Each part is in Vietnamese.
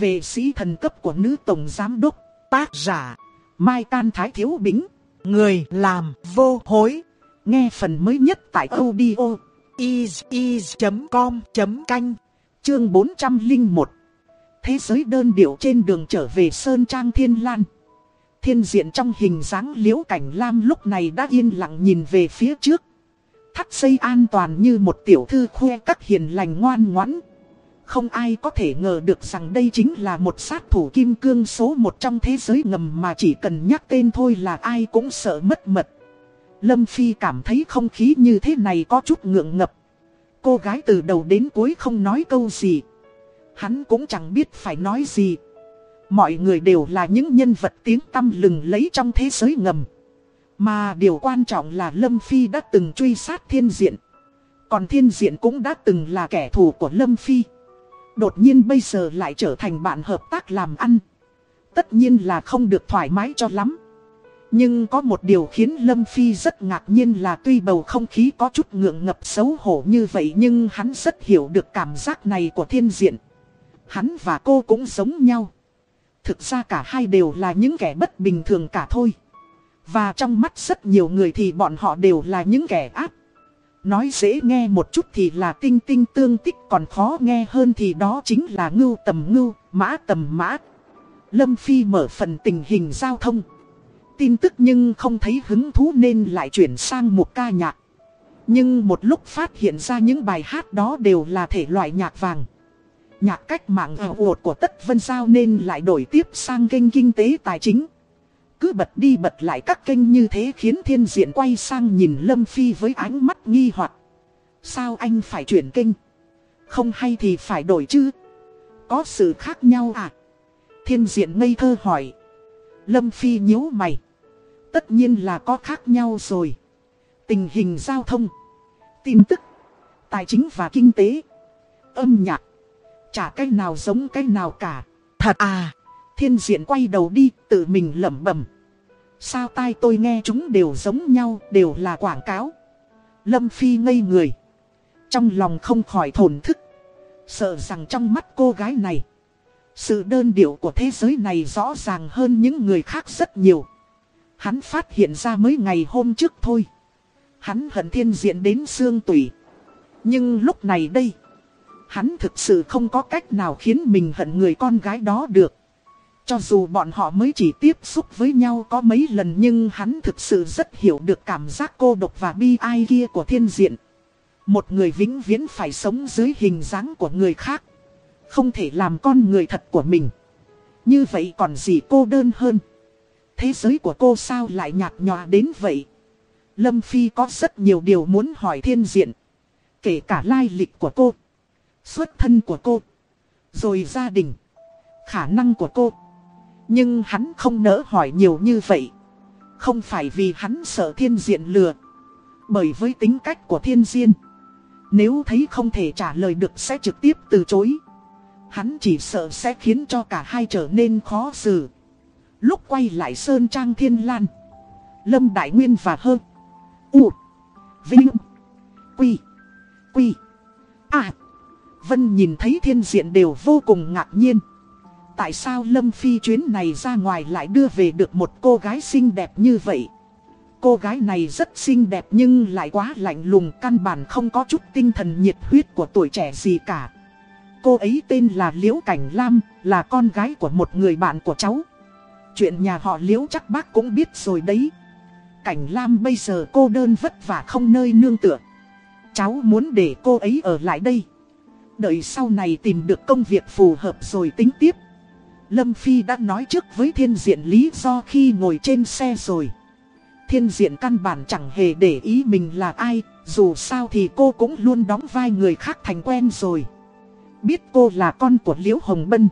về sĩ thần cấp của nữ tổng giám đốc, tác giả, Mai Can Thái Thiếu Bính, người làm vô hối. Nghe phần mới nhất tại audio is.com.canh, chương 401. Thế giới đơn điệu trên đường trở về Sơn Trang Thiên Lan. Thiên diện trong hình dáng liễu cảnh lam lúc này đã yên lặng nhìn về phía trước. Thắt dây an toàn như một tiểu thư khoe các hiền lành ngoan ngoãn. Không ai có thể ngờ được rằng đây chính là một sát thủ kim cương số một trong thế giới ngầm mà chỉ cần nhắc tên thôi là ai cũng sợ mất mật. Lâm Phi cảm thấy không khí như thế này có chút ngượng ngập. Cô gái từ đầu đến cuối không nói câu gì. Hắn cũng chẳng biết phải nói gì. Mọi người đều là những nhân vật tiếng tăm lừng lấy trong thế giới ngầm. Mà điều quan trọng là Lâm Phi đã từng truy sát thiên diện. Còn thiên diện cũng đã từng là kẻ thù của Lâm Phi. Đột nhiên bây giờ lại trở thành bạn hợp tác làm ăn. Tất nhiên là không được thoải mái cho lắm. Nhưng có một điều khiến Lâm Phi rất ngạc nhiên là tuy bầu không khí có chút ngượng ngập xấu hổ như vậy nhưng hắn rất hiểu được cảm giác này của thiên diện. Hắn và cô cũng giống nhau. Thực ra cả hai đều là những kẻ bất bình thường cả thôi. Và trong mắt rất nhiều người thì bọn họ đều là những kẻ ác. Nói dễ nghe một chút thì là tinh tinh tương tích còn khó nghe hơn thì đó chính là ngưu tầm ngưu, mã tầm mã. Lâm Phi mở phần tình hình giao thông. Tin tức nhưng không thấy hứng thú nên lại chuyển sang một ca nhạc. Nhưng một lúc phát hiện ra những bài hát đó đều là thể loại nhạc vàng. Nhạc cách mạng ảo ột của Tất Vân Giao nên lại đổi tiếp sang kênh kinh tế tài chính. Cứ bật đi bật lại các kênh như thế khiến thiên diện quay sang nhìn Lâm Phi với ánh mắt nghi hoặc Sao anh phải chuyển kênh? Không hay thì phải đổi chứ? Có sự khác nhau à? Thiên diện ngây thơ hỏi. Lâm Phi nhíu mày. Tất nhiên là có khác nhau rồi. Tình hình giao thông, tin tức, tài chính và kinh tế, âm nhạc. Chả cái nào giống cái nào cả. Thật à, thiên diện quay đầu đi, tự mình lẩm bẩm. Sao tai tôi nghe chúng đều giống nhau, đều là quảng cáo. Lâm Phi ngây người. Trong lòng không khỏi thổn thức. Sợ rằng trong mắt cô gái này, sự đơn điệu của thế giới này rõ ràng hơn những người khác rất nhiều. Hắn phát hiện ra mấy ngày hôm trước thôi. Hắn hận thiên diện đến xương tủy. Nhưng lúc này đây, hắn thực sự không có cách nào khiến mình hận người con gái đó được. Cho dù bọn họ mới chỉ tiếp xúc với nhau có mấy lần nhưng hắn thực sự rất hiểu được cảm giác cô độc và bi ai kia của thiên diện. Một người vĩnh viễn phải sống dưới hình dáng của người khác. Không thể làm con người thật của mình. Như vậy còn gì cô đơn hơn. Thế giới của cô sao lại nhạt nhòa đến vậy? Lâm Phi có rất nhiều điều muốn hỏi thiên diện. Kể cả lai lịch của cô. Xuất thân của cô. Rồi gia đình. Khả năng của cô. Nhưng hắn không nỡ hỏi nhiều như vậy. Không phải vì hắn sợ thiên diện lừa. Bởi với tính cách của thiên diện. Nếu thấy không thể trả lời được sẽ trực tiếp từ chối. Hắn chỉ sợ sẽ khiến cho cả hai trở nên khó xử. Lúc quay lại Sơn Trang Thiên Lan. Lâm Đại Nguyên và Hơ. U. Vinh. Quy. Quy. À. Vân nhìn thấy thiên diện đều vô cùng ngạc nhiên. Tại sao Lâm Phi chuyến này ra ngoài lại đưa về được một cô gái xinh đẹp như vậy? Cô gái này rất xinh đẹp nhưng lại quá lạnh lùng căn bản không có chút tinh thần nhiệt huyết của tuổi trẻ gì cả. Cô ấy tên là Liễu Cảnh Lam, là con gái của một người bạn của cháu. Chuyện nhà họ Liễu chắc bác cũng biết rồi đấy. Cảnh Lam bây giờ cô đơn vất vả không nơi nương tựa. Cháu muốn để cô ấy ở lại đây. Đợi sau này tìm được công việc phù hợp rồi tính tiếp. Lâm Phi đã nói trước với thiên diện lý do khi ngồi trên xe rồi. Thiên diện căn bản chẳng hề để ý mình là ai, dù sao thì cô cũng luôn đóng vai người khác thành quen rồi. Biết cô là con của Liễu Hồng Bân.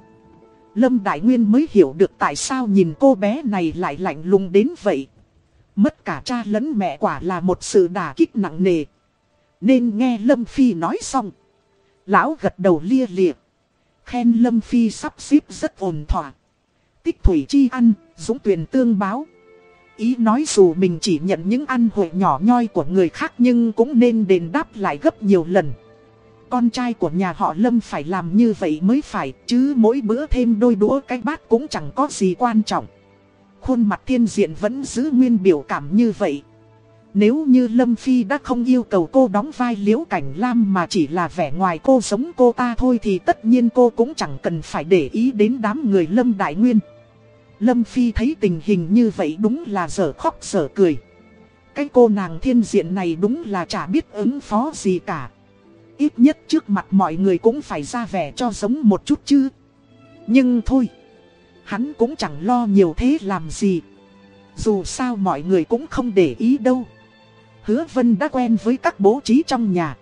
Lâm Đại Nguyên mới hiểu được tại sao nhìn cô bé này lại lạnh lùng đến vậy. Mất cả cha lẫn mẹ quả là một sự đả kích nặng nề. Nên nghe Lâm Phi nói xong. Lão gật đầu lia liệt Khen Lâm Phi sắp xếp rất ổn thỏa. Tích thủy chi ăn, dũng tuyển tương báo. Ý nói dù mình chỉ nhận những ăn hội nhỏ nhoi của người khác nhưng cũng nên đền đáp lại gấp nhiều lần. con trai của nhà họ Lâm phải làm như vậy mới phải, chứ mỗi bữa thêm đôi đũa cái bát cũng chẳng có gì quan trọng. Khuôn mặt thiên diện vẫn giữ nguyên biểu cảm như vậy. Nếu như Lâm Phi đã không yêu cầu cô đóng vai liễu cảnh lam mà chỉ là vẻ ngoài cô giống cô ta thôi thì tất nhiên cô cũng chẳng cần phải để ý đến đám người Lâm Đại Nguyên. Lâm Phi thấy tình hình như vậy đúng là dở khóc dở cười. Cái cô nàng thiên diện này đúng là chả biết ứng phó gì cả. Ít nhất trước mặt mọi người cũng phải ra vẻ cho giống một chút chứ. Nhưng thôi, hắn cũng chẳng lo nhiều thế làm gì. Dù sao mọi người cũng không để ý đâu. Hứa Vân đã quen với các bố trí trong nhà.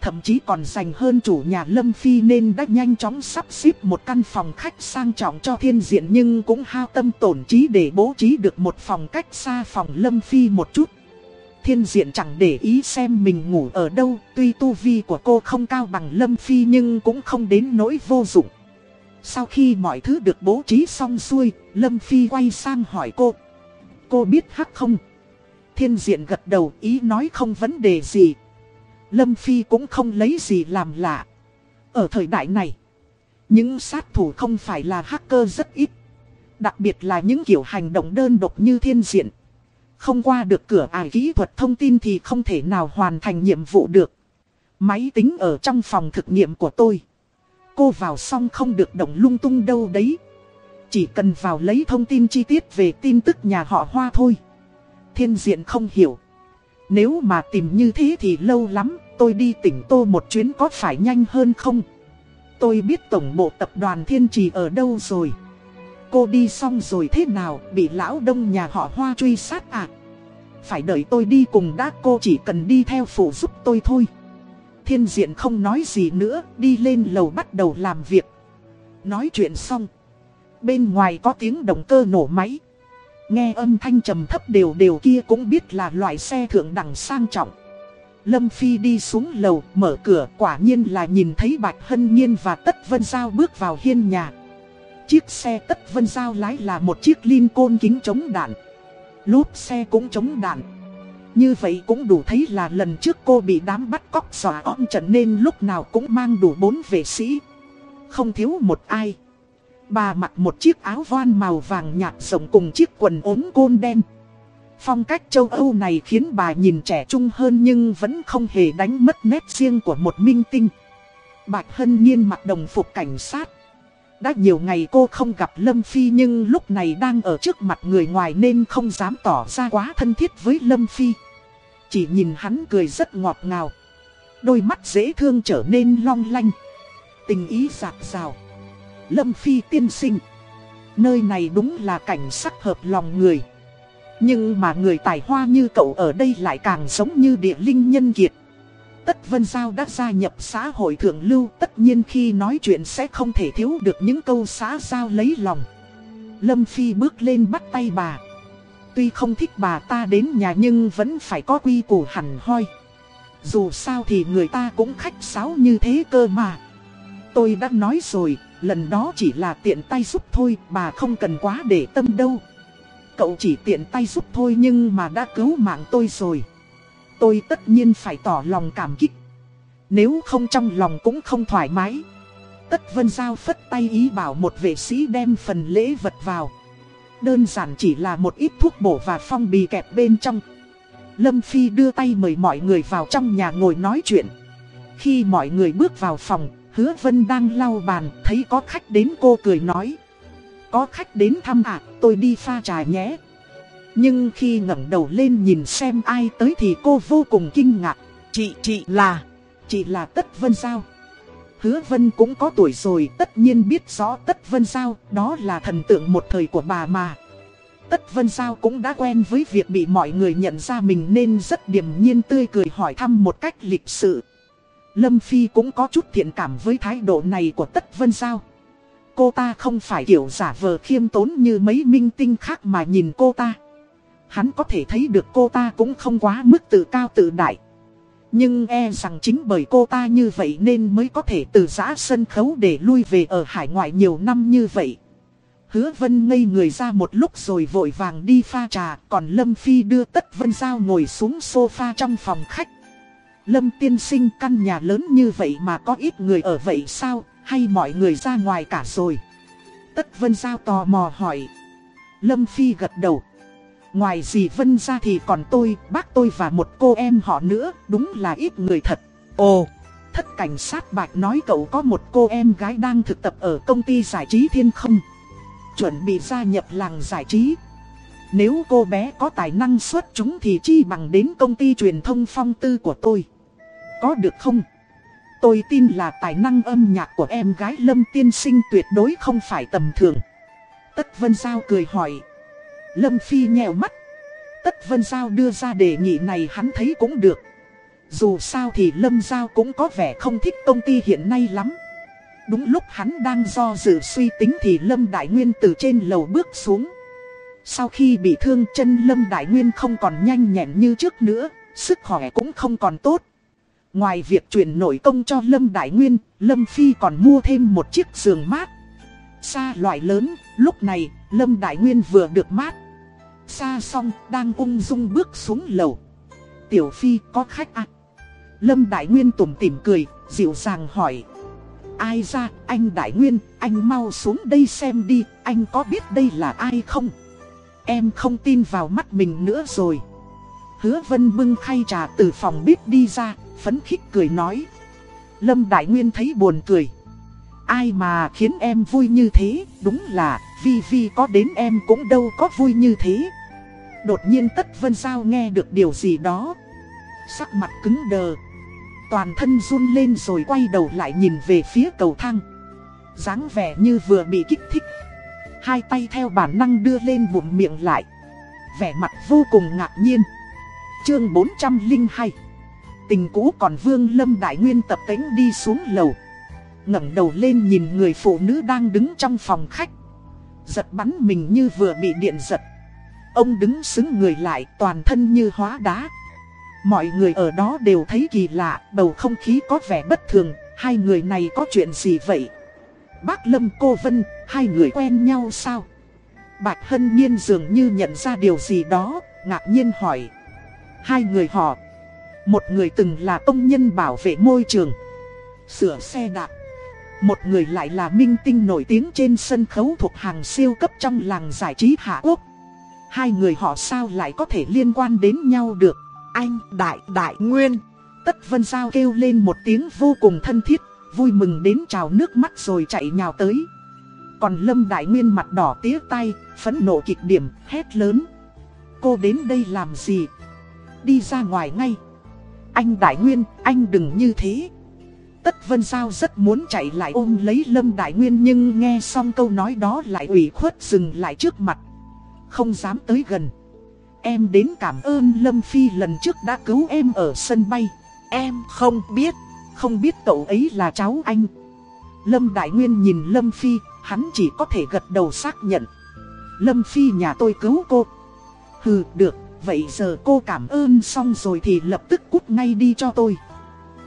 Thậm chí còn dành hơn chủ nhà Lâm Phi nên đã nhanh chóng sắp xếp một căn phòng khách sang trọng cho thiên diện nhưng cũng hao tâm tổn trí để bố trí được một phòng cách xa phòng Lâm Phi một chút. Thiên diện chẳng để ý xem mình ngủ ở đâu, tuy tu vi của cô không cao bằng Lâm Phi nhưng cũng không đến nỗi vô dụng. Sau khi mọi thứ được bố trí xong xuôi, Lâm Phi quay sang hỏi cô. Cô biết hát không? Thiên diện gật đầu ý nói không vấn đề gì. Lâm Phi cũng không lấy gì làm lạ. Ở thời đại này, những sát thủ không phải là hacker rất ít. Đặc biệt là những kiểu hành động đơn độc như thiên diện. Không qua được cửa ải kỹ thuật thông tin thì không thể nào hoàn thành nhiệm vụ được. Máy tính ở trong phòng thực nghiệm của tôi. Cô vào xong không được động lung tung đâu đấy. Chỉ cần vào lấy thông tin chi tiết về tin tức nhà họ Hoa thôi. Thiên diện không hiểu. Nếu mà tìm như thế thì lâu lắm, tôi đi tỉnh Tô một chuyến có phải nhanh hơn không? Tôi biết tổng bộ tập đoàn Thiên Trì ở đâu rồi. Cô đi xong rồi thế nào, bị lão đông nhà họ Hoa truy sát à? Phải đợi tôi đi cùng đã cô chỉ cần đi theo phụ giúp tôi thôi. Thiên diện không nói gì nữa, đi lên lầu bắt đầu làm việc. Nói chuyện xong. Bên ngoài có tiếng động cơ nổ máy. Nghe âm thanh trầm thấp đều đều kia cũng biết là loại xe thượng đẳng sang trọng. Lâm Phi đi xuống lầu, mở cửa, quả nhiên là nhìn thấy Bạch Hân Nhiên và Tất Vân Giao bước vào hiên nhà. Chiếc xe Tất Vân Giao lái là một chiếc Lincoln kính chống đạn. Lốp xe cũng chống đạn. Như vậy cũng đủ thấy là lần trước cô bị đám bắt cóc xòa om trận nên lúc nào cũng mang đủ bốn vệ sĩ. Không thiếu một ai. Bà mặc một chiếc áo voan màu vàng nhạt rộng cùng chiếc quần ốm côn đen. Phong cách châu Âu này khiến bà nhìn trẻ trung hơn nhưng vẫn không hề đánh mất nét riêng của một minh tinh. Bạch Hân Nhiên mặc đồng phục cảnh sát. Đã nhiều ngày cô không gặp Lâm Phi nhưng lúc này đang ở trước mặt người ngoài nên không dám tỏ ra quá thân thiết với Lâm Phi. Chỉ nhìn hắn cười rất ngọt ngào. Đôi mắt dễ thương trở nên long lanh. Tình ý giạc rào. Lâm Phi tiên sinh. Nơi này đúng là cảnh sắc hợp lòng người. Nhưng mà người tài hoa như cậu ở đây lại càng giống như địa linh nhân kiệt. Tất Vân Giao đã gia nhập xã hội thượng lưu tất nhiên khi nói chuyện sẽ không thể thiếu được những câu xã giao lấy lòng. Lâm Phi bước lên bắt tay bà. Tuy không thích bà ta đến nhà nhưng vẫn phải có quy củ hẳn hoi. Dù sao thì người ta cũng khách sáo như thế cơ mà. Tôi đã nói rồi, lần đó chỉ là tiện tay giúp thôi, bà không cần quá để tâm đâu. Cậu chỉ tiện tay giúp thôi nhưng mà đã cứu mạng tôi rồi. Tôi tất nhiên phải tỏ lòng cảm kích. Nếu không trong lòng cũng không thoải mái. Tất Vân Giao phất tay ý bảo một vệ sĩ đem phần lễ vật vào. Đơn giản chỉ là một ít thuốc bổ và phong bì kẹp bên trong. Lâm Phi đưa tay mời mọi người vào trong nhà ngồi nói chuyện. Khi mọi người bước vào phòng, Hứa Vân đang lau bàn, thấy có khách đến cô cười nói. Có khách đến thăm à, tôi đi pha trà nhé. Nhưng khi ngẩng đầu lên nhìn xem ai tới thì cô vô cùng kinh ngạc. Chị, chị là, chị là Tất Vân sao? Hứa Vân cũng có tuổi rồi, tất nhiên biết rõ Tất Vân sao? đó là thần tượng một thời của bà mà. Tất Vân Giao cũng đã quen với việc bị mọi người nhận ra mình nên rất điềm nhiên tươi cười hỏi thăm một cách lịch sự. Lâm Phi cũng có chút thiện cảm với thái độ này của Tất Vân Giao. Cô ta không phải kiểu giả vờ khiêm tốn như mấy minh tinh khác mà nhìn cô ta. Hắn có thể thấy được cô ta cũng không quá mức tự cao tự đại. Nhưng e rằng chính bởi cô ta như vậy nên mới có thể từ giã sân khấu để lui về ở hải ngoại nhiều năm như vậy. Hứa Vân ngây người ra một lúc rồi vội vàng đi pha trà, còn Lâm Phi đưa Tất Vân Giao ngồi xuống sofa trong phòng khách. Lâm tiên sinh căn nhà lớn như vậy mà có ít người ở vậy sao, hay mọi người ra ngoài cả rồi? Tất Vân Giao tò mò hỏi. Lâm Phi gật đầu. Ngoài dì Vân ra thì còn tôi, bác tôi và một cô em họ nữa, đúng là ít người thật. Ồ, thất cảnh sát Bạch nói cậu có một cô em gái đang thực tập ở công ty giải trí thiên không. Chuẩn bị gia nhập làng giải trí. Nếu cô bé có tài năng xuất chúng thì chi bằng đến công ty truyền thông phong tư của tôi. Có được không? Tôi tin là tài năng âm nhạc của em gái Lâm Tiên Sinh tuyệt đối không phải tầm thường. Tất Vân Giao cười hỏi. Lâm Phi nhèo mắt. Tất Vân Giao đưa ra đề nghị này hắn thấy cũng được. Dù sao thì Lâm Giao cũng có vẻ không thích công ty hiện nay lắm. Đúng lúc hắn đang do dự suy tính thì Lâm Đại Nguyên từ trên lầu bước xuống. Sau khi bị thương chân Lâm Đại Nguyên không còn nhanh nhẹn như trước nữa, sức khỏe cũng không còn tốt. Ngoài việc chuyển nội công cho Lâm Đại Nguyên, Lâm Phi còn mua thêm một chiếc giường mát. Xa loại lớn, lúc này, Lâm Đại Nguyên vừa được mát. Xa xong, đang ung dung bước xuống lầu. Tiểu Phi có khách à? Lâm Đại Nguyên tủm tỉm cười, dịu dàng hỏi. Ai ra, anh Đại Nguyên, anh mau xuống đây xem đi, anh có biết đây là ai không? Em không tin vào mắt mình nữa rồi. Hứa Vân bưng khay trà từ phòng bếp đi ra, phấn khích cười nói. Lâm Đại Nguyên thấy buồn cười. Ai mà khiến em vui như thế, đúng là Vi Vi có đến em cũng đâu có vui như thế. Đột nhiên Tất Vân Giao nghe được điều gì đó. Sắc mặt cứng đờ. Toàn thân run lên rồi quay đầu lại nhìn về phía cầu thang. dáng vẻ như vừa bị kích thích. Hai tay theo bản năng đưa lên bụng miệng lại. Vẻ mặt vô cùng ngạc nhiên. Chương 402 Tình cũ còn Vương Lâm Đại Nguyên tập tính đi xuống lầu. ngẩng đầu lên nhìn người phụ nữ đang đứng trong phòng khách. Giật bắn mình như vừa bị điện giật. Ông đứng xứng người lại toàn thân như hóa đá. Mọi người ở đó đều thấy kỳ lạ, Bầu không khí có vẻ bất thường. Hai người này có chuyện gì vậy? Bác Lâm, cô Vân, Hai người quen nhau sao? Bạch Hân Nhiên dường như nhận ra điều gì đó, Ngạc nhiên hỏi. Hai người họ một người từng là công nhân bảo vệ môi trường. Sửa xe đạp. Một người lại là minh tinh nổi tiếng trên sân khấu thuộc hàng siêu cấp trong làng giải trí Hạ Quốc. Hai người họ sao lại có thể liên quan đến nhau được? Anh, Đại Đại Nguyên. Tất Vân Giao kêu lên một tiếng vô cùng thân thiết, Vui mừng đến trào nước mắt rồi chạy nhào tới. Còn Lâm Đại Nguyên mặt đỏ tía tay Phấn nộ kịch điểm, hét lớn. Cô đến đây làm gì? Đi ra ngoài ngay anh Đại Nguyên, anh đừng như thế. Tất Vân Giao rất muốn chạy lại ôm lấy Lâm Đại Nguyên nhưng nghe xong câu nói đó lại ủy khuất dừng lại trước mặt. Không dám tới gần. Em đến cảm ơn Lâm Phi lần trước đã cứu em ở sân bay. Em không biết, không biết cậu ấy là cháu anh. Lâm Đại Nguyên nhìn Lâm Phi, hắn chỉ có thể gật đầu xác nhận. Lâm Phi nhà tôi cứu cô. Hừ, được, Vậy giờ cô cảm ơn xong rồi thì lập tức cút ngay đi cho tôi.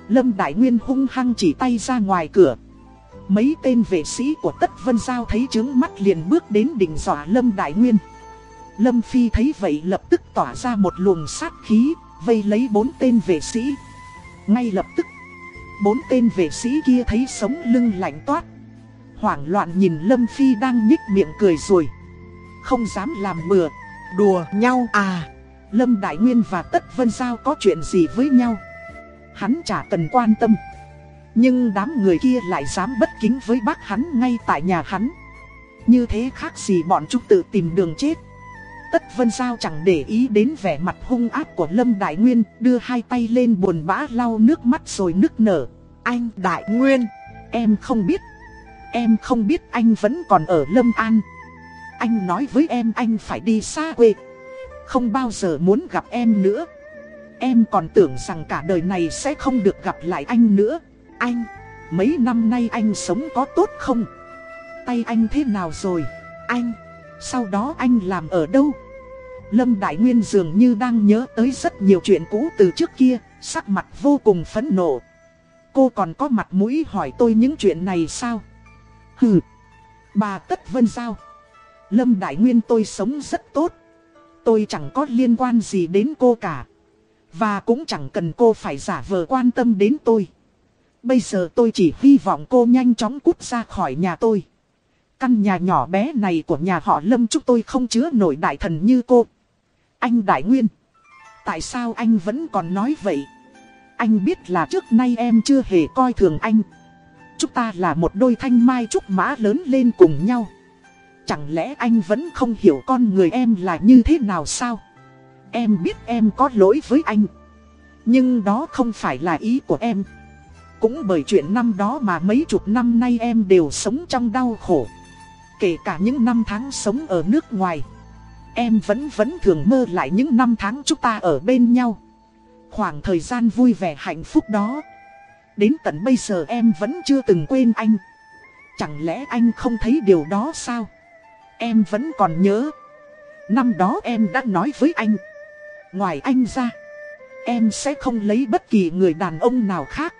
Lâm Đại Nguyên hung hăng chỉ tay ra ngoài cửa. Mấy tên vệ sĩ của Tất Vân Giao thấy chứng mắt liền bước đến đỉnh dọa Lâm Đại Nguyên. Lâm Phi thấy vậy lập tức tỏa ra một luồng sát khí, Vây lấy bốn tên vệ sĩ. Ngay lập tức, Bốn tên vệ sĩ kia thấy sống lưng lạnh toát. Hoảng loạn nhìn Lâm Phi đang nhích miệng cười rồi. Không dám làm bừa. Đùa nhau à. Lâm Đại Nguyên và Tất Vân Giao có chuyện gì với nhau? Hắn chả cần quan tâm. Nhưng đám người kia lại dám bất kính với bác hắn ngay tại nhà hắn. Như thế khác gì bọn chúng tự tìm đường chết. Tất Vân Giao chẳng để ý đến vẻ mặt hung ác của Lâm Đại Nguyên, Đưa hai tay lên buồn bã lau nước mắt rồi nức nở. Anh Đại Nguyên, Em không biết. Em không biết anh vẫn còn ở Lâm An. Anh nói với em anh phải đi xa quê không bao giờ muốn gặp em nữa Em còn tưởng rằng cả đời này sẽ không được gặp lại anh nữa Anh, mấy năm nay anh sống có tốt không? Tay anh thế nào rồi? Anh, sau đó anh làm ở đâu? Lâm Đại Nguyên dường như đang nhớ tới rất nhiều chuyện cũ từ trước kia, sắc mặt vô cùng phẫn nộ. Cô còn có mặt mũi hỏi tôi những chuyện này sao? Hừ, bà Tất Vân sao? Lâm Đại Nguyên tôi sống rất tốt, Tôi chẳng có liên quan gì đến cô cả. Và cũng chẳng cần cô phải giả vờ quan tâm đến tôi. Bây giờ tôi chỉ hy vọng cô nhanh chóng cút ra khỏi nhà tôi. Căn nhà nhỏ bé này của nhà họ Lâm chúng tôi không chứa nổi đại thần như cô. Anh Đại Nguyên. Tại sao anh vẫn còn nói vậy? Anh biết là trước nay em chưa hề coi thường anh. Chúng ta là một đôi thanh mai trúc mã lớn lên cùng nhau. Chẳng lẽ anh vẫn không hiểu con người em là như thế nào sao? Em biết em có lỗi với anh. Nhưng đó không phải là ý của em. Cũng bởi chuyện năm đó mà mấy chục năm nay em đều sống trong đau khổ. Kể cả những năm tháng sống ở nước ngoài. Em vẫn vẫn thường mơ lại những năm tháng chúng ta ở bên nhau. Khoảng thời gian vui vẻ hạnh phúc đó. Đến tận bây giờ em vẫn chưa từng quên anh. Chẳng lẽ anh không thấy điều đó sao? Em vẫn còn nhớ. Năm đó em đã nói với anh. Ngoài anh ra, em sẽ không lấy bất kỳ người đàn ông nào khác.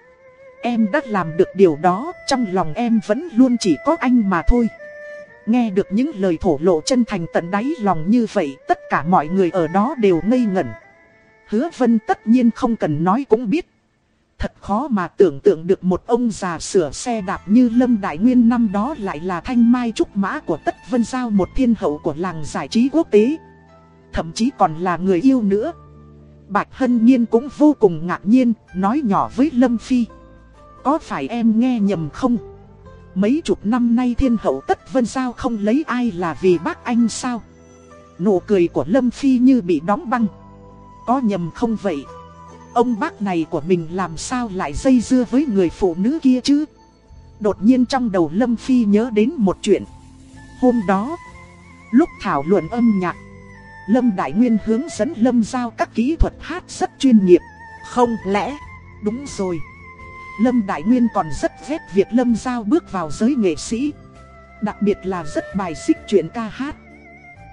Em đã làm được điều đó, trong lòng em vẫn luôn chỉ có anh mà thôi. Nghe được những lời thổ lộ chân thành tận đáy lòng như vậy, tất cả mọi người ở đó đều ngây ngẩn. Hứa Vân tất nhiên không cần nói cũng biết. Thật khó mà tưởng tượng được một ông già sửa xe đạp như Lâm Đại Nguyên năm đó lại là thanh mai trúc mã của Tất Vân Giao một thiên hậu của làng giải trí quốc tế. Thậm chí còn là người yêu nữa. Bạch Hân Nhiên cũng vô cùng ngạc nhiên, nói nhỏ với Lâm Phi. Có phải em nghe nhầm không? Mấy chục năm nay thiên hậu Tất Vân Giao không lấy ai là vì bác anh sao? Nụ cười của Lâm Phi như bị đóng băng. Có nhầm không vậy? Ông bác này của mình làm sao lại dây dưa với người phụ nữ kia chứ? Đột nhiên trong đầu Lâm Phi nhớ đến một chuyện. Hôm đó, lúc thảo luận âm nhạc, Lâm Đại Nguyên hướng dẫn Lâm Giao các kỹ thuật hát rất chuyên nghiệp. Không lẽ, đúng rồi. Lâm Đại Nguyên còn rất ghét việc Lâm Giao bước vào giới nghệ sĩ. Đặc biệt là rất bài xích chuyện ca hát.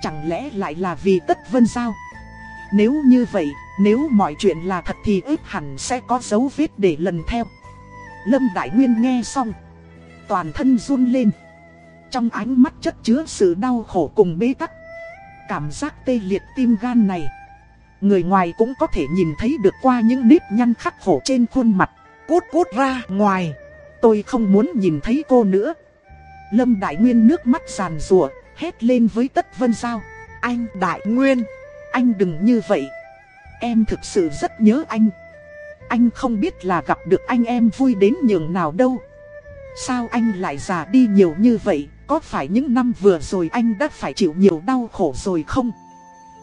Chẳng lẽ lại là vì Tất Vân Giao? Nếu như vậy, nếu mọi chuyện là thật thì ước hẳn sẽ có dấu vết để lần theo. Lâm Đại Nguyên nghe xong. Toàn thân run lên. Trong ánh mắt chất chứa sự đau khổ cùng bế tắc. Cảm giác tê liệt tim gan này. Người ngoài cũng có thể nhìn thấy được qua những nếp nhăn khắc khổ trên khuôn mặt. Cút cút ra ngoài. Tôi không muốn nhìn thấy cô nữa. Lâm Đại Nguyên nước mắt giàn rùa, hét lên với Tất Vân Giao. Anh Đại Nguyên, anh đừng như vậy. Em thực sự rất nhớ anh. Anh không biết là gặp được anh em vui đến nhường nào đâu. Sao anh lại già đi nhiều như vậy? Có phải những năm vừa rồi anh đã phải chịu nhiều đau khổ rồi không?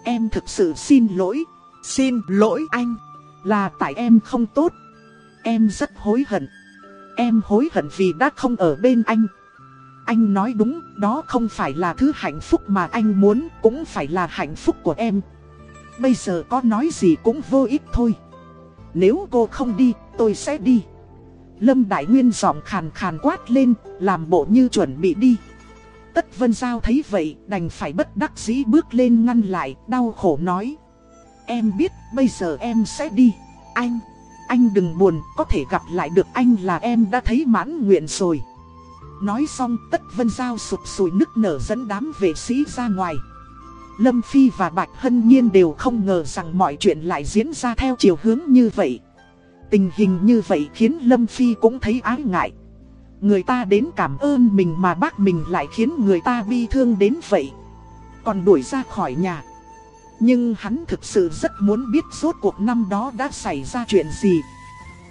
Em thực sự xin lỗi. Xin lỗi anh. Là tại em không tốt. Em rất hối hận. Em hối hận vì đã không ở bên anh. Anh nói đúng, đó không phải là thứ hạnh phúc mà anh muốn, cũng phải là hạnh phúc của em. Bây giờ có nói gì cũng vô ích thôi. Nếu cô không đi, tôi sẽ đi. Lâm Đại Nguyên giọng khàn khàn quát lên, làm bộ như chuẩn bị đi. Tất Vân Giao thấy vậy, đành phải bất đắc dĩ bước lên ngăn lại, đau khổ nói. Em biết, bây giờ em sẽ đi. Anh, anh đừng buồn, có thể gặp lại được anh là em đã thấy mãn nguyện rồi. Nói xong, Tất Vân Giao sụp sùi nức nở dẫn đám vệ sĩ ra ngoài. Lâm Phi và Bạch Hân Nhiên đều không ngờ rằng mọi chuyện lại diễn ra theo chiều hướng như vậy. Tình hình như vậy khiến Lâm Phi cũng thấy ái ngại. Người ta đến cảm ơn mình mà bác mình lại khiến người ta bi thương đến vậy. Còn đuổi ra khỏi nhà. Nhưng hắn thực sự rất muốn biết suốt cuộc năm đó đã xảy ra chuyện gì.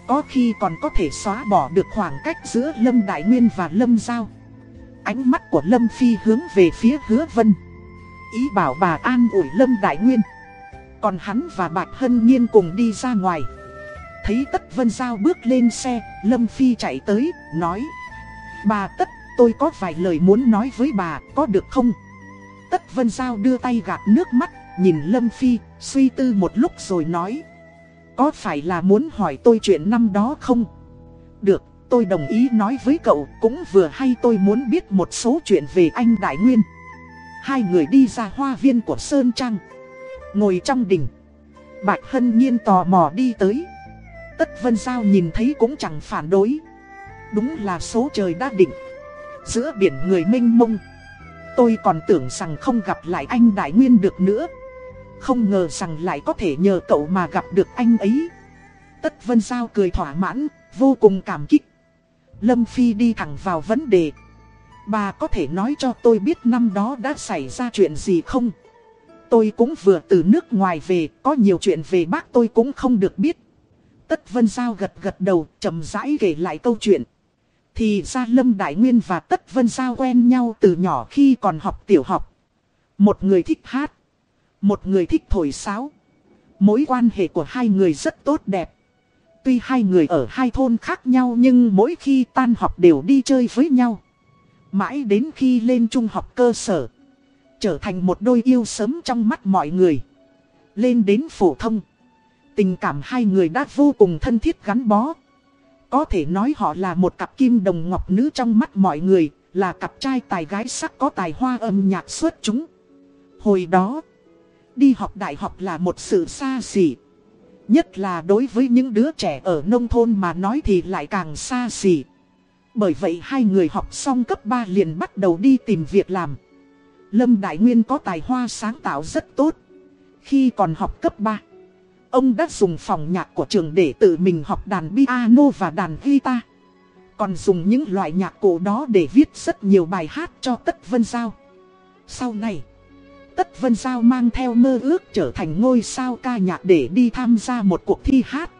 Có khi còn có thể xóa bỏ được khoảng cách giữa Lâm Đại Nguyên và Lâm Giao. Ánh mắt của Lâm Phi hướng về phía hứa vân ý bảo bà an ủi Lâm Đại Nguyên. Còn hắn và Bạch Hân Nhiên cùng đi ra ngoài. Thấy Tất Vân Giao bước lên xe, Lâm Phi chạy tới, nói. Bà Tất, tôi có vài lời muốn nói với bà, có được không? Tất Vân Giao đưa tay gạt nước mắt, nhìn Lâm Phi, suy tư một lúc rồi nói. Có phải là muốn hỏi tôi chuyện năm đó không? Được, tôi đồng ý nói với cậu, cũng vừa hay tôi muốn biết một số chuyện về anh Đại Nguyên. Hai người đi ra hoa viên của Sơn trang. Ngồi trong đỉnh. Bạch Hân Nhiên tò mò đi tới. Tất Vân Giao nhìn thấy cũng chẳng phản đối. Đúng là số trời đã định. Giữa biển người mênh mông. Tôi còn tưởng rằng không gặp lại anh Đại Nguyên được nữa. Không ngờ rằng lại có thể nhờ cậu mà gặp được anh ấy. Tất Vân Giao cười thỏa mãn, vô cùng cảm kích. Lâm Phi đi thẳng vào vấn đề. Bà có thể nói cho tôi biết năm đó đã xảy ra chuyện gì không? Tôi cũng vừa từ nước ngoài về, có nhiều chuyện về bác tôi cũng không được biết. Tất Vân Giao gật gật đầu, chậm rãi kể lại câu chuyện. Thì ra Lâm Đại Nguyên và Tất Vân Giao quen nhau từ nhỏ khi còn học tiểu học. Một người thích hát, một người thích thổi sáo. Mối quan hệ của hai người rất tốt đẹp. Tuy hai người ở hai thôn khác nhau nhưng mỗi khi tan học đều đi chơi với nhau. Mãi đến khi lên trung học cơ sở, Trở thành một đôi yêu sớm trong mắt mọi người. Lên đến phổ thông, Tình cảm hai người đã vô cùng thân thiết gắn bó. Có thể nói họ là một cặp kim đồng ngọc nữ trong mắt mọi người, Là cặp trai tài gái sắc có tài hoa âm nhạc xuất chúng. Hồi đó, Đi học đại học là một sự xa xỉ, Nhất là đối với những đứa trẻ ở nông thôn mà nói thì lại càng xa xỉ bởi vậy hai người học xong cấp 3 liền bắt đầu đi tìm việc làm. Lâm Đại Nguyên có tài hoa sáng tạo rất tốt. Khi còn học cấp 3, ông đã dùng phòng nhạc của trường để tự mình học đàn piano và đàn guitar. Còn dùng những loại nhạc cổ đó để viết rất nhiều bài hát cho Tất Vân Giao. Sau này, Tất Vân Giao mang theo mơ ước trở thành ngôi sao ca nhạc để đi tham gia một cuộc thi hát.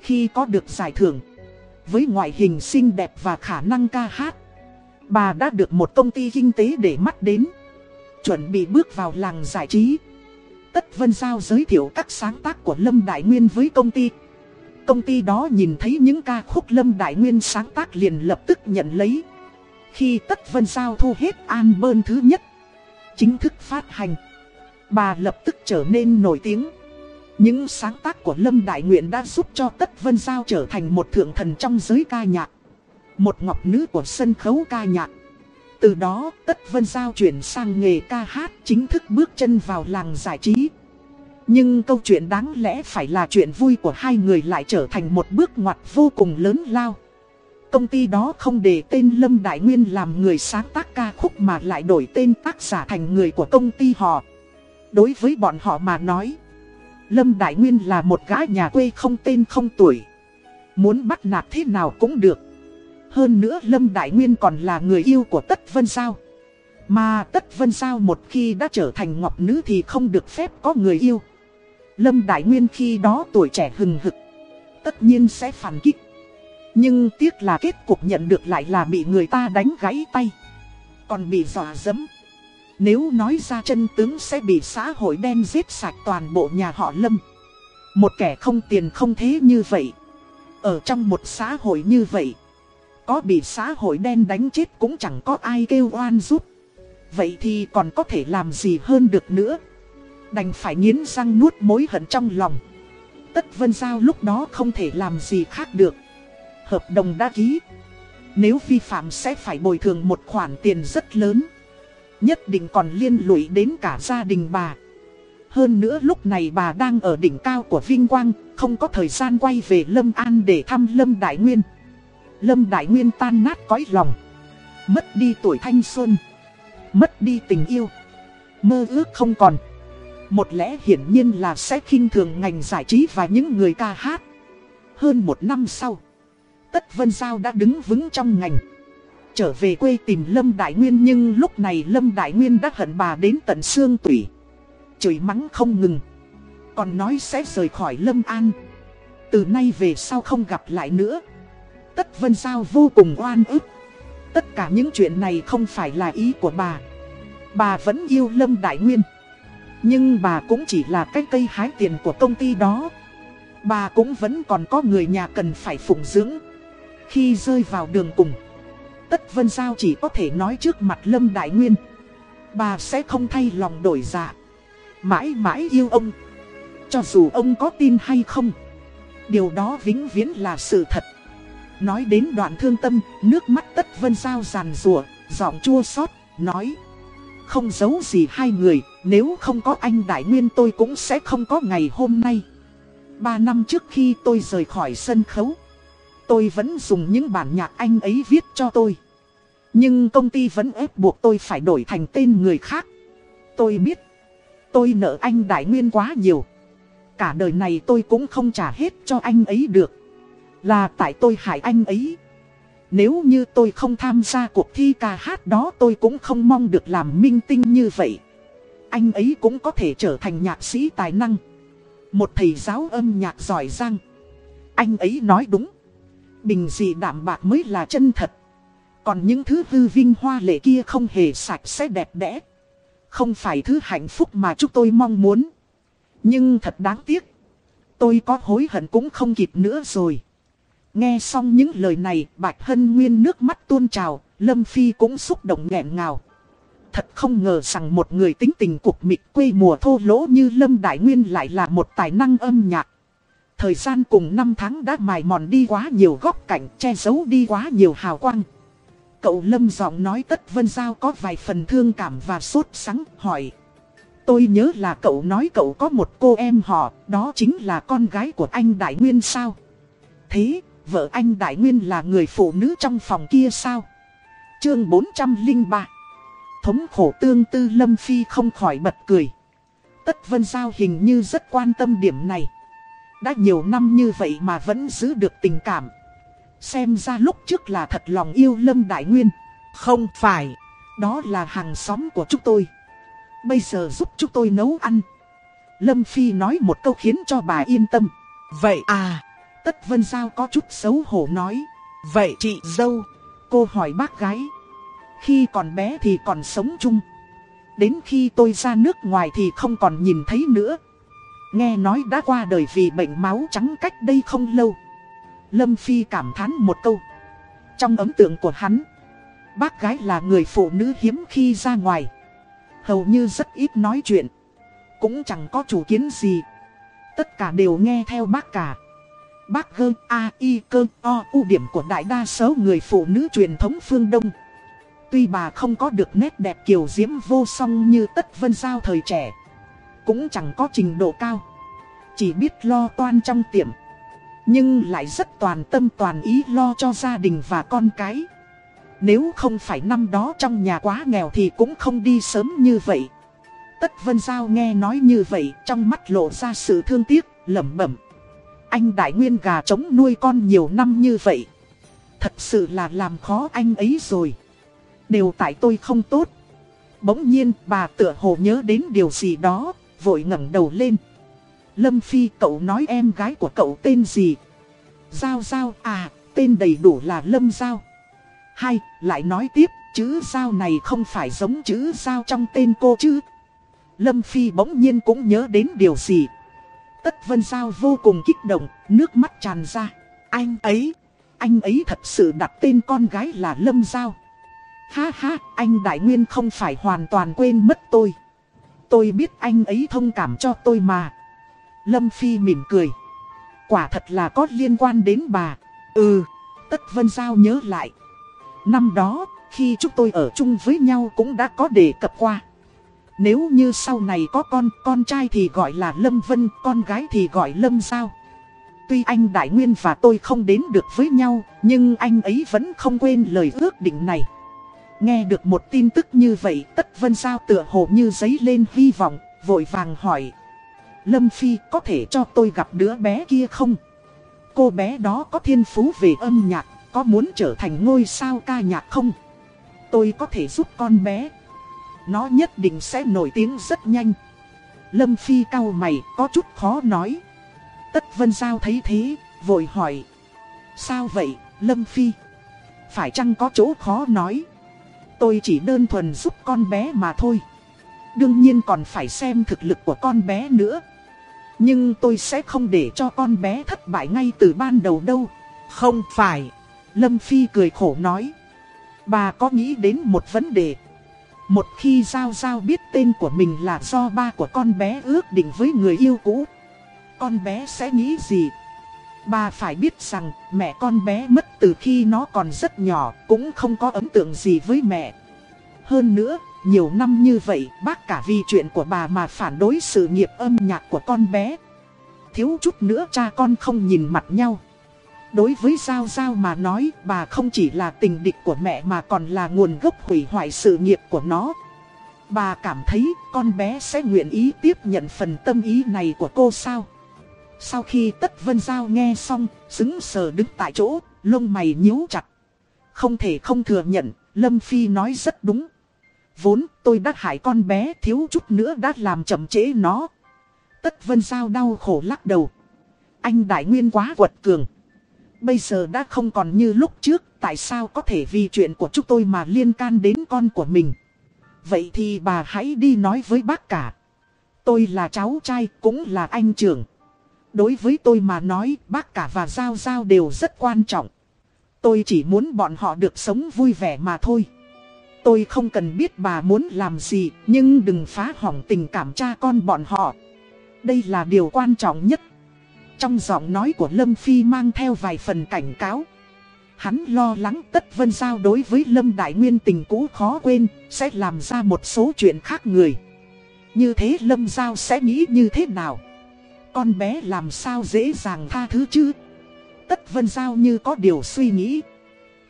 Khi có được giải thưởng, với ngoại hình xinh đẹp và khả năng ca hát, Bà đã được một công ty kinh tế để mắt đến. Chuẩn bị bước vào làng giải trí. Tất Vân Giao giới thiệu các sáng tác của Lâm Đại Nguyên với công ty. Công ty đó nhìn thấy những ca khúc Lâm Đại Nguyên sáng tác liền lập tức nhận lấy. Khi Tất Vân Giao thu hết album thứ nhất, Chính thức phát hành, Bà lập tức trở nên nổi tiếng những sáng tác của Lâm Đại Nguyện đã giúp cho Tất Vân Giao trở thành một thượng thần trong giới ca nhạc. Một ngọc nữ của sân khấu ca nhạc. Từ đó, Tất Vân Giao chuyển sang nghề ca hát chính thức bước chân vào làng giải trí. Nhưng câu chuyện đáng lẽ phải là chuyện vui của hai người lại trở thành một bước ngoặt vô cùng lớn lao. Công ty đó không để tên Lâm Đại Nguyên làm người sáng tác ca khúc mà lại đổi tên tác giả thành người của công ty họ. Đối với bọn họ mà nói Lâm Đại Nguyên là một gã nhà quê không tên không tuổi. Muốn bắt nạt thế nào cũng được. Hơn nữa Lâm Đại Nguyên còn là người yêu của Tất Vân Giao. Mà Tất Vân Giao một khi đã trở thành ngọc nữ thì không được phép có người yêu. Lâm Đại Nguyên khi đó tuổi trẻ hừng hực. Tất nhiên sẽ phản kích. Nhưng tiếc là kết cục nhận được lại là bị người ta đánh gãy tay. Còn bị dọa dẫm. Nếu nói ra chân tướng sẽ bị xã hội đen giết sạch toàn bộ nhà họ Lâm. Một kẻ không tiền không thế như vậy. Ở trong một xã hội như vậy. Có bị xã hội đen đánh chết cũng chẳng có ai kêu oan giúp. Vậy thì còn có thể làm gì hơn được nữa. Đành phải nghiến răng nuốt mối hận trong lòng. Tất Vân Giao lúc đó không thể làm gì khác được. Hợp đồng đã ký. Nếu vi phạm sẽ phải bồi thường một khoản tiền rất lớn. Nhất định còn liên lụy đến cả gia đình bà. Hơn nữa lúc này bà đang ở đỉnh cao của Vinh Quang, Không có thời gian quay về Lâm An để thăm Lâm Đại Nguyên. Lâm Đại Nguyên tan nát cõi lòng. Mất đi tuổi thanh xuân. Mất đi tình yêu. Mơ ước không còn. Một lẽ hiển nhiên là sẽ khinh thường ngành giải trí và những người ca hát. Hơn một năm sau, Tất Vân Giao đã đứng vững trong ngành trở về quê tìm Lâm Đại Nguyên nhưng lúc này Lâm Đại Nguyên đã hận bà đến tận xương tủy. Chửi mắng không ngừng. Còn nói sẽ rời khỏi Lâm An. Từ nay về sau không gặp lại nữa. Tất Vân Giao vô cùng oan ức. Tất cả những chuyện này không phải là ý của bà. Bà vẫn yêu Lâm Đại Nguyên. Nhưng bà cũng chỉ là cái cây hái tiền của công ty đó. Bà cũng vẫn còn có người nhà cần phải phụng dưỡng. Khi rơi vào đường cùng Tất Vân Giao chỉ có thể nói trước mặt Lâm Đại Nguyên. Bà sẽ không thay lòng đổi dạ. Mãi mãi yêu ông. Cho dù ông có tin hay không. Điều đó vĩnh viễn là sự thật. Nói đến đoạn thương tâm, nước mắt Tất Vân Giao giàn rùa, giọng chua xót nói. Không giấu gì hai người, nếu không có anh Đại Nguyên tôi cũng sẽ không có ngày hôm nay. Ba năm trước khi tôi rời khỏi sân khấu, tôi vẫn dùng những bản nhạc anh ấy viết cho tôi. Nhưng công ty vẫn ép buộc tôi phải đổi thành tên người khác. Tôi biết. Tôi nợ anh Đại Nguyên quá nhiều. Cả đời này tôi cũng không trả hết cho anh ấy được. Là tại tôi hại anh ấy. Nếu như tôi không tham gia cuộc thi ca hát đó tôi cũng không mong được làm minh tinh như vậy. Anh ấy cũng có thể trở thành nhạc sĩ tài năng. Một thầy giáo âm nhạc giỏi giang. Anh ấy nói đúng. Bình dị đảm bạc mới là chân thật. Còn những thứ hư vinh hoa lệ kia không hề sạch sẽ đẹp đẽ. Không phải thứ hạnh phúc mà chúng tôi mong muốn. Nhưng thật đáng tiếc. Tôi có hối hận cũng không kịp nữa rồi. Nghe xong những lời này, Bạch Hân Nguyên nước mắt tuôn trào, Lâm Phi cũng xúc động nghẹn ngào. Thật không ngờ rằng một người tính tình cục mịch quê mùa thô lỗ như Lâm Đại Nguyên lại là một tài năng âm nhạc. Thời gian cùng năm tháng đã mài mòn đi quá nhiều góc cạnh, che giấu đi quá nhiều hào quang. Cậu Lâm giọng nói Tất Vân Giao có vài phần thương cảm và sốt sắng, hỏi. Tôi nhớ là cậu nói cậu có một cô em họ, đó chính là con gái của anh Đại Nguyên sao? Thế, vợ anh Đại Nguyên là người phụ nữ trong phòng kia sao? Chương 403 Thống khổ tương tư Lâm Phi không khỏi bật cười. Tất Vân Giao hình như rất quan tâm điểm này. Đã nhiều năm như vậy mà vẫn giữ được tình cảm. Xem ra lúc trước là thật lòng yêu Lâm Đại Nguyên. Không phải, đó là hàng xóm của chúng tôi. Bây giờ giúp chúng tôi nấu ăn. Lâm Phi nói một câu khiến cho bà yên tâm. Vậy à, Tất Vân Giao có chút xấu hổ nói. Vậy chị dâu, cô hỏi bác gái. Khi còn bé thì còn sống chung. Đến khi tôi ra nước ngoài thì không còn nhìn thấy nữa. Nghe nói đã qua đời vì bệnh máu trắng cách đây không lâu. Lâm Phi cảm thán một câu. Trong ấn tượng của hắn, bác gái là người phụ nữ hiếm khi ra ngoài. Hầu như rất ít nói chuyện. Cũng chẳng có chủ kiến gì. Tất cả đều nghe theo bác cả. Bác gơ A I cơ O ưu điểm của đại đa số người phụ nữ truyền thống phương Đông. Tuy bà không có được nét đẹp kiều diễm vô song như tất vân giao thời trẻ. Cũng chẳng có trình độ cao. Chỉ biết lo toan trong tiệm. Nhưng lại rất toàn tâm toàn ý lo cho gia đình và con cái. Nếu không phải năm đó trong nhà quá nghèo thì cũng không đi sớm như vậy. Tất Vân Giao nghe nói như vậy trong mắt lộ ra sự thương tiếc, lẩm bẩm. Anh đại nguyên gà trống nuôi con nhiều năm như vậy. Thật sự là làm khó anh ấy rồi. Đều tại tôi không tốt. Bỗng nhiên bà tựa hồ nhớ đến điều gì đó, vội ngẩng đầu lên. Lâm Phi cậu nói em gái của cậu tên gì? Giao Giao à, tên đầy đủ là Lâm Giao. Hai, lại nói tiếp, chữ Giao này không phải giống chữ Giao trong tên cô chứ. Lâm Phi bỗng nhiên cũng nhớ đến điều gì. Tất Vân Giao vô cùng kích động, nước mắt tràn ra. Anh ấy, anh ấy thật sự đặt tên con gái là Lâm Giao. Ha ha, anh Đại Nguyên không phải hoàn toàn quên mất tôi. Tôi biết anh ấy thông cảm cho tôi mà. Lâm Phi mỉm cười. Quả thật là có liên quan đến bà. Ừ, Tất Vân Giao nhớ lại. Năm đó, khi chúng tôi ở chung với nhau cũng đã có đề cập qua. Nếu như sau này có con, con trai thì gọi là Lâm Vân, con gái thì gọi Lâm Giao. Tuy anh Đại Nguyên và tôi không đến được với nhau, nhưng anh ấy vẫn không quên lời ước định này. Nghe được một tin tức như vậy, Tất Vân Giao tựa hồ như giấy lên hy vọng, vội vàng hỏi. Lâm Phi có thể cho tôi gặp đứa bé kia không? Cô bé đó có thiên phú về âm nhạc, có muốn trở thành ngôi sao ca nhạc không? Tôi có thể giúp con bé. Nó nhất định sẽ nổi tiếng rất nhanh. Lâm Phi cao mày, có chút khó nói. Tất Vân Giao thấy thế, vội hỏi. Sao vậy, Lâm Phi? Phải chăng có chỗ khó nói? Tôi chỉ đơn thuần giúp con bé mà thôi. Đương nhiên còn phải xem thực lực của con bé nữa. Nhưng tôi sẽ không để cho con bé thất bại ngay từ ban đầu đâu. Không phải. Lâm Phi cười khổ nói. Bà có nghĩ đến một vấn đề. Một khi Giao Giao biết tên của mình là do ba của con bé ước định với người yêu cũ. Con bé sẽ nghĩ gì? Bà phải biết rằng mẹ con bé mất từ khi nó còn rất nhỏ cũng không có ấn tượng gì với mẹ. Hơn nữa, nhiều năm như vậy bác cả vì chuyện của bà mà phản đối sự nghiệp âm nhạc của con bé. Thiếu chút nữa cha con không nhìn mặt nhau. Đối với Giao Giao mà nói bà không chỉ là tình địch của mẹ mà còn là nguồn gốc hủy hoại sự nghiệp của nó. Bà cảm thấy con bé sẽ nguyện ý tiếp nhận phần tâm ý này của cô sao? Sau khi Tất Vân Giao nghe xong, xứng sờ đứng tại chỗ, lông mày nhíu chặt. Không thể không thừa nhận, Lâm Phi nói rất đúng. Vốn tôi đã hại con bé thiếu chút nữa đã làm chậm trễ nó. Tất Vân Giao đau khổ lắc đầu. Anh Đại Nguyên quá quật cường. Bây giờ đã không còn như lúc trước, tại sao có thể vì chuyện của chúng tôi mà liên can đến con của mình. Vậy thì bà hãy đi nói với bác cả. Tôi là cháu trai, cũng là anh trưởng. Đối với tôi mà nói, bác cả và Giao Giao đều rất quan trọng. Tôi chỉ muốn bọn họ được sống vui vẻ mà thôi. Tôi không cần biết bà muốn làm gì, nhưng đừng phá hỏng tình cảm cha con bọn họ. Đây là điều quan trọng nhất. Trong giọng nói của Lâm Phi mang theo vài phần cảnh cáo. Hắn lo lắng Tất Vân Giao đối với Lâm Đại Nguyên tình cũ khó quên, sẽ làm ra một số chuyện khác người. Như thế Lâm Giao sẽ nghĩ như thế nào? Con bé làm sao dễ dàng tha thứ chứ? Tất Vân Giao như có điều suy nghĩ.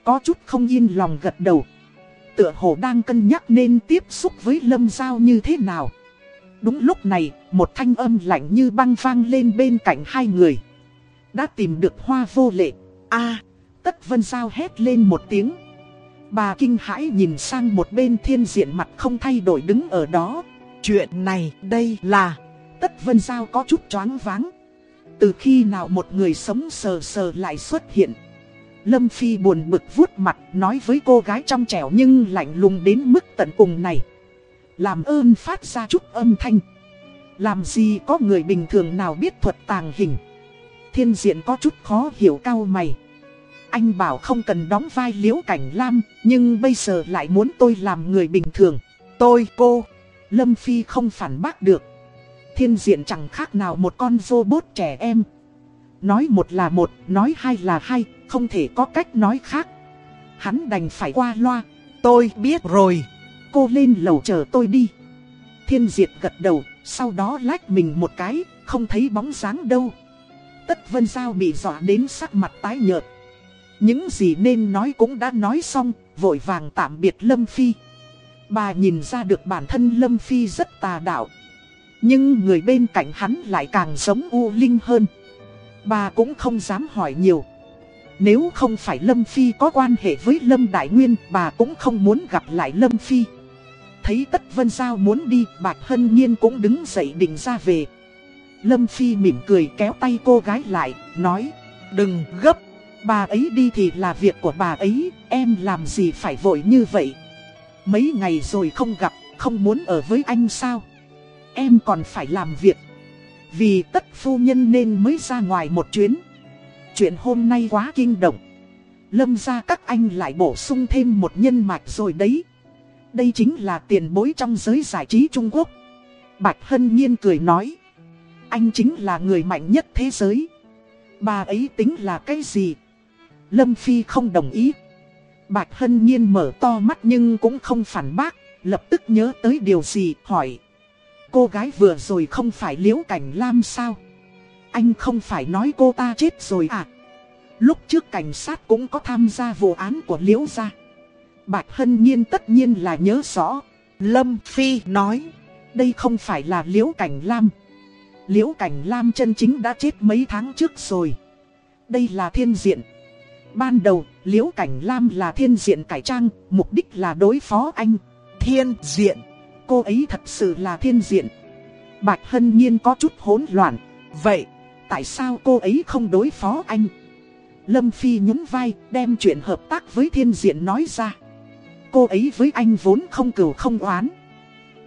Có chút không yên lòng gật đầu. Tựa hồ đang cân nhắc nên tiếp xúc với Lâm Giao như thế nào. Đúng lúc này, một thanh âm lạnh như băng vang lên bên cạnh hai người. Đã tìm được hoa vô lệ. a tất vân giao hét lên một tiếng. Bà kinh hãi nhìn sang một bên thiên diện mặt không thay đổi đứng ở đó. Chuyện này đây là... Tất vân giao có chút choáng váng. Từ khi nào một người sống sờ sờ lại xuất hiện. Lâm Phi buồn bực vuốt mặt nói với cô gái trong trẻo nhưng lạnh lùng đến mức tận cùng này. Làm ơn phát ra chút âm thanh. Làm gì có người bình thường nào biết thuật tàng hình. Thiên diện có chút khó hiểu cao mày. Anh bảo không cần đóng vai liễu cảnh lam, nhưng bây giờ lại muốn tôi làm người bình thường. Tôi, cô, Lâm Phi không phản bác được. Thiên diện chẳng khác nào một con robot trẻ em. Nói một là một, nói hai là hai, không thể có cách nói khác. Hắn đành phải qua loa. Tôi biết rồi. Cô lên lầu chờ tôi đi. Thiên diệt gật đầu, sau đó lách mình một cái, không thấy bóng dáng đâu. Tất Vân Giao bị dọa đến sắc mặt tái nhợt. Những gì nên nói cũng đã nói xong, vội vàng tạm biệt Lâm Phi. Bà nhìn ra được bản thân Lâm Phi rất tà đạo. Nhưng người bên cạnh hắn lại càng giống U Linh hơn. Bà cũng không dám hỏi nhiều. Nếu không phải Lâm Phi có quan hệ với Lâm Đại Nguyên, bà cũng không muốn gặp lại Lâm Phi. Thấy Tất Vân Giao muốn đi, Bạch Hân Nhiên cũng đứng dậy định ra về. Lâm Phi mỉm cười kéo tay cô gái lại, nói, đừng gấp, bà ấy đi thì là việc của bà ấy, em làm gì phải vội như vậy. Mấy ngày rồi không gặp, không muốn ở với anh sao? Em còn phải làm việc. Vì tất phu nhân nên mới ra ngoài một chuyến. Chuyện hôm nay quá kinh động. Lâm ra các anh lại bổ sung thêm một nhân mạch rồi đấy. Đây chính là tiền bối trong giới giải trí Trung Quốc. Bạch Hân Nhiên cười nói. Anh chính là người mạnh nhất thế giới. Bà ấy tính là cái gì? Lâm Phi không đồng ý. Bạch Hân Nhiên mở to mắt nhưng cũng không phản bác, lập tức nhớ tới điều gì, hỏi. Cô gái vừa rồi không phải liễu cảnh lam sao? Anh không phải nói cô ta chết rồi à? Lúc trước cảnh sát cũng có tham gia vụ án của liễu gia. Bạch Hân Nhiên tất nhiên là nhớ rõ. Lâm Phi nói, đây không phải là liễu cảnh lam. Liễu cảnh lam chân chính đã chết mấy tháng trước rồi. Đây là thiên diện. Ban đầu, liễu cảnh lam là thiên diện cải trang, mục đích là đối phó anh. Thiên diện. Cô ấy thật sự là thiên diện. Bạch Hân Nhiên có chút hỗn loạn. Vậy, tại sao cô ấy không đối phó anh? Lâm Phi nhún vai, đem chuyện hợp tác với thiên diện nói ra. Cô ấy với anh vốn không cửu không oán.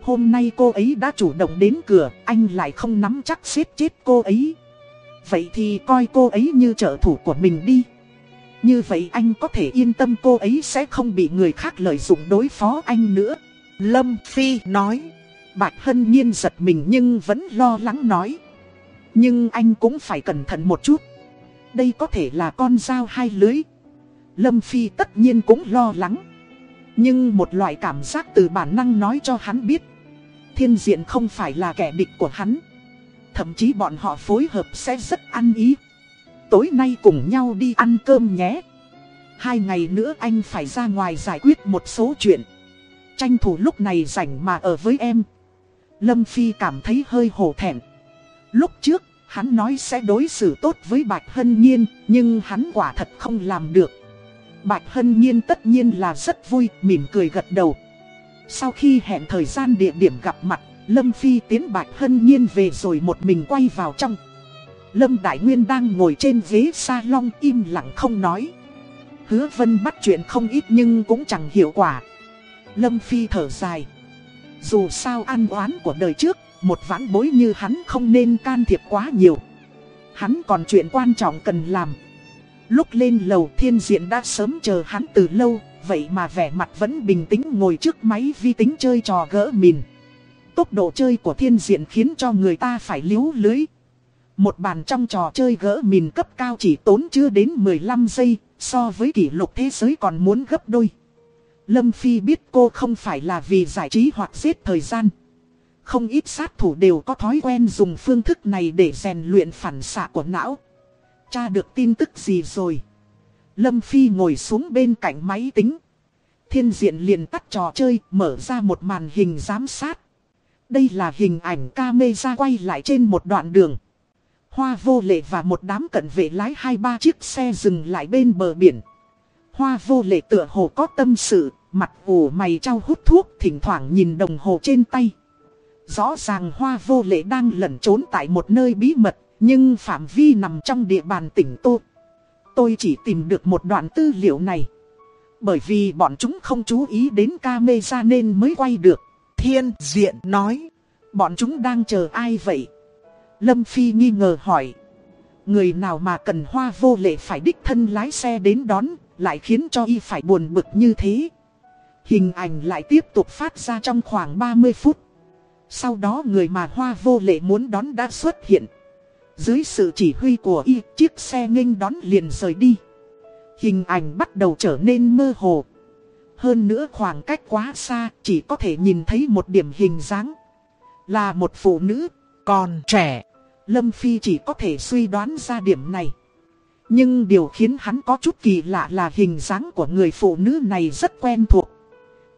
Hôm nay cô ấy đã chủ động đến cửa, anh lại không nắm chắc xếp chết cô ấy. Vậy thì coi cô ấy như trợ thủ của mình đi. Như vậy anh có thể yên tâm cô ấy sẽ không bị người khác lợi dụng đối phó anh nữa. Lâm Phi nói. Bạch Hân Nhiên giật mình nhưng vẫn lo lắng nói. Nhưng anh cũng phải cẩn thận một chút. Đây có thể là con dao hai lưới. Lâm Phi tất nhiên cũng lo lắng. Nhưng một loại cảm giác từ bản năng nói cho hắn biết. Thiên diện không phải là kẻ địch của hắn. Thậm chí bọn họ phối hợp sẽ rất ăn ý. Tối nay cùng nhau đi ăn cơm nhé. Hai ngày nữa anh phải ra ngoài giải quyết một số chuyện. Tranh thủ lúc này rảnh mà ở với em. Lâm Phi cảm thấy hơi hổ thẹn. Lúc trước, hắn nói sẽ đối xử tốt với Bạch Hân Nhiên, nhưng hắn quả thật không làm được. Bạch Hân Nhiên tất nhiên là rất vui, mỉm cười gật đầu. Sau khi hẹn thời gian địa điểm gặp mặt, Lâm Phi tiến Bạch Hân Nhiên về rồi một mình quay vào trong. Lâm Đại Nguyên đang ngồi trên ghế salon im lặng không nói. Hứa Vân bắt chuyện không ít nhưng cũng chẳng hiệu quả. Lâm Phi thở dài. Dù sao ăn oán của đời trước, một vãn bối như hắn không nên can thiệp quá nhiều. Hắn còn chuyện quan trọng cần làm. Lúc lên lầu thiên diện đã sớm chờ hắn từ lâu, vậy mà vẻ mặt vẫn bình tĩnh ngồi trước máy vi tính chơi trò gỡ mìn. Tốc độ chơi của thiên diện khiến cho người ta phải liếu lưới. Một bàn trong trò chơi gỡ mìn cấp cao chỉ tốn chưa đến 15 giây, so với kỷ lục thế giới còn muốn gấp đôi. Lâm Phi biết cô không phải là vì giải trí hoặc giết thời gian. Không ít sát thủ đều có thói quen dùng phương thức này để rèn luyện phản xạ của não. Cha được tin tức gì rồi? Lâm Phi ngồi xuống bên cạnh máy tính. Thiên diện liền tắt trò chơi, mở ra một màn hình giám sát. Đây là hình ảnh camera quay lại trên một đoạn đường. Hoa vô lệ và một đám cận vệ lái hai ba chiếc xe dừng lại bên bờ biển. Hoa vô lệ tựa hồ có tâm sự, mặt ủ mày trao hút thuốc, thỉnh thoảng nhìn đồng hồ trên tay. Rõ ràng hoa vô lệ đang lẩn trốn tại một nơi bí mật, nhưng phạm vi nằm trong địa bàn tỉnh Tô. Tôi chỉ tìm được một đoạn tư liệu này. Bởi vì bọn chúng không chú ý đến ca mây ra nên mới quay được. Thiên diện nói. Bọn chúng đang chờ ai vậy? Lâm Phi nghi ngờ hỏi. Người nào mà cần hoa vô lệ phải đích thân lái xe đến đón, lại khiến cho y phải buồn bực như thế. Hình ảnh lại tiếp tục phát ra trong khoảng 30 phút. Sau đó người mà hoa vô lệ muốn đón đã xuất hiện. Dưới sự chỉ huy của y, chiếc xe nghênh đón liền rời đi. Hình ảnh bắt đầu trở nên mơ hồ. Hơn nữa khoảng cách quá xa, chỉ có thể nhìn thấy một điểm hình dáng. Là một phụ nữ, còn trẻ. Lâm Phi chỉ có thể suy đoán ra điểm này. Nhưng điều khiến hắn có chút kỳ lạ là hình dáng của người phụ nữ này rất quen thuộc.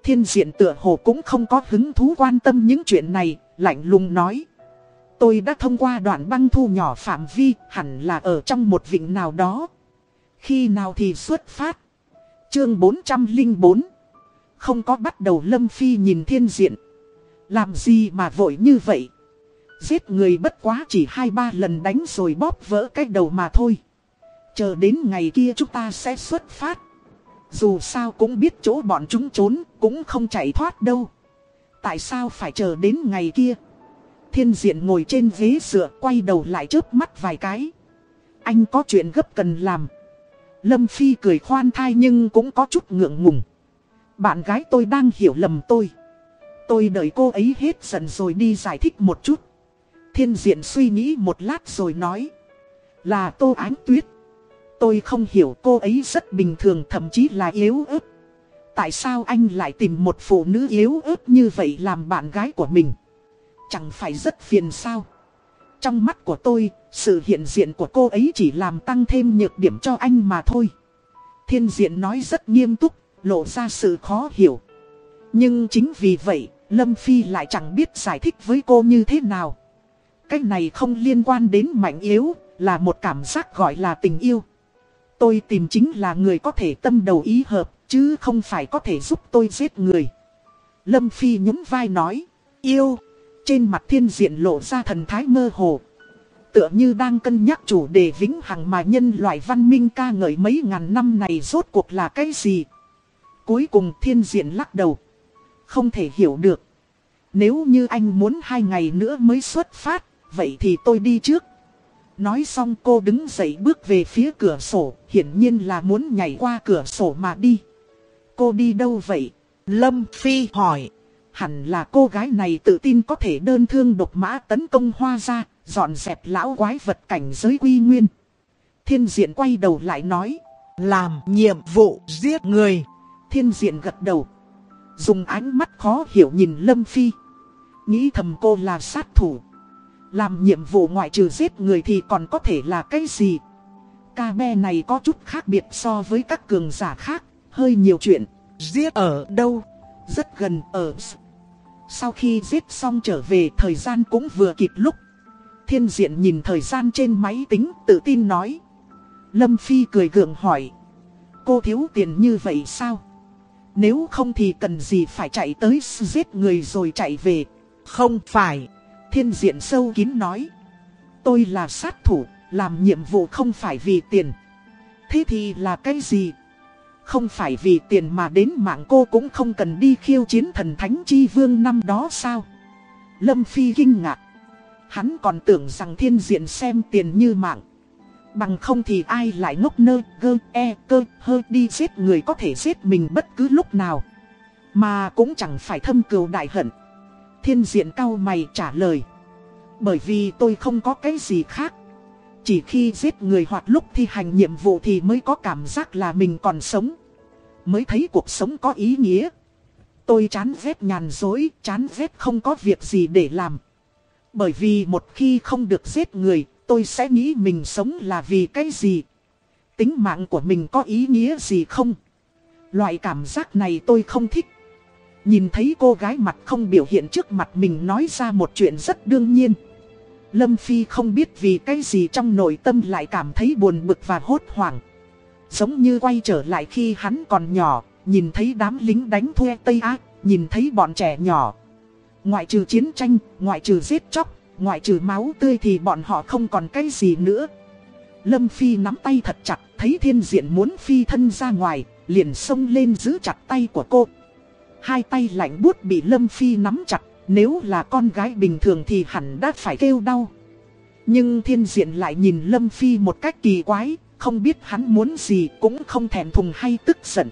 Thiên diện tựa hồ cũng không có hứng thú quan tâm những chuyện này, lạnh lùng nói. Tôi đã thông qua đoạn băng thu nhỏ phạm vi, hẳn là ở trong một vịnh nào đó. Khi nào thì xuất phát? Chương 404 Không có bắt đầu Lâm Phi nhìn thiên diện. Làm gì mà vội như vậy? Giết người bất quá chỉ hai ba lần đánh rồi bóp vỡ cái đầu mà thôi. Chờ đến ngày kia chúng ta sẽ xuất phát. Dù sao cũng biết chỗ bọn chúng trốn, cũng không chạy thoát đâu. Tại sao phải chờ đến ngày kia? Thiên diện ngồi trên ghế dựa quay đầu lại chớp mắt vài cái. Anh có chuyện gấp cần làm. Lâm Phi cười khoan thai nhưng cũng có chút ngượng ngùng. Bạn gái tôi đang hiểu lầm tôi. Tôi đợi cô ấy hết giận rồi đi giải thích một chút. Thiên diện suy nghĩ một lát rồi nói. Là Tô Ánh Tuyết. Tôi không hiểu cô ấy rất bình thường thậm chí là yếu ớt. Tại sao anh lại tìm một phụ nữ yếu ớt như vậy làm bạn gái của mình? Chẳng phải rất phiền sao? Trong mắt của tôi, sự hiện diện của cô ấy chỉ làm tăng thêm nhược điểm cho anh mà thôi. Thiên diện nói rất nghiêm túc, lộ ra sự khó hiểu. Nhưng chính vì vậy, Lâm Phi lại chẳng biết giải thích với cô như thế nào. cách này không liên quan đến mạnh yếu, là một cảm giác gọi là tình yêu. Tôi tìm chính là người có thể tâm đầu ý hợp, chứ không phải có thể giúp tôi giết người. Lâm Phi nhún vai nói, yêu. Trên mặt thiên diện lộ ra thần thái mơ hồ. Tựa như đang cân nhắc chủ đề vĩnh hằng mà nhân loại văn minh ca ngợi mấy ngàn năm này rốt cuộc là cái gì. Cuối cùng thiên diện lắc đầu. Không thể hiểu được. Nếu như anh muốn hai ngày nữa mới xuất phát, vậy thì tôi đi trước. Nói xong cô đứng dậy bước về phía cửa sổ, hiển nhiên là muốn nhảy qua cửa sổ mà đi. Cô đi đâu vậy? Lâm Phi hỏi. Hẳn là cô gái này tự tin có thể đơn thương độc mã tấn công hoa ra, dọn dẹp lão quái vật cảnh giới quy nguyên. Thiên diện quay đầu lại nói, làm nhiệm vụ giết người. Thiên diện gật đầu, dùng ánh mắt khó hiểu nhìn Lâm Phi. Nghĩ thầm cô là sát thủ. Làm nhiệm vụ ngoại trừ giết người thì còn có thể là cái gì? Ca be này có chút khác biệt so với các cường giả khác, hơi nhiều chuyện. Giết ở đâu? Rất gần ở Sau khi giết xong trở về thời gian cũng vừa kịp lúc Thiên diện nhìn thời gian trên máy tính tự tin nói Lâm Phi cười gượng hỏi Cô thiếu tiền như vậy sao? Nếu không thì cần gì phải chạy tới giết người rồi chạy về Không phải Thiên diện sâu kín nói Tôi là sát thủ Làm nhiệm vụ không phải vì tiền Thế thì là cái gì? Không phải vì tiền mà đến mạng cô cũng không cần đi khiêu chiến thần thánh chi vương năm đó sao? Lâm Phi kinh ngạc. Hắn còn tưởng rằng thiên diện xem tiền như mạng. Bằng không thì ai lại ngốc nơ, gơ, e, cơ, hơ đi giết người có thể giết mình bất cứ lúc nào. Mà cũng chẳng phải thâm cừu đại hận. Thiên diện cao mày trả lời. Bởi vì tôi không có cái gì khác. Chỉ khi giết người hoặc lúc thi hành nhiệm vụ thì mới có cảm giác là mình còn sống. Mới thấy cuộc sống có ý nghĩa. Tôi chán ghét nhàn dối, chán ghét không có việc gì để làm. Bởi vì một khi không được giết người, tôi sẽ nghĩ mình sống là vì cái gì? Tính mạng của mình có ý nghĩa gì không? Loại cảm giác này tôi không thích. Nhìn thấy cô gái mặt không biểu hiện trước mặt mình nói ra một chuyện rất đương nhiên. Lâm Phi không biết vì cái gì trong nội tâm lại cảm thấy buồn bực và hốt hoảng. Giống như quay trở lại khi hắn còn nhỏ, nhìn thấy đám lính đánh thuê Tây Á, nhìn thấy bọn trẻ nhỏ. Ngoại trừ chiến tranh, ngoại trừ giết chóc, ngoại trừ máu tươi thì bọn họ không còn cái gì nữa. Lâm Phi nắm tay thật chặt, thấy thiên diện muốn phi thân ra ngoài, liền xông lên giữ chặt tay của cô. Hai tay lạnh buốt bị Lâm Phi nắm chặt, nếu là con gái bình thường thì hẳn đã phải kêu đau. Nhưng thiên diện lại nhìn Lâm Phi một cách kỳ quái, không biết hắn muốn gì cũng không thèm thùng hay tức giận.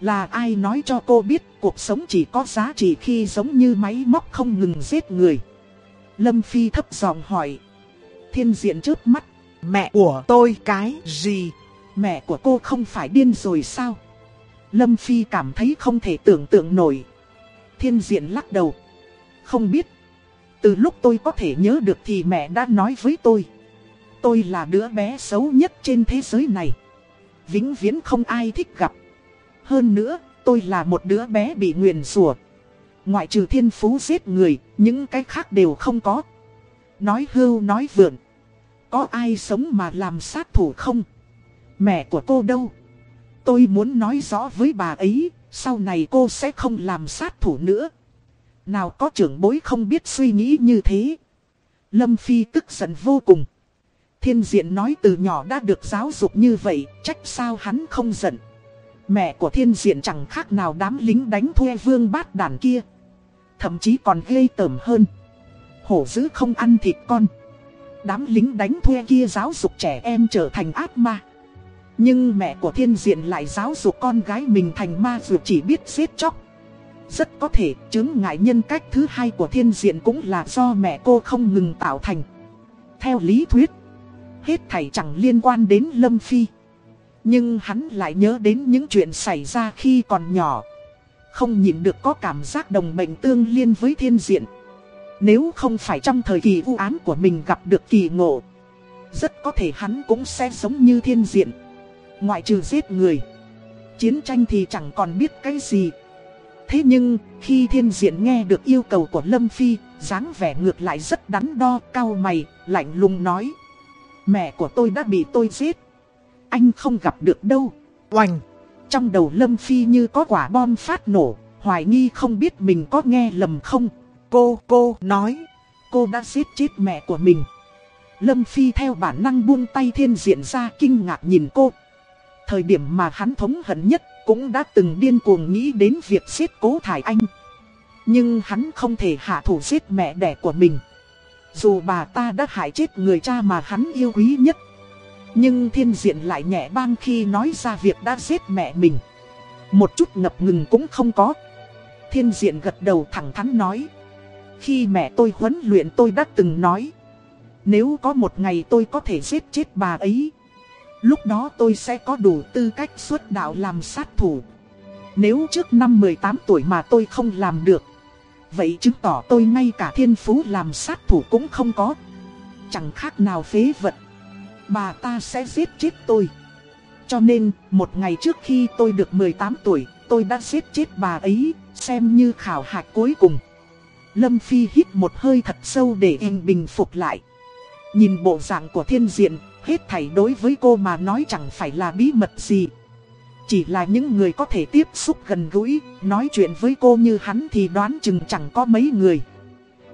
Là ai nói cho cô biết cuộc sống chỉ có giá trị khi giống như máy móc không ngừng giết người. Lâm Phi thấp giọng hỏi. Thiên diện trước mắt. Mẹ của tôi cái gì? Mẹ của cô không phải điên rồi sao? Lâm Phi cảm thấy không thể tưởng tượng nổi. Thiên diện lắc đầu. Không biết. Từ lúc tôi có thể nhớ được thì mẹ đã nói với tôi. Tôi là đứa bé xấu nhất trên thế giới này. Vĩnh viễn không ai thích gặp. Hơn nữa, tôi là một đứa bé bị nguyền rủa Ngoại trừ thiên phú giết người, những cái khác đều không có. Nói hưu nói vượn. Có ai sống mà làm sát thủ không? Mẹ của cô đâu? Tôi muốn nói rõ với bà ấy, sau này cô sẽ không làm sát thủ nữa. Nào có trưởng bối không biết suy nghĩ như thế. Lâm Phi tức giận vô cùng. Thiên diện nói từ nhỏ đã được giáo dục như vậy, trách sao hắn không giận. Mẹ của thiên diện chẳng khác nào đám lính đánh thuê vương bát đàn kia. Thậm chí còn ghê tởm hơn. Hổ dữ không ăn thịt con. Đám lính đánh thuê kia giáo dục trẻ em trở thành ác ma. Nhưng mẹ của thiên diện lại giáo dục con gái mình thành ma dù chỉ biết giết chóc. Rất có thể chứng ngại nhân cách thứ hai của thiên diện cũng là do mẹ cô không ngừng tạo thành. Theo lý thuyết, hết thảy chẳng liên quan đến Lâm Phi. Nhưng hắn lại nhớ đến những chuyện xảy ra khi còn nhỏ. Không nhìn được có cảm giác đồng mệnh tương liên với thiên diện. Nếu không phải trong thời kỳ vụ án của mình gặp được kỳ ngộ. Rất có thể hắn cũng sẽ giống như thiên diện. Ngoại trừ giết người. Chiến tranh thì chẳng còn biết cái gì. Thế nhưng, khi thiên diện nghe được yêu cầu của Lâm Phi, dáng vẻ ngược lại rất đắn đo, cao mày, lạnh lùng nói. Mẹ của tôi đã bị tôi giết. Anh không gặp được đâu. Oành! Trong đầu Lâm Phi như có quả bom phát nổ, hoài nghi không biết mình có nghe lầm không. Cô, cô, nói, cô đã giết chết mẹ của mình. Lâm Phi theo bản năng buông tay thiên diện ra kinh ngạc nhìn cô. Thời điểm mà hắn thống hận nhất cũng đã từng điên cuồng nghĩ đến việc giết cố thải anh. Nhưng hắn không thể hạ thủ giết mẹ đẻ của mình. Dù bà ta đã hại chết người cha mà hắn yêu quý nhất. Nhưng thiên diện lại nhẹ bang khi nói ra việc đã giết mẹ mình. Một chút ngập ngừng cũng không có. Thiên diện gật đầu thẳng thắn nói. Khi mẹ tôi huấn luyện tôi đã từng nói. Nếu có một ngày tôi có thể giết chết bà ấy. Lúc đó tôi sẽ có đủ tư cách xuất đạo làm sát thủ. Nếu trước năm 18 tuổi mà tôi không làm được. Vậy chứng tỏ tôi ngay cả thiên phú làm sát thủ cũng không có. Chẳng khác nào phế vật bà ta sẽ giết chết tôi. Cho nên, một ngày trước khi tôi được 18 tuổi, tôi đã giết chết bà ấy, xem như khảo hạch cuối cùng. Lâm Phi hít một hơi thật sâu để em bình phục lại. Nhìn bộ dạng của thiên diện, hết thảy đối với cô mà nói chẳng phải là bí mật gì. Chỉ là những người có thể tiếp xúc gần gũi, nói chuyện với cô như hắn thì đoán chừng chẳng có mấy người.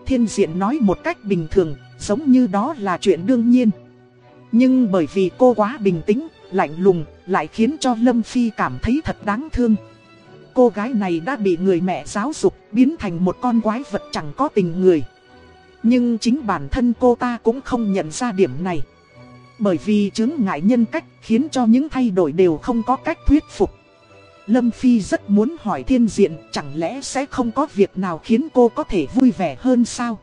Thiên diện nói một cách bình thường, giống như đó là chuyện đương nhiên. Nhưng bởi vì cô quá bình tĩnh, lạnh lùng, lại khiến cho Lâm Phi cảm thấy thật đáng thương. Cô gái này đã bị người mẹ giáo dục, biến thành một con quái vật chẳng có tình người. Nhưng chính bản thân cô ta cũng không nhận ra điểm này. Bởi vì chứng ngại nhân cách khiến cho những thay đổi đều không có cách thuyết phục. Lâm Phi rất muốn hỏi thiên diện chẳng lẽ sẽ không có việc nào khiến cô có thể vui vẻ hơn sao?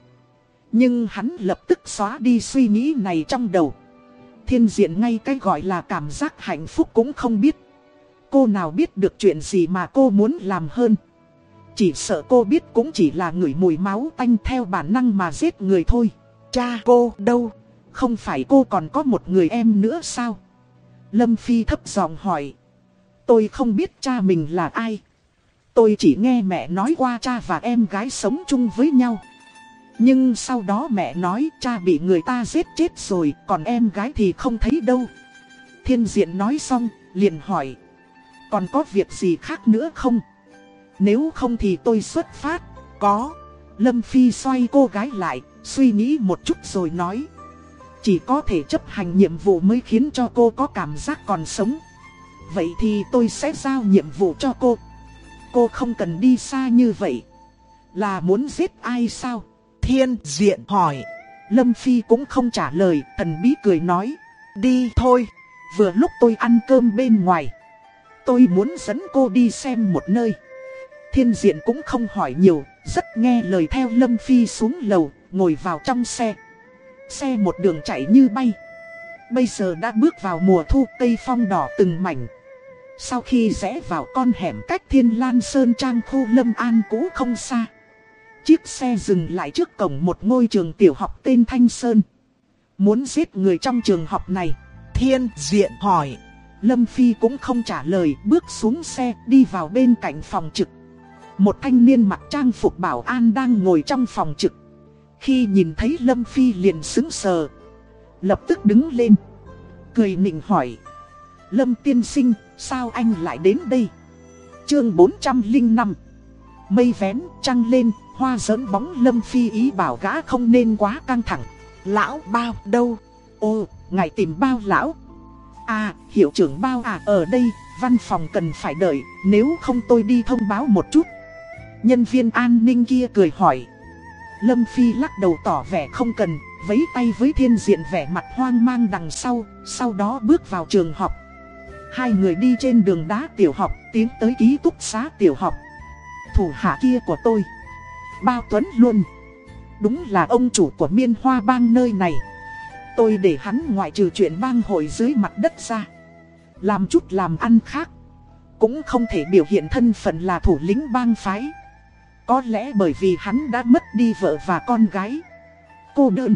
Nhưng hắn lập tức xóa đi suy nghĩ này trong đầu. Thiên diện ngay cái gọi là cảm giác hạnh phúc cũng không biết. Cô nào biết được chuyện gì mà cô muốn làm hơn. Chỉ sợ cô biết cũng chỉ là người mùi máu tanh theo bản năng mà giết người thôi. Cha cô đâu? Không phải cô còn có một người em nữa sao? Lâm Phi thấp giọng hỏi. Tôi không biết cha mình là ai. Tôi chỉ nghe mẹ nói qua cha và em gái sống chung với nhau. Nhưng sau đó mẹ nói cha bị người ta giết chết rồi, còn em gái thì không thấy đâu. Thiên diện nói xong, liền hỏi. Còn có việc gì khác nữa không? Nếu không thì tôi xuất phát. Có. Lâm Phi xoay cô gái lại, suy nghĩ một chút rồi nói. Chỉ có thể chấp hành nhiệm vụ mới khiến cho cô có cảm giác còn sống. Vậy thì tôi sẽ giao nhiệm vụ cho cô. Cô không cần đi xa như vậy. Là muốn giết ai sao? Thiên diện hỏi. Lâm Phi cũng không trả lời, thần bí cười nói. Đi thôi, vừa lúc tôi ăn cơm bên ngoài. Tôi muốn dẫn cô đi xem một nơi. Thiên diện cũng không hỏi nhiều, rất nghe lời theo Lâm Phi xuống lầu, ngồi vào trong xe. Xe một đường chạy như bay. Bây giờ đã bước vào mùa thu, cây phong đỏ từng mảnh. Sau khi rẽ vào con hẻm cách Thiên Lan Sơn Trang khu Lâm An cũ không xa. Chiếc xe dừng lại trước cổng một ngôi trường tiểu học tên Thanh Sơn. Muốn giết người trong trường học này. Thiên diện hỏi. Lâm Phi cũng không trả lời, bước xuống xe, đi vào bên cạnh phòng trực. Một thanh niên mặc trang phục bảo an đang ngồi trong phòng trực. Khi nhìn thấy Lâm Phi liền xứng sờ. Lập tức đứng lên. Cười nịnh hỏi. Lâm tiên sinh, sao anh lại đến đây? Chương 405 Mây vén, trăng lên, hoa giỡn bóng Lâm Phi ý bảo gã không nên quá căng thẳng. Lão bao đâu? Ô, ngài tìm bao lão? À, hiệu trưởng bao à ở đây, văn phòng cần phải đợi, nếu không tôi đi thông báo một chút. Nhân viên an ninh kia cười hỏi. Lâm Phi lắc đầu tỏ vẻ không cần, vấy tay với thiên diện vẻ mặt hoang mang đằng sau, sau đó bước vào trường học. Hai người đi trên đường đá tiểu học, tiến tới ký túc xá tiểu học. Thủ hạ kia của tôi. Bao Tuấn luôn. Đúng là ông chủ của miên hoa bang nơi này. Tôi để hắn ngoại trừ chuyện bang hội dưới mặt đất ra. Làm chút làm ăn khác. Cũng không thể biểu hiện thân phận là thủ lĩnh bang phái. Có lẽ bởi vì hắn đã mất đi vợ và con gái. Cô đơn.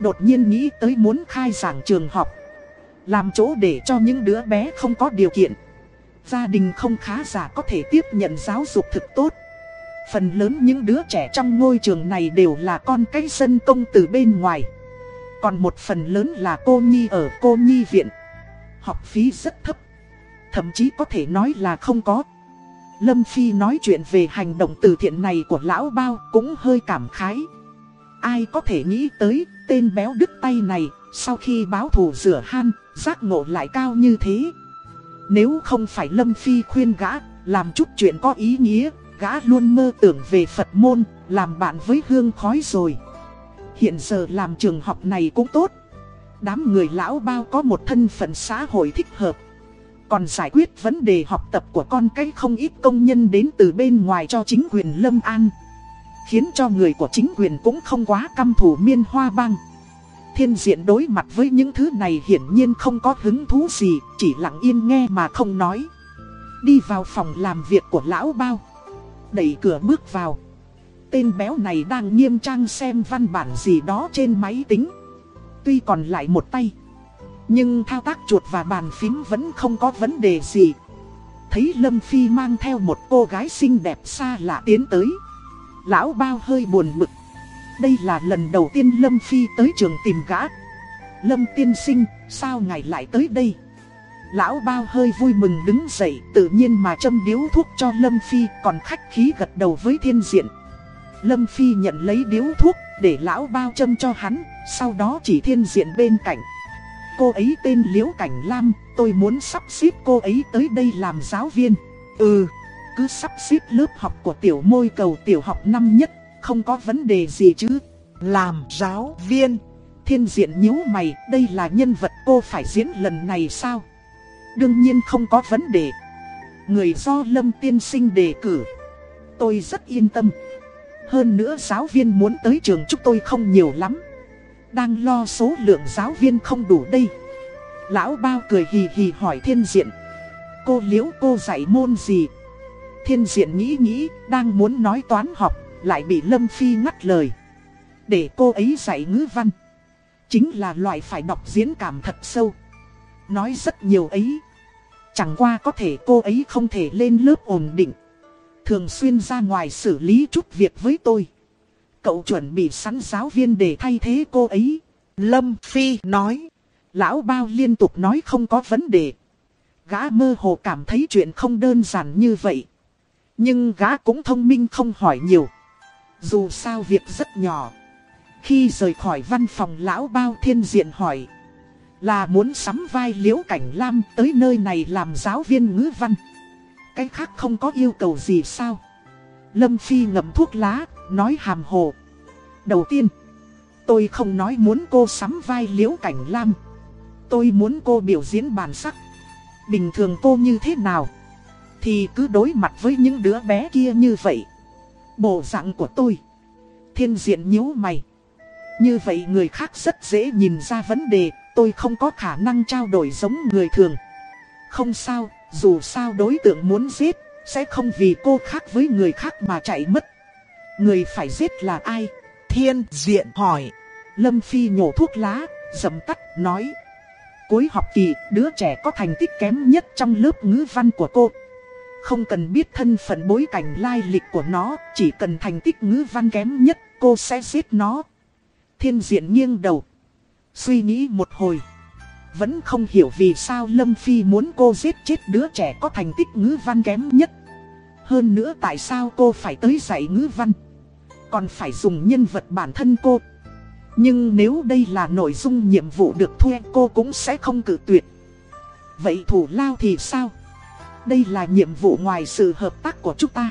Đột nhiên nghĩ tới muốn khai giảng trường học. Làm chỗ để cho những đứa bé không có điều kiện. Gia đình không khá giả có thể tiếp nhận giáo dục thực tốt. Phần lớn những đứa trẻ trong ngôi trường này đều là con cái dân công từ bên ngoài. Còn một phần lớn là cô Nhi ở cô Nhi viện. Học phí rất thấp. Thậm chí có thể nói là không có. Lâm Phi nói chuyện về hành động từ thiện này của lão bao cũng hơi cảm khái. Ai có thể nghĩ tới tên béo đứt tay này sau khi báo thù rửa han, giác ngộ lại cao như thế. Nếu không phải Lâm Phi khuyên gã, làm chút chuyện có ý nghĩa, gã luôn mơ tưởng về Phật môn, làm bạn với hương khói rồi. Hiện giờ làm trường học này cũng tốt. Đám người lão bao có một thân phận xã hội thích hợp. Còn giải quyết vấn đề học tập của con cái không ít công nhân đến từ bên ngoài cho chính quyền Lâm An. Khiến cho người của chính quyền cũng không quá căm thủ miên hoa băng. Thiên diện đối mặt với những thứ này hiển nhiên không có hứng thú gì, chỉ lặng yên nghe mà không nói. Đi vào phòng làm việc của lão bao. Đẩy cửa bước vào. Tên béo này đang nghiêm trang xem văn bản gì đó trên máy tính. Tuy còn lại một tay. Nhưng thao tác chuột và bàn phím vẫn không có vấn đề gì. Thấy Lâm Phi mang theo một cô gái xinh đẹp xa lạ tiến tới Lão bao hơi buồn bực Đây là lần đầu tiên Lâm Phi tới trường tìm gã Lâm tiên sinh, sao ngài lại tới đây? Lão bao hơi vui mừng đứng dậy, tự nhiên mà châm điếu thuốc cho Lâm Phi, còn khách khí gật đầu với thiên diện. Lâm Phi nhận lấy điếu thuốc, để lão bao châm cho hắn, sau đó chỉ thiên diện bên cạnh. Cô ấy tên Liễu Cảnh Lam, tôi muốn sắp xếp cô ấy tới đây làm giáo viên. Ừ, cứ sắp xếp lớp học của tiểu môi cầu tiểu học năm nhất, không có vấn đề gì chứ. Làm giáo viên. Thiên diện nhíu mày, đây là nhân vật cô phải diễn lần này sao? Đương nhiên không có vấn đề. Người do Lâm Tiên Sinh đề cử. Tôi rất yên tâm. Hơn nữa giáo viên muốn tới trường chúng tôi không nhiều lắm. Đang lo số lượng giáo viên không đủ đây. Lão bao cười hì hì hỏi thiên diện. Cô liễu cô dạy môn gì? Thiên diện nghĩ nghĩ, đang muốn nói toán học, lại bị Lâm Phi ngắt lời. Để cô ấy dạy ngữ văn. Chính là loại phải đọc diễn cảm thật sâu. Nói rất nhiều ấy. Chẳng qua có thể cô ấy không thể lên lớp ổn định. Thường xuyên ra ngoài xử lý chút việc với tôi. Cậu chuẩn bị sẵn giáo viên để thay thế cô ấy. Lâm Phi nói. Lão bao liên tục nói không có vấn đề. Gã mơ hồ cảm thấy chuyện không đơn giản như vậy. Nhưng gã cũng thông minh không hỏi nhiều. Dù sao việc rất nhỏ. Khi rời khỏi văn phòng lão bao thiên diện hỏi. Là muốn sắm vai liễu cảnh lam tới nơi này làm giáo viên ngữ văn. Cái khác không có yêu cầu gì sao. Lâm Phi ngậm thuốc lá, nói hàm hồ. Đầu tiên, tôi không nói muốn cô sắm vai liễu cảnh lam. Tôi muốn cô biểu diễn bản sắc. Bình thường cô như thế nào? Thì cứ đối mặt với những đứa bé kia như vậy. Bộ dạng của tôi. Thiên diện nhíu mày. Như vậy người khác rất dễ nhìn ra vấn đề, tôi không có khả năng trao đổi giống người thường. Không sao, dù sao đối tượng muốn giết, sẽ không vì cô khác với người khác mà chạy mất. Người phải giết là ai? Thiên diện hỏi. Lâm Phi nhổ thuốc lá, dầm tắt, nói. Cuối học kỳ, đứa trẻ có thành tích kém nhất trong lớp ngữ văn của cô. Không cần biết thân phận bối cảnh lai lịch của nó, chỉ cần thành tích ngữ văn kém nhất, cô sẽ giết nó. Thiên diện nghiêng đầu. Suy nghĩ một hồi. Vẫn không hiểu vì sao Lâm Phi muốn cô giết chết đứa trẻ có thành tích ngữ văn kém nhất. Hơn nữa tại sao cô phải tới dạy ngữ văn. Còn phải dùng nhân vật bản thân cô. Nhưng nếu đây là nội dung nhiệm vụ được thuê cô cũng sẽ không cử tuyệt. Vậy thủ lao thì sao? Đây là nhiệm vụ ngoài sự hợp tác của chúng ta.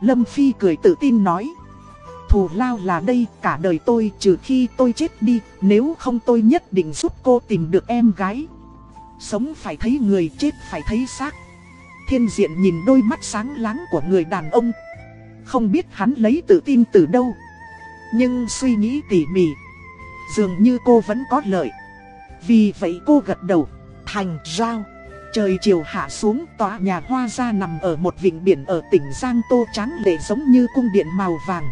Lâm Phi cười tự tin nói thù lao là đây cả đời tôi trừ khi tôi chết đi, nếu không tôi nhất định giúp cô tìm được em gái. Sống phải thấy người chết phải thấy xác. Thiên diện nhìn đôi mắt sáng láng của người đàn ông. Không biết hắn lấy tự tin từ đâu. Nhưng suy nghĩ tỉ mỉ. Dường như cô vẫn có lợi. Vì vậy cô gật đầu. Thành giao. Trời chiều hạ xuống tòa nhà hoa ra nằm ở một vịnh biển ở tỉnh Giang Tô trắng lệ giống như cung điện màu vàng.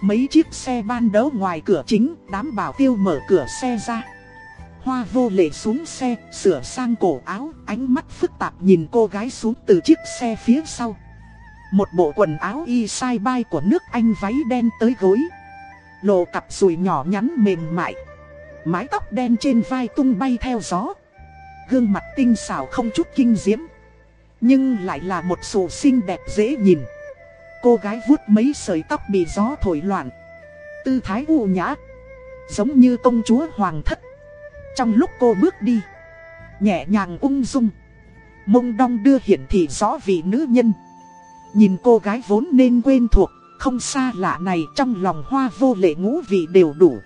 Mấy chiếc xe ban đấu ngoài cửa chính, đám bảo tiêu mở cửa xe ra. Hoa vô lệ xuống xe, sửa sang cổ áo, ánh mắt phức tạp nhìn cô gái xuống từ chiếc xe phía sau. Một bộ quần áo y sai bay của nước Anh váy đen tới gối. Lộ cặp sùi nhỏ nhắn mềm mại. Mái tóc đen trên vai tung bay theo gió. Gương mặt tinh xảo không chút kinh diễm. Nhưng lại là một sổ xinh đẹp dễ nhìn. Cô gái vuốt mấy sợi tóc bị gió thổi loạn Tư thái u nhã Giống như công chúa hoàng thất Trong lúc cô bước đi, Nhẹ nhàng ung dung Mông đong đưa hiển thị rõ vị nữ nhân Nhìn cô gái vốn nên quên thuộc Không xa lạ này trong lòng hoa vô lệ ngũ vị đều đủ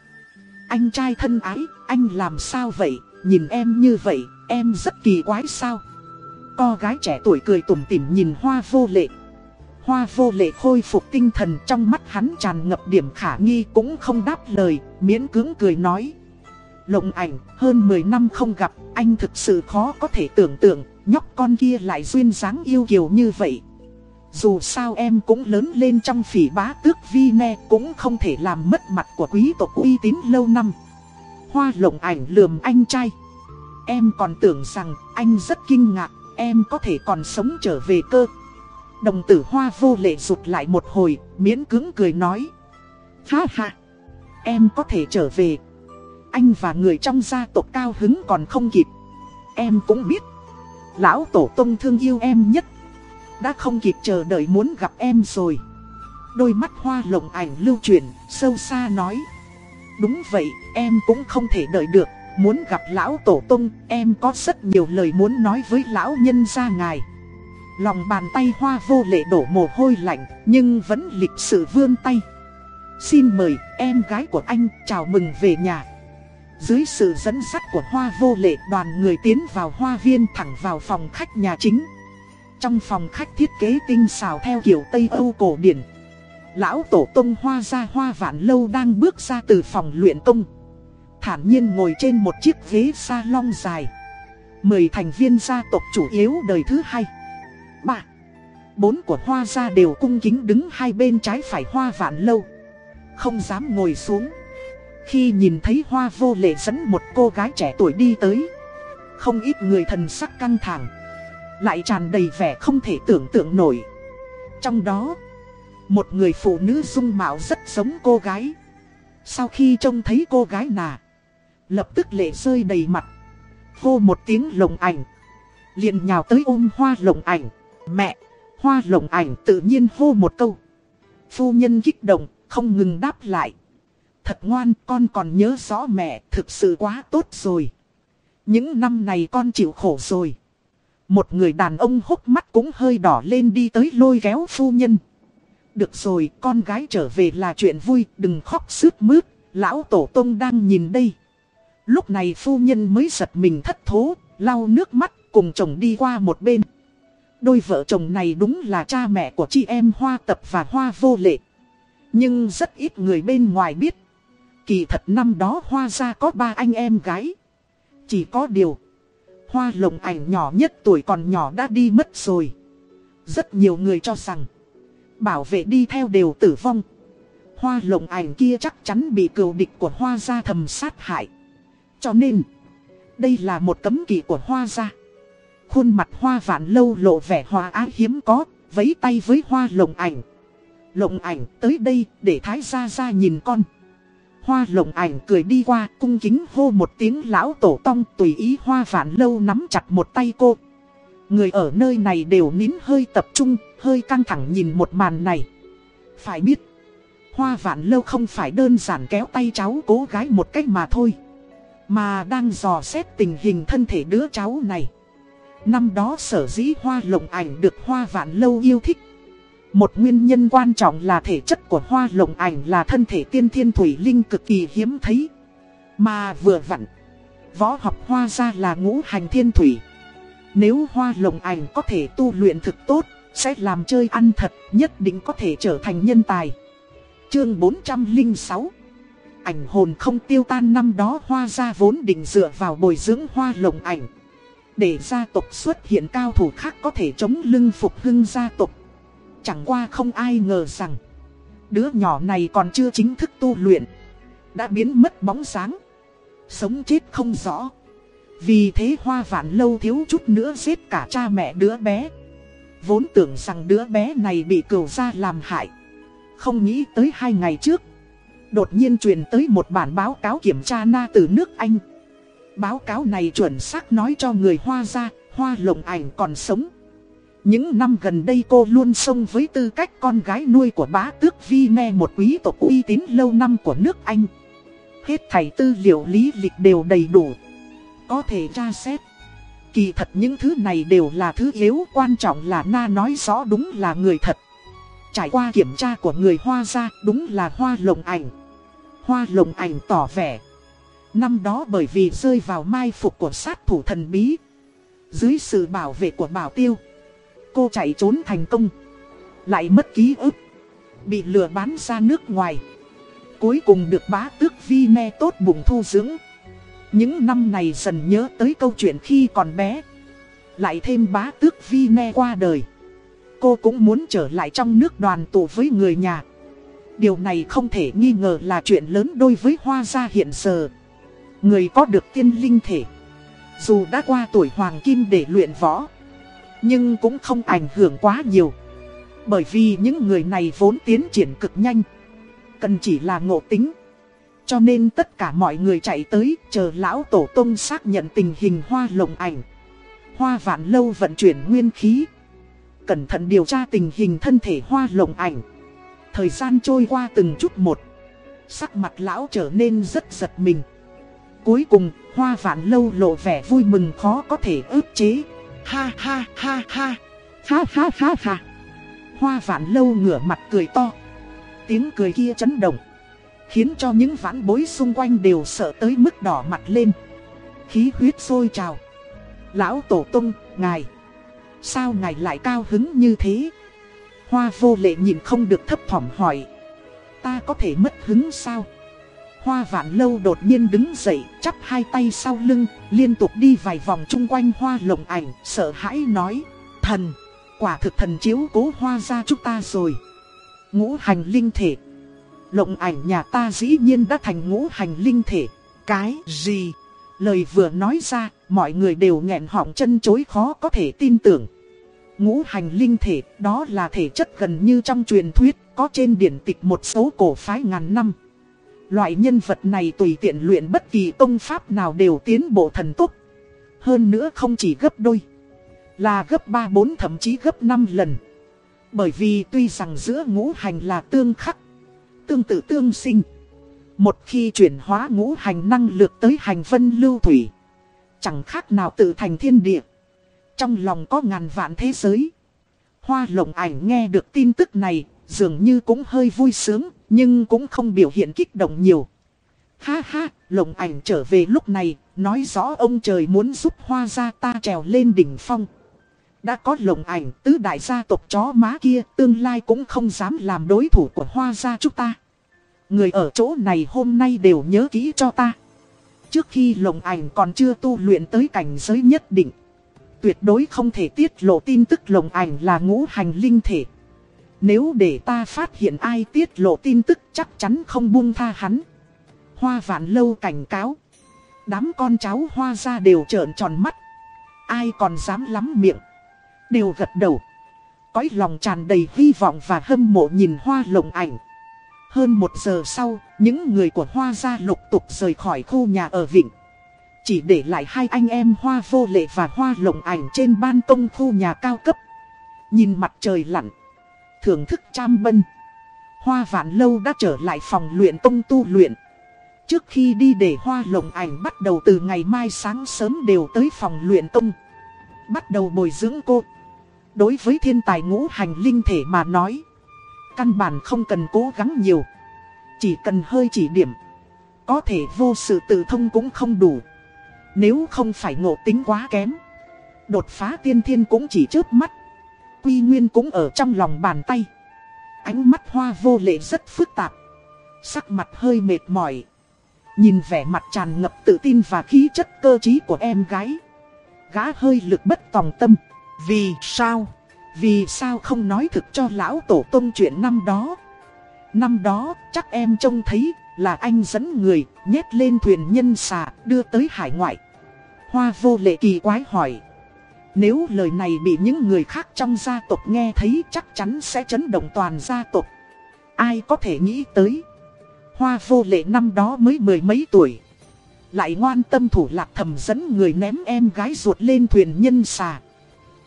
Anh trai thân ái Anh làm sao vậy Nhìn em như vậy Em rất kỳ quái sao Cô gái trẻ tuổi cười tủm tỉm nhìn hoa vô lệ Hoa vô lệ khôi phục tinh thần trong mắt hắn tràn ngập điểm khả nghi cũng không đáp lời, miễn cưỡng cười nói. Lộng ảnh, hơn 10 năm không gặp, anh thực sự khó có thể tưởng tượng, nhóc con kia lại duyên dáng yêu kiều như vậy. Dù sao em cũng lớn lên trong phỉ bá tước vi ne cũng không thể làm mất mặt của quý tộc uy tín lâu năm. Hoa lộng ảnh lườm anh trai. Em còn tưởng rằng anh rất kinh ngạc, em có thể còn sống trở về cơ. Đồng tử hoa vô lệ rụt lại một hồi, miễn cứng cười nói. Ha ha, em có thể trở về. Anh và người trong gia tộc cao hứng còn không kịp. Em cũng biết, lão tổ tông thương yêu em nhất. Đã không kịp chờ đợi muốn gặp em rồi. Đôi mắt hoa lộng ảnh lưu truyền, sâu xa nói. Đúng vậy, em cũng không thể đợi được. Muốn gặp lão tổ tông, em có rất nhiều lời muốn nói với lão nhân gia ngài. Lòng bàn tay hoa vô lệ đổ mồ hôi lạnh, nhưng vẫn lịch sự vươn tay. Xin mời em gái của anh chào mừng về nhà. Dưới sự dẫn dắt của hoa vô lệ đoàn người tiến vào hoa viên thẳng vào phòng khách nhà chính. Trong phòng khách thiết kế tinh xào theo kiểu Tây Âu cổ điển. Lão tổ tông hoa ra hoa vạn lâu đang bước ra từ phòng luyện công. Thản nhiên ngồi trên một chiếc ghế salon dài. Mười thành viên gia tộc chủ yếu đời thứ hai. Ba. Bốn của hoa gia đều cung kính đứng hai bên trái phải hoa vạn lâu. Không dám ngồi xuống. Khi nhìn thấy hoa vô lệ dẫn một cô gái trẻ tuổi đi tới. Không ít người thần sắc căng thẳng. Lại tràn đầy vẻ không thể tưởng tượng nổi. Trong đó, một người phụ nữ dung mạo rất giống cô gái. Sau khi trông thấy cô gái nà, lập tức lệ rơi đầy mặt. Hô một tiếng lồng ảnh. liền nhào tới ôm hoa lồng ảnh. Mẹ, hoa lồng ảnh tự nhiên hô một câu. Phu nhân kích động, không ngừng đáp lại. Thật ngoan, con còn nhớ rõ mẹ, thực sự quá tốt rồi. Những năm này con chịu khổ rồi. Một người đàn ông hốc mắt cũng hơi đỏ lên đi tới lôi kéo phu nhân. Được rồi, con gái trở về là chuyện vui, đừng khóc sướt mướt, lão tổ tông đang nhìn đây. Lúc này phu nhân mới giật mình thất thố, lau nước mắt, cùng chồng đi qua một bên. Đôi vợ chồng này đúng là cha mẹ của chị em Hoa Tập và Hoa Vô Lệ. Nhưng rất ít người bên ngoài biết. Kỳ thật năm đó Hoa ra có ba anh em gái. Chỉ có điều. Hoa lồng ảnh nhỏ nhất tuổi còn nhỏ đã đi mất rồi. Rất nhiều người cho rằng. Bảo vệ đi theo đều tử vong. Hoa lồng ảnh kia chắc chắn bị cừu địch của Hoa gia thầm sát hại. Cho nên. Đây là một cấm kỵ của Hoa gia. Khuôn mặt Hoa vạn lâu lộ vẻ hòa ái hiếm có. Vấy tay với Hoa lồng ảnh. Lồng ảnh tới đây để Thái gia gia nhìn con. Hoa lồng ảnh cười đi qua cung kính hô một tiếng lão tổ tông tùy ý hoa vạn lâu nắm chặt một tay cô. Người ở nơi này đều nín hơi tập trung, hơi căng thẳng nhìn một màn này. Phải biết, hoa vạn lâu không phải đơn giản kéo tay cháu cố gái một cách mà thôi. Mà đang dò xét tình hình thân thể đứa cháu này. Năm đó sở dĩ hoa lồng ảnh được hoa vạn lâu yêu thích một nguyên nhân quan trọng là thể chất của hoa lồng ảnh là thân thể tiên thiên thủy linh cực kỳ hiếm thấy. Mà vừa vặn, võ học hoa ra là ngũ hành thiên thủy. Nếu hoa lồng ảnh có thể tu luyện thực tốt, sẽ làm chơi ăn thật, nhất định có thể trở thành nhân tài. Chương 406 Ảnh hồn không tiêu tan năm đó hoa ra vốn định dựa vào bồi dưỡng hoa lồng ảnh. Để gia tộc xuất hiện cao thủ khác có thể chống lưng phục hưng gia tộc. Chẳng qua không ai ngờ rằng, Đứa nhỏ này còn chưa chính thức tu luyện, Đã biến mất bóng sáng, Sống chết không rõ. Vì thế hoa vạn lâu thiếu chút nữa giết cả cha mẹ đứa bé, Vốn tưởng rằng đứa bé này bị cửu gia làm hại. Không nghĩ tới hai ngày trước, Đột nhiên truyền tới một bản báo cáo kiểm tra na từ nước Anh. Báo cáo này chuẩn xác nói cho người hoa ra Hoa lồng ảnh còn sống những năm gần đây cô luôn xông với tư cách con gái nuôi của bá tước Vi Ne, một quý tộc uy tín lâu năm của nước Anh. Hết thảy tư liệu lý lịch đều đầy đủ. Có thể tra xét. Kỳ thật những thứ này đều là thứ yếu, quan trọng là Na nói rõ đúng là người thật. Trải qua kiểm tra của người Hoa ra, đúng là Hoa lồng ảnh. Hoa lồng ảnh tỏ vẻ. Năm đó bởi vì rơi vào mai phục của sát thủ thần bí. Dưới sự bảo vệ của Bảo Tiêu Cô chạy trốn thành công, Lại mất ký ức, Bị lừa bán ra nước ngoài. Cuối cùng được bá tước vi me tốt bụng thu dưỡng. Những năm này dần nhớ tới câu chuyện khi còn bé, Lại thêm bá tước vi me qua đời. Cô cũng muốn trở lại trong nước đoàn tụ với người nhà. Điều này không thể nghi ngờ là chuyện lớn đối với hoa gia hiện giờ. Người có được tiên linh thể, Dù đã qua tuổi hoàng kim để luyện võ nhưng cũng không ảnh hưởng quá nhiều. Bởi vì những người này vốn tiến triển cực nhanh. Cần chỉ là ngộ tính. Cho nên tất cả mọi người chạy tới chờ lão tổ tông xác nhận tình hình hoa lồng ảnh. Hoa vạn lâu vận chuyển nguyên khí. Cẩn thận điều tra tình hình thân thể hoa lồng ảnh. Thời gian trôi qua từng chút một. Sắc mặt lão trở nên rất giật mình. Cuối cùng, hoa vạn lâu lộ vẻ vui mừng khó có thể ức chế. Ha ha ha ha. Ha ha ha ha. Hoa vạn lâu ngửa mặt cười to. Tiếng cười kia chấn động. Khiến cho những vãn bối xung quanh đều sợ tới mức đỏ mặt lên. Khí huyết sôi trào. Lão Tổ Tông, ngài. Sao ngài lại cao hứng như thế? Hoa vô lệ nhìn không được thấp thỏm hỏi. Ta có thể mất hứng sao? Hoa vạn lâu đột nhiên đứng dậy, chắp hai tay sau lưng, liên tục đi vài vòng chung quanh hoa lồng ảnh, sợ hãi nói. Thần, quả thực thần chiếu cố hoa ra chúng ta rồi. Ngũ hành linh thể. Lộng ảnh nhà ta dĩ nhiên đã thành ngũ hành linh thể. Cái gì? Lời vừa nói ra, mọi người đều nghẹn họng chân chối khó có thể tin tưởng. Ngũ hành linh thể, đó là thể chất gần như trong truyền thuyết, có trên điển tịch một số cổ phái ngàn năm. Loại nhân vật này tùy tiện luyện bất kỳ công pháp nào đều tiến bộ thần tốc. Hơn nữa không chỉ gấp đôi, là gấp 3 4 thậm chí gấp 5 lần. Bởi vì tuy rằng giữa ngũ hành là tương khắc, tương tự tương sinh. Một khi chuyển hóa ngũ hành năng lực tới hành vân lưu thủy, chẳng khác nào tự thành thiên địa. Trong lòng có ngàn vạn thế giới. Hoa lộng ảnh nghe được tin tức này, dường như cũng hơi vui sướng, nhưng cũng không biểu hiện kích động nhiều. Ha ha, lồng ảnh trở về lúc này, nói rõ ông trời muốn giúp hoa gia ta trèo lên đỉnh phong. Đã có lồng ảnh tứ đại gia tộc chó má kia tương lai cũng không dám làm đối thủ của hoa gia chúng ta. Người ở chỗ này hôm nay đều nhớ kỹ cho ta. Trước khi lồng ảnh còn chưa tu luyện tới cảnh giới nhất định. Tuyệt đối không thể tiết lộ tin tức lồng ảnh là ngũ hành linh thể. Nếu để ta phát hiện ai tiết lộ tin tức chắc chắn không buông tha hắn. Hoa vạn lâu cảnh cáo. Đám con cháu hoa ra đều trợn tròn mắt. Ai còn dám lắm miệng. Đều gật đầu. Cõi lòng tràn đầy hy vọng và hâm mộ nhìn hoa lộng ảnh. Hơn một giờ sau, những người của Hoa gia lục tục rời khỏi khu nhà ở Vịnh. Chỉ để lại hai anh em Hoa vô lệ và Hoa lộng ảnh trên ban công khu nhà cao cấp. Nhìn mặt trời lặn, thưởng thức trăm bân. Hoa vạn lâu đã trở lại phòng luyện tông tu luyện. Trước khi đi để Hoa lồng ảnh bắt đầu từ ngày mai sáng sớm đều tới phòng luyện tông. Bắt đầu bồi dưỡng cô. Đối với thiên tài ngũ hành linh thể mà nói, Căn bản không cần cố gắng nhiều Chỉ cần hơi chỉ điểm, Có thể vô sự tự thông cũng không đủ Nếu không phải ngộ tính quá kém, Đột phá tiên thiên cũng chỉ trước mắt Quy nguyên cũng ở trong lòng bàn tay. Ánh mắt hoa vô lệ rất phức tạp. Sắc mặt hơi mệt mỏi. Nhìn vẻ mặt tràn ngập tự tin và khí chất cơ trí của em gái. Gã hơi lực bất tòng tâm. Vì sao? Vì sao không nói thực cho lão tổ tông chuyện năm đó? Năm đó, chắc em trông thấy là anh dẫn người nhét lên thuyền nhân xà đưa tới hải ngoại. Hoa vô lệ kỳ quái hỏi nếu lời này bị những người khác trong gia tộc nghe thấy chắc chắn sẽ chấn động toàn gia tộc. Ai có thể nghĩ tới? Hoa vô lệ năm đó mới mười mấy tuổi. Lại ngoan tâm thủ lạc thầm dẫn người ném em gái ruột lên thuyền nhân xà.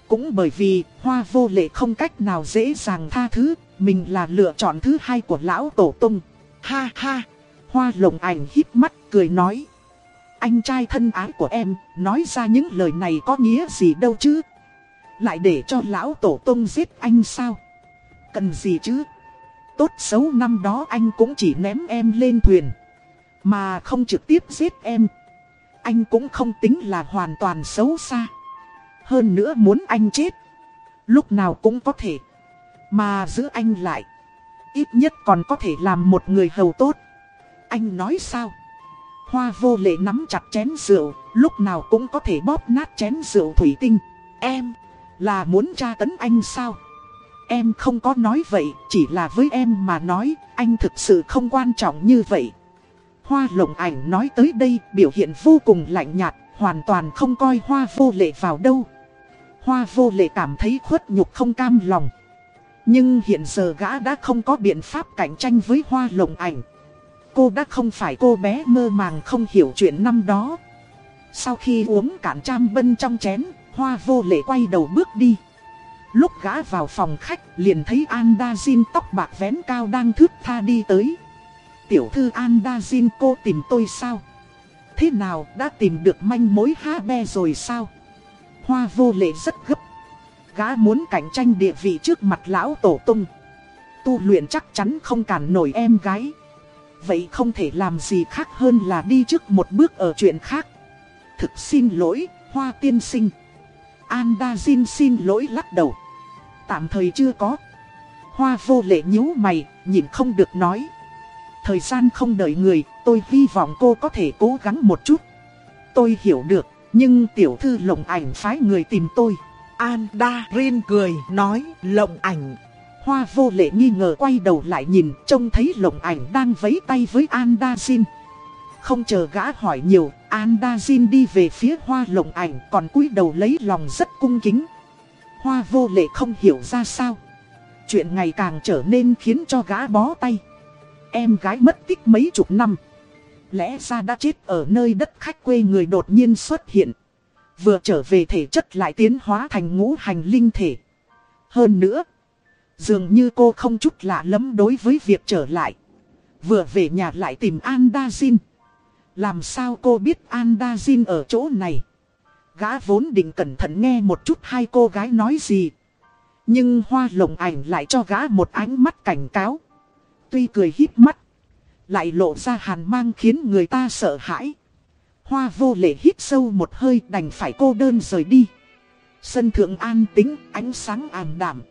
Cũng bởi vì hoa vô lệ không cách nào dễ dàng tha thứ, mình là lựa chọn thứ hai của lão tổ tung. Ha ha, hoa lồng ảnh híp mắt cười nói. Anh trai thân ái của em, nói ra những lời này có nghĩa gì đâu chứ? Lại để cho lão tổ tông giết anh sao? Cần gì chứ? Tốt xấu năm đó anh cũng chỉ ném em lên thuyền. Mà không trực tiếp giết em. Anh cũng không tính là hoàn toàn xấu xa. Hơn nữa muốn anh chết. Lúc nào cũng có thể. Mà giữ anh lại. Ít nhất còn có thể làm một người hầu tốt. Anh nói sao? Hoa vô lệ nắm chặt chén rượu. Lúc nào cũng có thể bóp nát chén rượu thủy tinh. Em. Là muốn tra tấn anh sao? Em không có nói vậy, chỉ là với em mà nói, anh thực sự không quan trọng như vậy. Hoa lộng ảnh nói tới đây biểu hiện vô cùng lạnh nhạt, hoàn toàn không coi hoa vô lệ vào đâu. Hoa vô lệ cảm thấy khuất nhục không cam lòng. Nhưng hiện giờ gã đã không có biện pháp cạnh tranh với hoa lồng ảnh. Cô đã không phải cô bé mơ màng không hiểu chuyện năm đó. Sau khi uống cạn trăm bân trong chén, hoa vô lệ quay đầu bước đi. Lúc gã vào phòng khách liền thấy Andazin tóc bạc vén cao đang thước tha đi tới. Tiểu thư Andazin cô tìm tôi sao? Thế nào đã tìm được manh mối ha be rồi sao? Hoa vô lệ rất gấp. Gã muốn cạnh tranh địa vị trước mặt lão tổ tung. Tu luyện chắc chắn không cản nổi em gái. Vậy không thể làm gì khác hơn là đi trước một bước ở chuyện khác. Thực xin lỗi, Hoa tiên sinh. Andazin xin lỗi lắc đầu. Tạm thời chưa có. Hoa vô lệ nhíu mày, nhìn không được nói. Thời gian không đợi người, tôi hy vọng cô có thể cố gắng một chút. Tôi hiểu được, nhưng tiểu thư lộng ảnh phái người tìm tôi. Andarin cười nói lộng ảnh. Hoa vô lệ nghi ngờ quay đầu lại nhìn, trông thấy lộng ảnh đang vấy tay với Andazin. Không chờ gã hỏi nhiều, Andazin đi về phía hoa lộng ảnh còn cúi đầu lấy lòng rất cung kính. Hoa vô lệ không hiểu ra sao. Chuyện ngày càng trở nên khiến cho gã bó tay. Em gái mất tích mấy chục năm. Lẽ ra đã chết ở nơi đất khách quê người đột nhiên xuất hiện. Vừa trở về thể chất lại tiến hóa thành ngũ hành linh thể. Hơn nữa, dường như cô không chút lạ lắm đối với việc trở lại. Vừa về nhà lại tìm Andazin. Làm sao cô biết Andazin ở chỗ này? Gã vốn định cẩn thận nghe một chút hai cô gái nói gì. Nhưng hoa lồng ảnh lại cho gã một ánh mắt cảnh cáo. Tuy cười híp mắt. Lại lộ ra hàn mang khiến người ta sợ hãi. Hoa vô lệ hít sâu một hơi đành phải cô đơn rời đi. Sân thượng an tính, ánh sáng ảm đạm.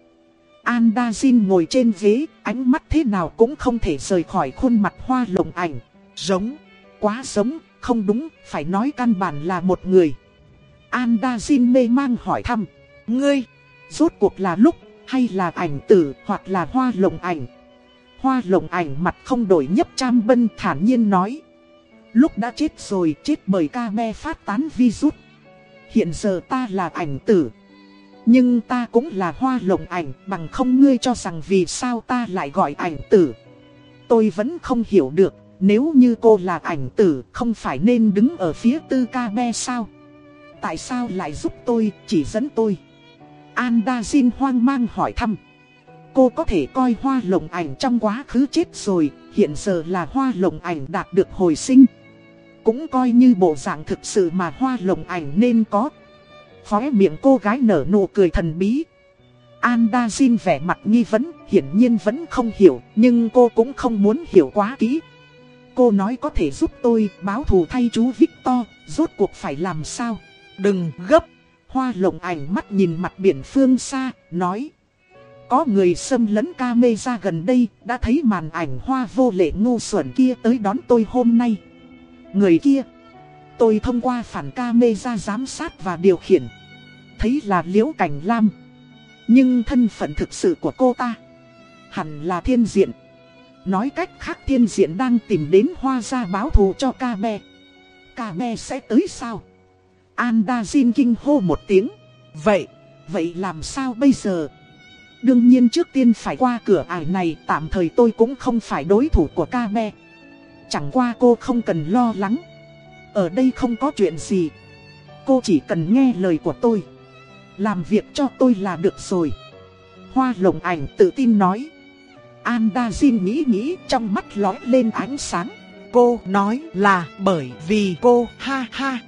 Andazin ngồi trên ghế, ánh mắt thế nào cũng không thể rời khỏi khuôn mặt hoa lồng ảnh. Giống, quá giống, không đúng, phải nói căn bản là một người. Andazin mê mang hỏi thăm. Ngươi, rốt cuộc là lúc, hay là ảnh tử, hoặc là hoa lồng ảnh. Hoa lồng ảnh mặt không đổi nhấp trăm bân thản nhiên nói. Lúc đã chết rồi, chết bởi ca me phát tán virus. Hiện giờ ta là ảnh tử. Nhưng ta cũng là hoa lồng ảnh, bằng không ngươi cho rằng vì sao ta lại gọi ảnh tử. Tôi vẫn không hiểu được, nếu như cô là ảnh tử, không phải nên đứng ở phía tư ca Be sao? Tại sao lại giúp tôi, chỉ dẫn tôi? Andazin hoang mang hỏi thăm. Cô có thể coi hoa lồng ảnh trong quá khứ chết rồi, hiện giờ là hoa lồng ảnh đạt được hồi sinh. Cũng coi như bộ dạng thực sự mà hoa lồng ảnh nên có. Khóe miệng cô gái nở nụ cười thần bí. Andazin vẻ mặt nghi vấn, hiển nhiên vẫn không hiểu, nhưng cô cũng không muốn hiểu quá kỹ. Cô nói có thể giúp tôi báo thù thay chú Victor, rốt cuộc phải làm sao? Đừng gấp. Hoa lồng ảnh mắt nhìn mặt biển phương xa, nói. Có người xâm lấn ca mê ra gần đây, đã thấy màn ảnh hoa vô lệ ngu xuẩn kia tới đón tôi hôm nay. Người kia, tôi thông qua phản ca mê ra giám sát và điều khiển. Thấy là liễu cảnh lam. Nhưng thân phận thực sự của cô ta, hẳn là thiên diện. Nói cách khác thiên diện đang tìm đến hoa ra báo thù cho ca bè. Ca bè sẽ tới sao? Andazin kinh hô một tiếng. Vậy, vậy làm sao bây giờ? Đương nhiên trước tiên phải qua cửa ải này tạm thời tôi cũng không phải đối thủ của ca bè. Chẳng qua cô không cần lo lắng. Ở đây không có chuyện gì. Cô chỉ cần nghe lời của tôi. Làm việc cho tôi là được rồi. Hoa lồng ảnh tự tin nói. Andazin nghĩ nghĩ trong mắt lói lên ánh sáng. Cô nói là bởi vì cô ha ha.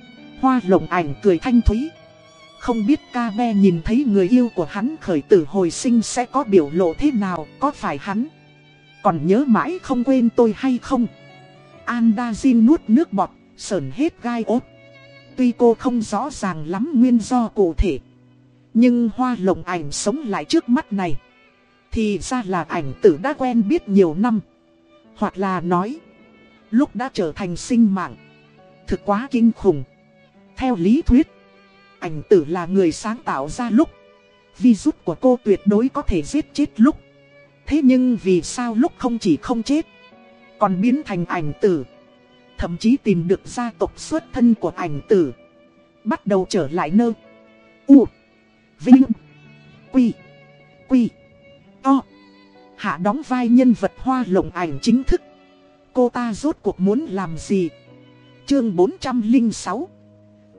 Hoa lồng ảnh cười thanh thúy. Không biết ca be nhìn thấy người yêu của hắn khởi tử hồi sinh sẽ có biểu lộ thế nào, có phải hắn? Còn nhớ mãi không quên tôi hay không? Andazin nuốt nước bọt, sờn hết gai ốt. Tuy cô không rõ ràng lắm nguyên do cụ thể. Nhưng hoa lồng ảnh sống lại trước mắt này. Thì ra là ảnh tử đã quen biết nhiều năm. Hoặc là nói. Lúc đã trở thành sinh mạng. Thực quá kinh khủng. Theo lý thuyết. Ảnh tử là người sáng tạo ra lúc. Virus của cô tuyệt đối có thể giết chết lúc. Thế nhưng vì sao lúc không chỉ không chết. Còn biến thành ảnh tử. Thậm chí tìm được gia tộc xuất thân của ảnh tử. Bắt đầu trở lại nơ. U. Vinh. Quy. Quy. To. Hạ đóng vai nhân vật hoa lộng ảnh chính thức. Cô ta rốt cuộc muốn làm gì? Chương 406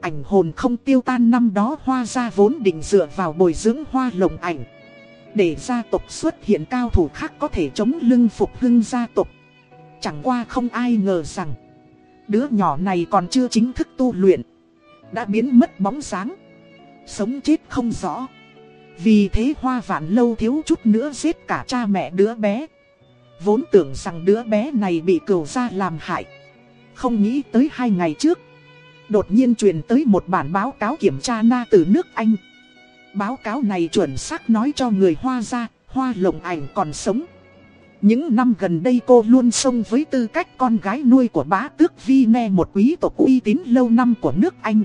Ảnh hồn không tiêu tan năm đó hoa gia vốn định dựa vào bồi dưỡng hoa lộng ảnh. Để gia tộc xuất hiện cao thủ khác có thể chống lưng phục hưng gia tộc. Chẳng qua không ai ngờ rằng Đứa nhỏ này còn chưa chính thức tu luyện. Đã biến mất bóng dáng Sống chết không rõ. Vì thế hoa vạn lâu thiếu chút nữa giết cả cha mẹ đứa bé. Vốn tưởng rằng đứa bé này bị cửu gia làm hại. Không nghĩ tới hai ngày trước, Đột nhiên truyền tới một bản báo cáo kiểm tra na từ nước Anh. Báo cáo này chuẩn xác nói cho người hoa gia, Hoa lồng ảnh còn sống những năm gần đây cô luôn sông với tư cách con gái nuôi của bá tước Vi Ne, một quý tộc uy tín lâu năm của nước Anh.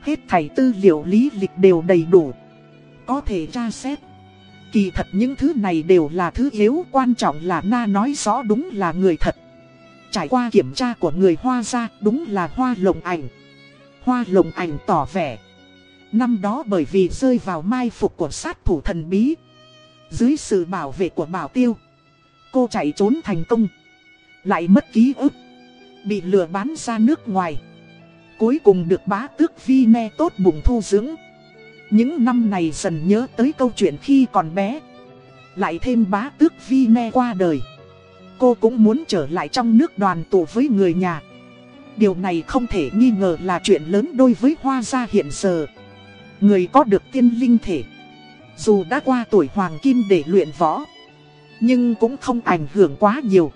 Hết thảy tư liệu lý lịch đều đầy đủ. Có thể tra xét. Kỳ thật những thứ này đều là thứ yếu, quan trọng là Na nói rõ đúng là người thật. Trải qua kiểm tra của người Hoa ra đúng là Hoa lồng ảnh. Hoa lồng ảnh tỏ vẻ. Năm đó bởi vì rơi vào mai phục của sát thủ thần bí. Dưới sự bảo vệ của Bảo Tiêu cô chạy trốn thành công. Lại mất ký ức. Bị lừa bán ra nước ngoài. Cuối cùng được bá tước vi ne tốt bụng thu dưỡng. Những năm này dần nhớ tới câu chuyện khi còn bé. Lại thêm bá tước vi ne qua đời. Cô cũng muốn trở lại trong nước đoàn tụ với người nhà. Điều này không thể nghi ngờ là chuyện lớn đôi với hoa gia hiện giờ. Người có được tiên linh thể. Dù đã qua tuổi hoàng kim để luyện võ nhưng cũng không ảnh hưởng quá nhiều.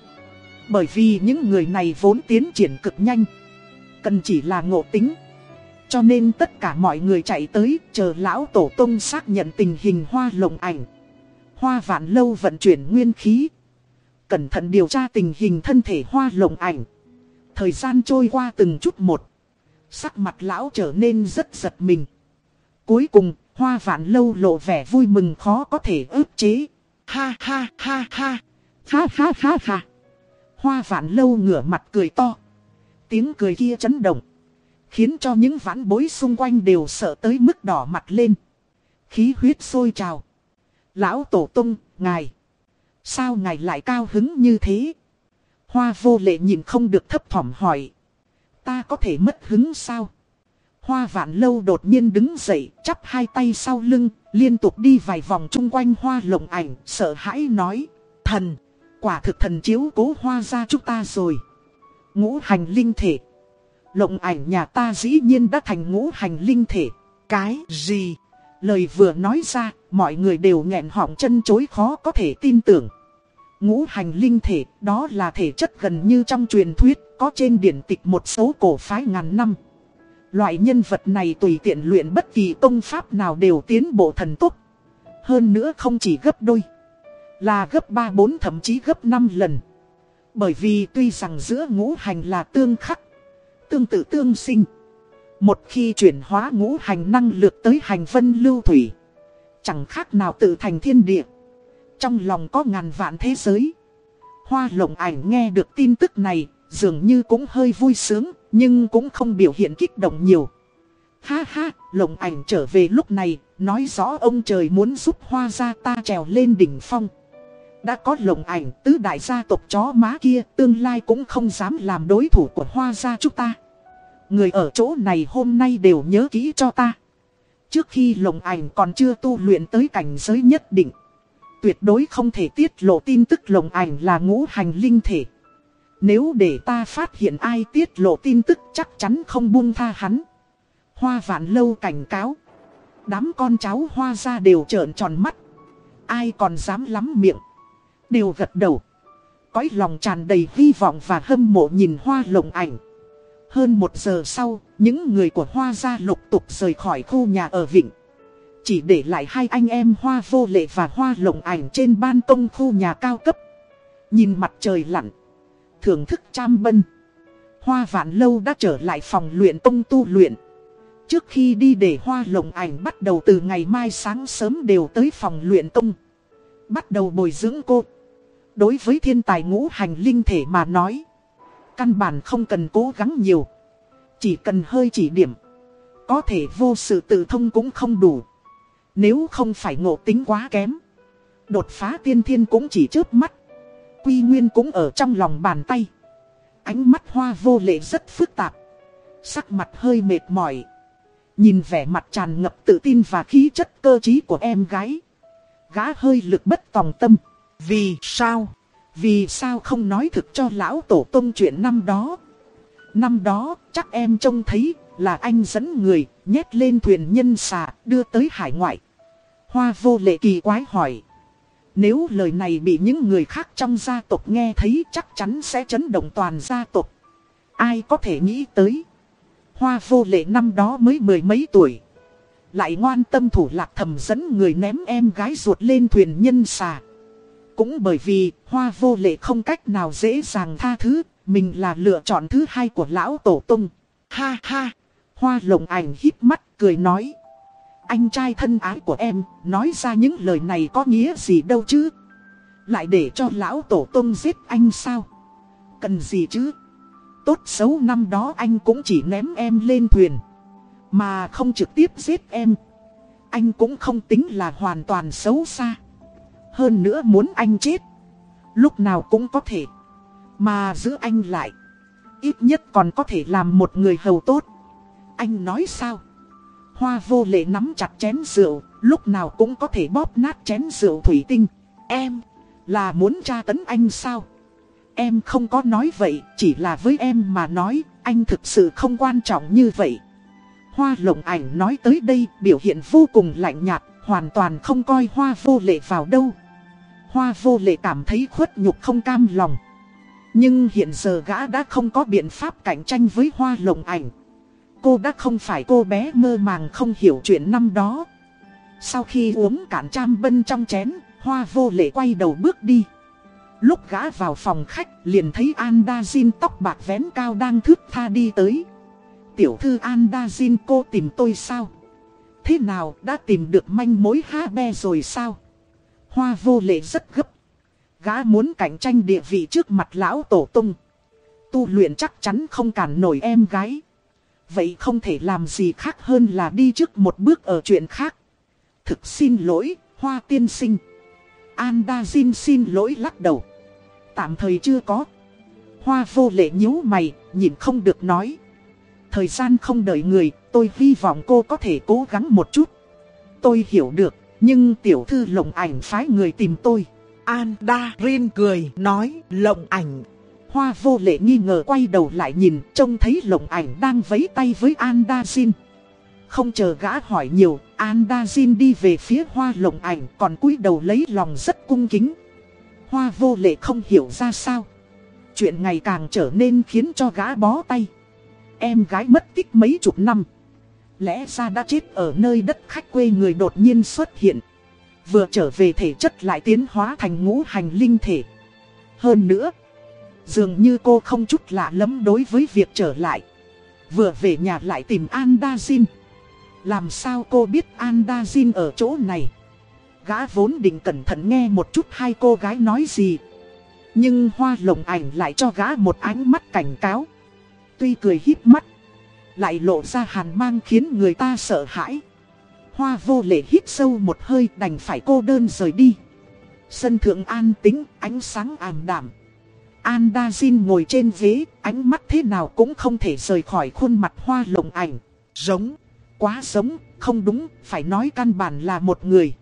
Bởi vì những người này vốn tiến triển cực nhanh, Cần chỉ là ngộ tính. Cho nên tất cả mọi người chạy tới, chờ lão tổ tông xác nhận tình hình hoa lồng ảnh. Hoa vạn lâu vận chuyển nguyên khí, Cẩn thận điều tra tình hình thân thể hoa lồng ảnh. Thời gian trôi qua từng chút một, Sắc mặt lão trở nên rất giật mình. Cuối cùng, hoa vạn lâu lộ vẻ vui mừng khó có thể ức chế. Ha ha ha ha. Ha ha ha ha. Hoa vạn lâu ngửa mặt cười to. Tiếng cười kia chấn động. Khiến cho những vãn bối xung quanh đều sợ tới mức đỏ mặt lên. Khí huyết sôi trào. Lão tổ tung, ngài. Sao ngài lại cao hứng như thế? Hoa vô lệ nhìn không được thấp thỏm hỏi. Ta có thể mất hứng sao? Hoa vạn lâu đột nhiên đứng dậy, chắp hai tay sau lưng, liên tục đi vài vòng chung quanh hoa lồng ảnh, sợ hãi nói. Thần, quả thực thần chiếu cố hoa ra chúng ta rồi. Ngũ hành linh thể. Lộng ảnh nhà ta dĩ nhiên đã thành ngũ hành linh thể. Cái gì? Lời vừa nói ra, mọi người đều nghẹn họng chân chối khó có thể tin tưởng. Ngũ hành linh thể, đó là thể chất gần như trong truyền thuyết, có trên điển tịch một số cổ phái ngàn năm. Loại nhân vật này tùy tiện luyện bất kỳ công pháp nào đều tiến bộ thần tốc. Hơn nữa không chỉ gấp đôi. Là gấp 3 4 thậm chí gấp 5 lần. Bởi vì tuy rằng giữa ngũ hành là tương khắc. Tương tự tương sinh. Một khi chuyển hóa ngũ hành năng lực tới hành vân lưu thủy. Chẳng khác nào tự thành thiên địa. Trong lòng có ngàn vạn thế giới. Hoa lộng ảnh nghe được tin tức này, dường như cũng hơi vui sướng, nhưng cũng không biểu hiện kích động nhiều. Ha ha, lồng ảnh trở về lúc này, nói rõ ông trời muốn giúp hoa gia ta trèo lên đỉnh phong. Đã có lồng ảnh tứ đại gia tộc chó má kia, tương lai cũng không dám làm đối thủ của hoa gia chúng ta. Người ở chỗ này hôm nay đều nhớ kỹ cho ta. Trước khi lồng ảnh còn chưa tu luyện tới cảnh giới nhất định. Tuyệt đối không thể tiết lộ tin tức lồng ảnh là ngũ hành linh thể. Nếu để ta phát hiện ai tiết lộ tin tức chắc chắn không buông tha hắn. Hoa vạn lâu cảnh cáo. Đám con cháu hoa ra đều trợn tròn mắt. Ai còn dám lắm miệng. Đều gật đầu. Cõi lòng tràn đầy hy vọng và hâm mộ nhìn hoa lồng ảnh. Hơn một giờ sau, những người của hoa gia lục tục rời khỏi khu nhà ở Vịnh. Chỉ để lại hai anh em hoa vô lệ và hoa lồng ảnh trên ban công khu nhà cao cấp. Nhìn mặt trời lặn thưởng thức trăm bân. Hoa vạn lâu đã trở lại phòng luyện tông tu luyện. Trước khi đi để hoa lồng ảnh bắt đầu từ ngày mai sáng sớm đều tới phòng luyện tông. Bắt đầu bồi dưỡng cô. Đối với thiên tài ngũ hành linh thể mà nói. Căn bản không cần cố gắng nhiều. Chỉ cần hơi chỉ điểm. Có thể vô sự tự thông cũng không đủ. Nếu không phải ngộ tính quá kém, Đột phá tiên thiên cũng chỉ trước mắt Quy nguyên cũng ở trong lòng bàn tay. Ánh mắt hoa vô lệ rất phức tạp. Sắc mặt hơi mệt mỏi. Nhìn vẻ mặt tràn ngập tự tin và khí chất cơ trí của em gái. Gã hơi lực bất tòng tâm. Vì sao? Vì sao không nói thực cho lão tổ tông chuyện năm đó? Năm đó, chắc em trông thấy là anh dẫn người nhét lên thuyền nhân xà đưa tới hải ngoại. Hoa vô lệ kỳ quái hỏi nếu lời này bị những người khác trong gia tộc nghe thấy chắc chắn sẽ chấn động toàn gia tộc. Ai có thể nghĩ tới? Hoa vô lệ năm đó mới mười mấy tuổi. Lại ngoan tâm thủ lạc thầm dẫn người ném em gái ruột lên thuyền nhân xà. Cũng bởi vì hoa vô lệ không cách nào dễ dàng tha thứ, Mình là lựa chọn thứ hai của lão tổ tung Ha ha! Hoa lồng ảnh hít mắt, cười nói. Anh trai thân ái của em, Nói ra những lời này có nghĩa gì đâu chứ? Lại để cho lão tổ tông giết anh sao? Cần gì chứ? Tốt xấu năm đó anh cũng chỉ ném em lên thuyền, Mà không trực tiếp giết em. Anh cũng không tính là hoàn toàn xấu xa. Hơn nữa muốn anh chết, Lúc nào cũng có thể, Mà giữ anh lại, Ít nhất còn có thể làm một người hầu tốt. Anh nói sao? Hoa vô lệ nắm chặt chén rượu Lúc nào cũng có thể bóp nát chén rượu thủy tinh Em Là muốn tra tấn anh sao Em không có nói vậy, chỉ là với em mà nói, anh thực sự không quan trọng như vậy. Hoa lộng ảnh nói tới đây biểu hiện vô cùng lạnh nhạt, hoàn toàn không coi hoa vô lệ vào đâu. Hoa vô lệ cảm thấy khuất nhục không cam lòng. Nhưng hiện giờ gã đã không có biện pháp cạnh tranh với hoa lộng ảnh. Cô đã không phải cô bé mơ màng không hiểu chuyện năm đó. Sau khi uống cạn cham bân trong chén, hoa vô lệ quay đầu bước đi. Lúc gã vào phòng khách liền thấy Andazin tóc bạc vén cao đang thước tha đi tới. Tiểu thư Andazin cô tìm tôi sao? Thế nào đã tìm được manh mối ha be rồi sao? Hoa vô lệ rất gấp. Gã muốn cạnh tranh địa vị trước mặt lão tổ tung. Tu luyện chắc chắn không cản nổi em gái. Vậy không thể làm gì khác hơn là đi trước một bước ở chuyện khác. Thực xin lỗi, hoa tiên sinh. Andazin xin lỗi lắc đầu. Tạm thời chưa có. Hoa vô lệ nhíu mày, nhìn không được nói. Thời gian không đợi người, tôi hy vọng cô có thể cố gắng một chút. Tôi hiểu được, nhưng tiểu thư lộng ảnh phái người tìm tôi. An Đa Rin cười, nói lộng ảnh. Hoa vô lệ nghi ngờ quay đầu lại nhìn, trông thấy lộng ảnh đang vấy tay với An Đa Không chờ gã hỏi nhiều, An Đa đi về phía hoa lộng ảnh còn cúi đầu lấy lòng rất cung kính. Hoa vô lệ không hiểu ra sao. Chuyện ngày càng trở nên khiến cho gã bó tay. Em gái mất tích mấy chục năm. Lẽ ra đã chết ở nơi đất khách quê người đột nhiên xuất hiện. Vừa trở về thể chất lại tiến hóa thành ngũ hành linh thể. Hơn nữa, dường như cô không chút lạ lắm đối với việc trở lại. Vừa về nhà lại tìm Andazin. Làm sao cô biết Andazin ở chỗ này? Gã vốn định cẩn thận nghe một chút hai cô gái nói gì. Nhưng hoa lồng ảnh lại cho gã một ánh mắt cảnh cáo. Tuy cười híp mắt, lại lộ ra hàn mang khiến người ta sợ hãi. Hoa vô lệ hít sâu một hơi đành phải cô đơn rời đi. Sân thượng an tính, ánh sáng ảm đạm. Andazin ngồi trên ghế, ánh mắt thế nào cũng không thể rời khỏi khuôn mặt hoa lồng ảnh. Giống, quá giống, không đúng, phải nói căn bản là một người.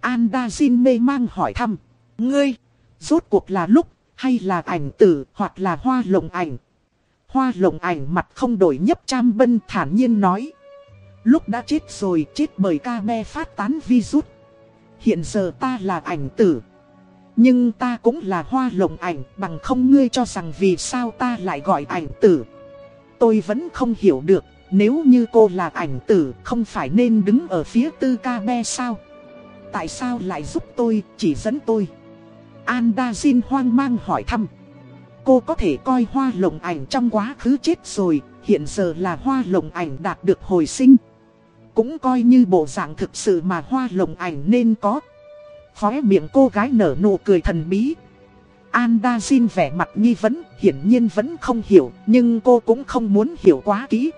Andazin mê mang hỏi thăm. Ngươi, rốt cuộc là lúc, hay là ảnh tử, hoặc là hoa lồng ảnh? Hoa lồng ảnh mặt không đổi nhấp trăm bân thản nhiên nói. Lúc đã chết rồi, chết bởi ca me phát tán virus. Hiện giờ ta là ảnh tử. Nhưng ta cũng là hoa lồng ảnh, bằng không ngươi cho rằng vì sao ta lại gọi ảnh tử. Tôi vẫn không hiểu được, nếu như cô là ảnh tử, không phải nên đứng ở phía tư ca be sao? Tại sao lại giúp tôi, chỉ dẫn tôi? Andazin hoang mang hỏi thăm. Cô có thể coi hoa lồng ảnh trong quá khứ chết rồi, hiện giờ là hoa lồng ảnh đạt được hồi sinh. Cũng coi như bộ dạng thực sự mà hoa lồng ảnh nên có. Khóe miệng cô gái nở nụ cười thần bí. Andazin vẻ mặt nghi vấn, hiển nhiên vẫn không hiểu, nhưng cô cũng không muốn hiểu quá kỹ.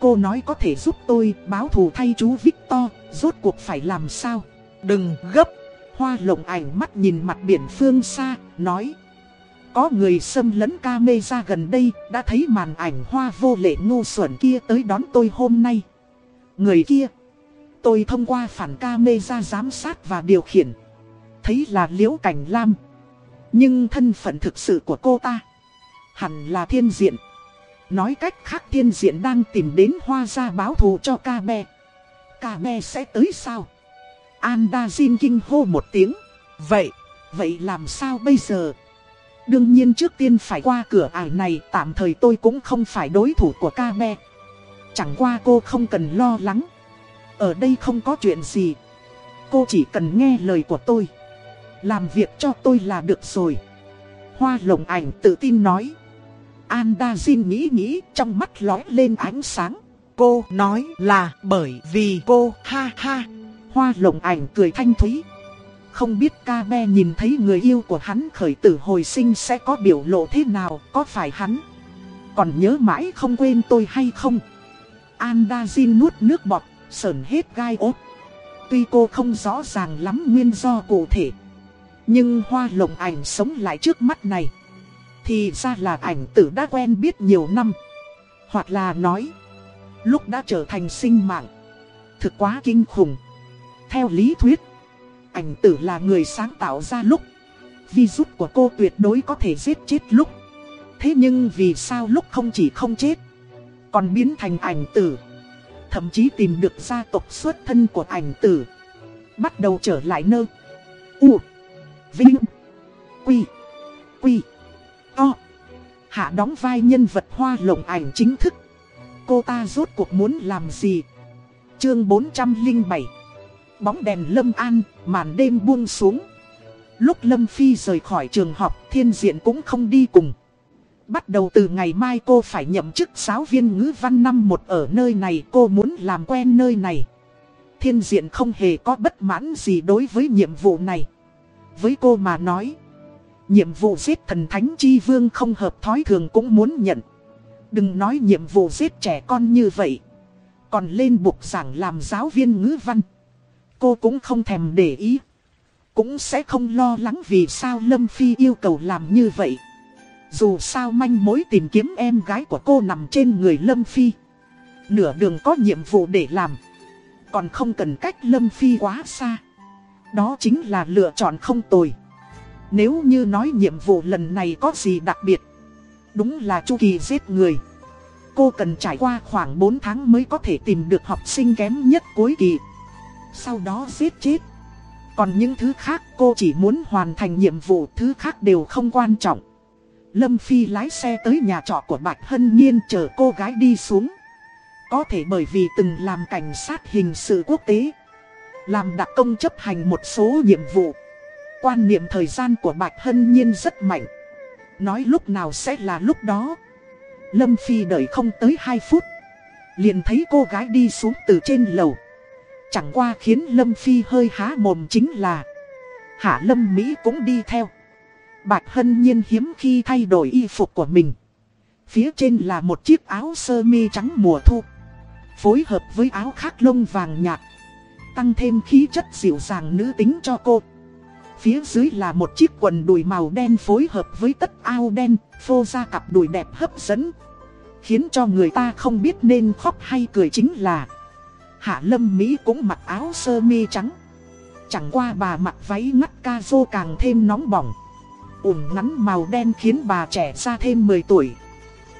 Cô nói có thể giúp tôi báo thù thay chú Victor, rốt cuộc phải làm sao? Đừng gấp. Hoa lộng ảnh mắt nhìn mặt biển phương xa, nói. Có người xâm lấn ca mê ra gần đây, đã thấy màn ảnh hoa vô lệ ngu xuẩn kia tới đón tôi hôm nay. Người kia, tôi thông qua phản ca mê ra giám sát và điều khiển. Thấy là liễu cảnh lam. Nhưng thân phận thực sự của cô ta, hẳn là thiên diện. Nói cách khác thiên diện đang tìm đến hoa gia báo thù cho ca bè. Ca bè sẽ tới sao? Andazin kinh hô một tiếng. Vậy, vậy làm sao bây giờ? Đương nhiên trước tiên phải qua cửa ải này tạm thời tôi cũng không phải đối thủ của ca bè. Chẳng qua cô không cần lo lắng. Ở đây không có chuyện gì. Cô chỉ cần nghe lời của tôi. Làm việc cho tôi là được rồi. Hoa lồng ảnh tự tin nói. Andazin nghĩ nghĩ trong mắt lói lên ánh sáng. Cô nói là bởi vì cô ha ha. Hoa lồng ảnh cười thanh thúy. Không biết ca be nhìn thấy người yêu của hắn khởi tử hồi sinh sẽ có biểu lộ thế nào, có phải hắn còn nhớ mãi không quên tôi hay không? Andazin nuốt nước bọt, sờn hết gai ốt. Tuy cô không rõ ràng lắm nguyên do cụ thể, nhưng hoa lồng ảnh sống lại trước mắt này. Thì ra là ảnh tử đã quen biết nhiều năm. Hoặc là nói, lúc đã trở thành sinh mạng. Thực quá kinh khủng. Theo lý thuyết, ảnh tử là người sáng tạo ra lúc. Virus của cô tuyệt đối có thể giết chết lúc. Thế nhưng vì sao lúc không chỉ không chết, còn biến thành ảnh tử. Thậm chí tìm được gia tộc xuất thân của ảnh tử. Bắt đầu trở lại nơ. U. Vinh. Quy. Quy. O. Hạ đóng vai nhân vật hoa lộng ảnh chính thức. Cô ta rốt cuộc muốn làm gì? Chương 407 Bóng đèn lâm an, màn đêm buông xuống. Lúc Lâm Phi rời khỏi trường học, thiên diện cũng không đi cùng. Bắt đầu từ ngày mai cô phải nhậm chức giáo viên ngữ văn năm một ở nơi này, cô muốn làm quen nơi này. Thiên diện không hề có bất mãn gì đối với nhiệm vụ này. Với cô mà nói, nhiệm vụ giết thần thánh chi vương không hợp thói thường cũng muốn nhận. Đừng nói nhiệm vụ giết trẻ con như vậy. Còn lên buộc giảng làm giáo viên ngữ văn. Cô cũng không thèm để ý. Cũng sẽ không lo lắng vì sao Lâm Phi yêu cầu làm như vậy. Dù sao manh mối tìm kiếm em gái của cô nằm trên người Lâm Phi. Nửa đường có nhiệm vụ để làm. Còn không cần cách Lâm Phi quá xa. Đó chính là lựa chọn không tồi. Nếu như nói nhiệm vụ lần này có gì đặc biệt. Đúng là chu kỳ giết người. Cô cần trải qua khoảng 4 tháng mới có thể tìm được học sinh kém nhất cuối kỳ. Sau đó giết chết. Còn những thứ khác cô chỉ muốn hoàn thành nhiệm vụ, thứ khác đều không quan trọng. Lâm Phi lái xe tới nhà trọ của Bạch Hân Nhiên chờ cô gái đi xuống. Có thể bởi vì từng làm cảnh sát hình sự quốc tế. Làm đặc công chấp hành một số nhiệm vụ. Quan niệm thời gian của Bạch Hân Nhiên rất mạnh. Nói lúc nào sẽ là lúc đó. Lâm Phi đợi không tới 2 phút. Liền thấy cô gái đi xuống từ trên lầu. Chẳng qua khiến Lâm Phi hơi há mồm chính là, Hạ Lâm Mỹ cũng đi theo Bạch Hân Nhiên hiếm khi thay đổi y phục của mình Phía trên là một chiếc áo sơ mi trắng mùa thu, Phối hợp với áo khác lông vàng nhạt, Tăng thêm khí chất dịu dàng nữ tính cho cô Phía dưới là một chiếc quần đùi màu đen phối hợp với tất ao đen, Phô ra cặp đùi đẹp hấp dẫn, Khiến cho người ta không biết nên khóc hay cười chính là Hạ Lâm Mỹ cũng mặc áo sơ mi trắng. Chẳng qua bà mặc váy ngắt ca rô càng thêm nóng bỏng. Ủng ngắn màu đen khiến bà trẻ ra thêm 10 tuổi.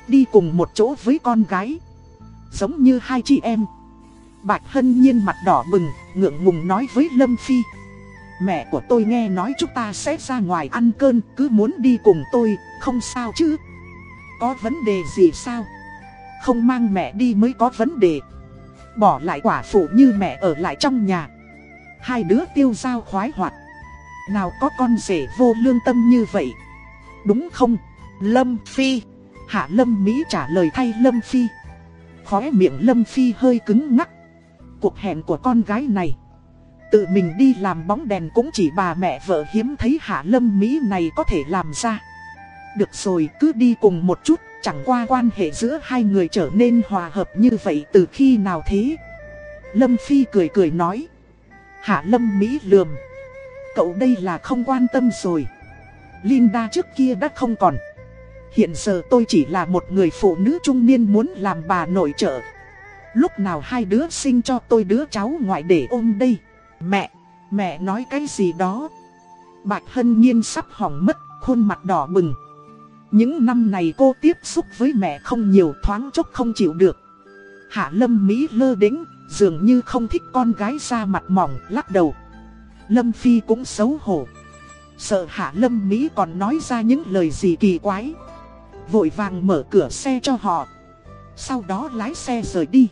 Đi cùng một chỗ với con gái. Giống như hai chị em. Bạch Hân Nhiên mặt đỏ bừng, ngượng ngùng nói với Lâm Phi. Mẹ của tôi nghe nói chúng ta sẽ ra ngoài ăn cơm, cứ muốn đi cùng tôi, không sao chứ. Có vấn đề gì sao? Không mang mẹ đi mới có vấn đề. Bỏ lại quả phụ như mẹ ở lại trong nhà Hai đứa tiêu giao khoái hoạt nào có con rể vô lương tâm như vậy? Đúng không? Lâm Phi. Hạ Lâm Mỹ trả lời thay Lâm Phi. Khóe miệng Lâm Phi hơi cứng ngắc. Cuộc hẹn của con gái này. Tự mình đi làm bóng đèn cũng chỉ bà mẹ vợ hiếm thấy Hạ Lâm Mỹ này có thể làm ra. Được rồi, cứ đi cùng một chút. Chẳng qua quan hệ giữa hai người trở nên hòa hợp như vậy từ khi nào thế? Lâm Phi cười cười nói. Hạ Lâm Mỹ lườm. Cậu đây là không quan tâm rồi. Linda trước kia đã không còn. Hiện giờ tôi chỉ là một người phụ nữ trung niên muốn làm bà nội trợ. Lúc nào hai đứa sinh cho tôi đứa cháu ngoại để ôm đây. Mẹ, mẹ nói cái gì đó. Bạch Hân Nhiên sắp hỏng mất, khuôn mặt đỏ bừng. Những năm này cô tiếp xúc với mẹ không nhiều thoáng chốc không chịu được. Hạ Lâm Mỹ lơ đĩnh, dường như không thích con gái ra mặt mỏng, lắc đầu. Lâm Phi cũng xấu hổ. Sợ Hạ Lâm Mỹ còn nói ra những lời gì kỳ quái. Vội vàng mở cửa xe cho họ. Sau đó lái xe rời đi.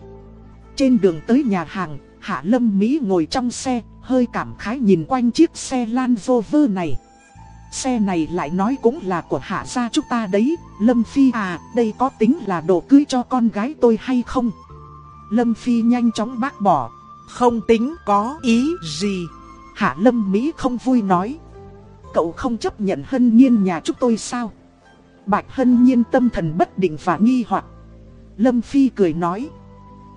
Trên đường tới nhà hàng, Hạ Lâm Mỹ ngồi trong xe, hơi cảm khái nhìn quanh chiếc xe Land Rover này. Xe này lại nói cũng là của hạ gia chúng ta đấy Lâm Phi à đây có tính là đồ cưới cho con gái tôi hay không Lâm Phi nhanh chóng bác bỏ Không tính có ý gì Hạ Lâm Mỹ không vui nói Cậu không chấp nhận hân nhiên nhà chúng tôi sao Bạch hân nhiên tâm thần bất định và nghi hoặc Lâm Phi cười nói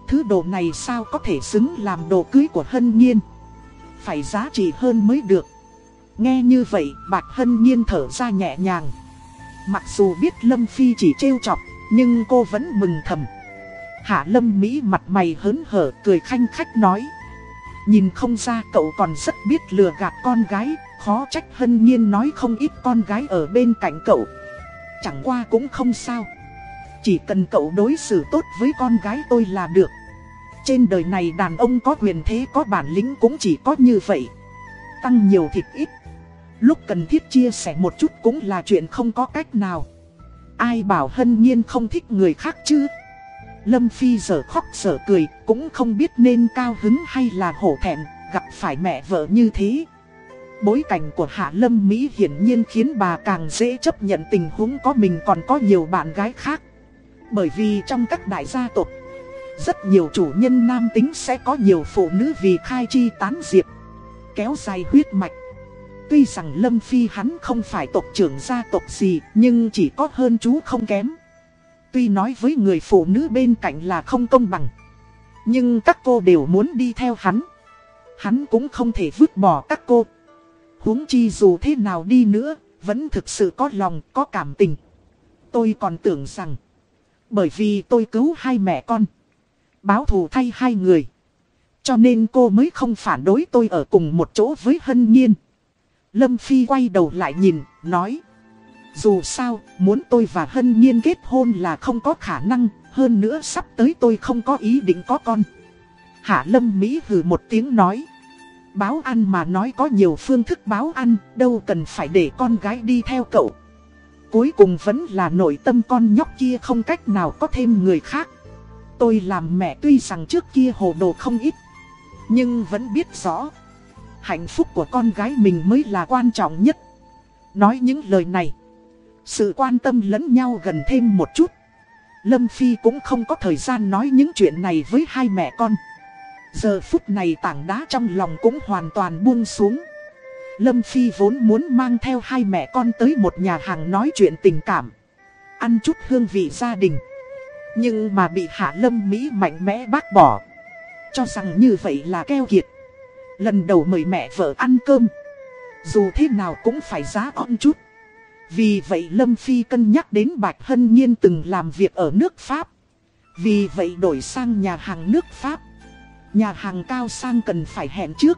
Thứ đồ này sao có thể xứng làm đồ cưới của hân nhiên Phải giá trị hơn mới được Nghe như vậy, Bạch Hân Nhiên thở ra nhẹ nhàng. Mặc dù biết Lâm Phi chỉ trêu chọc, nhưng cô vẫn mừng thầm. Hạ Lâm Mỹ mặt mày hớn hở cười khanh khách nói. Nhìn không ra cậu còn rất biết lừa gạt con gái, khó trách Hân Nhiên nói không ít con gái ở bên cạnh cậu. Chẳng qua cũng không sao. Chỉ cần cậu đối xử tốt với con gái tôi là được. Trên đời này đàn ông có quyền thế có bản lĩnh cũng chỉ có như vậy. Tăng nhiều thịt ít Lúc cần thiết chia sẻ một chút cũng là chuyện không có cách nào Ai bảo hân nhiên không thích người khác chứ Lâm Phi giờ khóc giờ cười Cũng không biết nên cao hứng hay là hổ thẹn Gặp phải mẹ vợ như thế. Bối cảnh của Hạ Lâm Mỹ hiển nhiên khiến bà càng dễ chấp nhận tình huống có mình còn có nhiều bạn gái khác. Bởi vì trong các đại gia tộc Rất nhiều chủ nhân nam tính sẽ có nhiều phụ nữ vì khai chi tán diệp Kéo dài huyết mạch. Tuy rằng Lâm Phi hắn không phải tộc trưởng gia tộc gì, nhưng chỉ có hơn chú không kém. Tuy nói với người phụ nữ bên cạnh là không công bằng. Nhưng các cô đều muốn đi theo hắn. Hắn cũng không thể vứt bỏ các cô. huống chi dù thế nào đi nữa, vẫn thực sự có lòng, có cảm tình. Tôi còn tưởng rằng, bởi vì tôi cứu hai mẹ con, báo thù thay hai người. Cho nên cô mới không phản đối tôi ở cùng một chỗ với Hân Nhiên. Lâm Phi quay đầu lại nhìn, nói. Dù sao, muốn tôi và Hân Nhiên kết hôn là không có khả năng, hơn nữa sắp tới tôi không có ý định có con. Hạ Lâm Mỹ hừ một tiếng nói. Báo ăn mà nói có nhiều phương thức báo ăn, đâu cần phải để con gái đi theo cậu. Cuối cùng vẫn là nội tâm con nhóc kia không cách nào có thêm người khác. Tôi làm mẹ tuy rằng trước kia hồ đồ không ít, nhưng vẫn biết rõ hạnh phúc của con gái mình mới là quan trọng nhất. Nói những lời này, sự quan tâm lẫn nhau gần thêm một chút. Lâm Phi cũng không có thời gian nói những chuyện này với hai mẹ con. Giờ phút này tảng đá trong lòng cũng hoàn toàn buông xuống. Lâm Phi vốn muốn mang theo hai mẹ con tới một nhà hàng nói chuyện tình cảm. Ăn chút hương vị gia đình. Nhưng mà bị Hạ Lâm Mỹ mạnh mẽ bác bỏ. Cho rằng như vậy là keo kiệt. Lần đầu mời mẹ vợ ăn cơm Dù thế nào cũng phải giá on chút vì vậy Lâm Phi cân nhắc đến Bạch Hân Nhiên từng làm việc ở nước Pháp. Vì vậy đổi sang nhà hàng nước Pháp. Nhà hàng cao sang cần phải hẹn trước.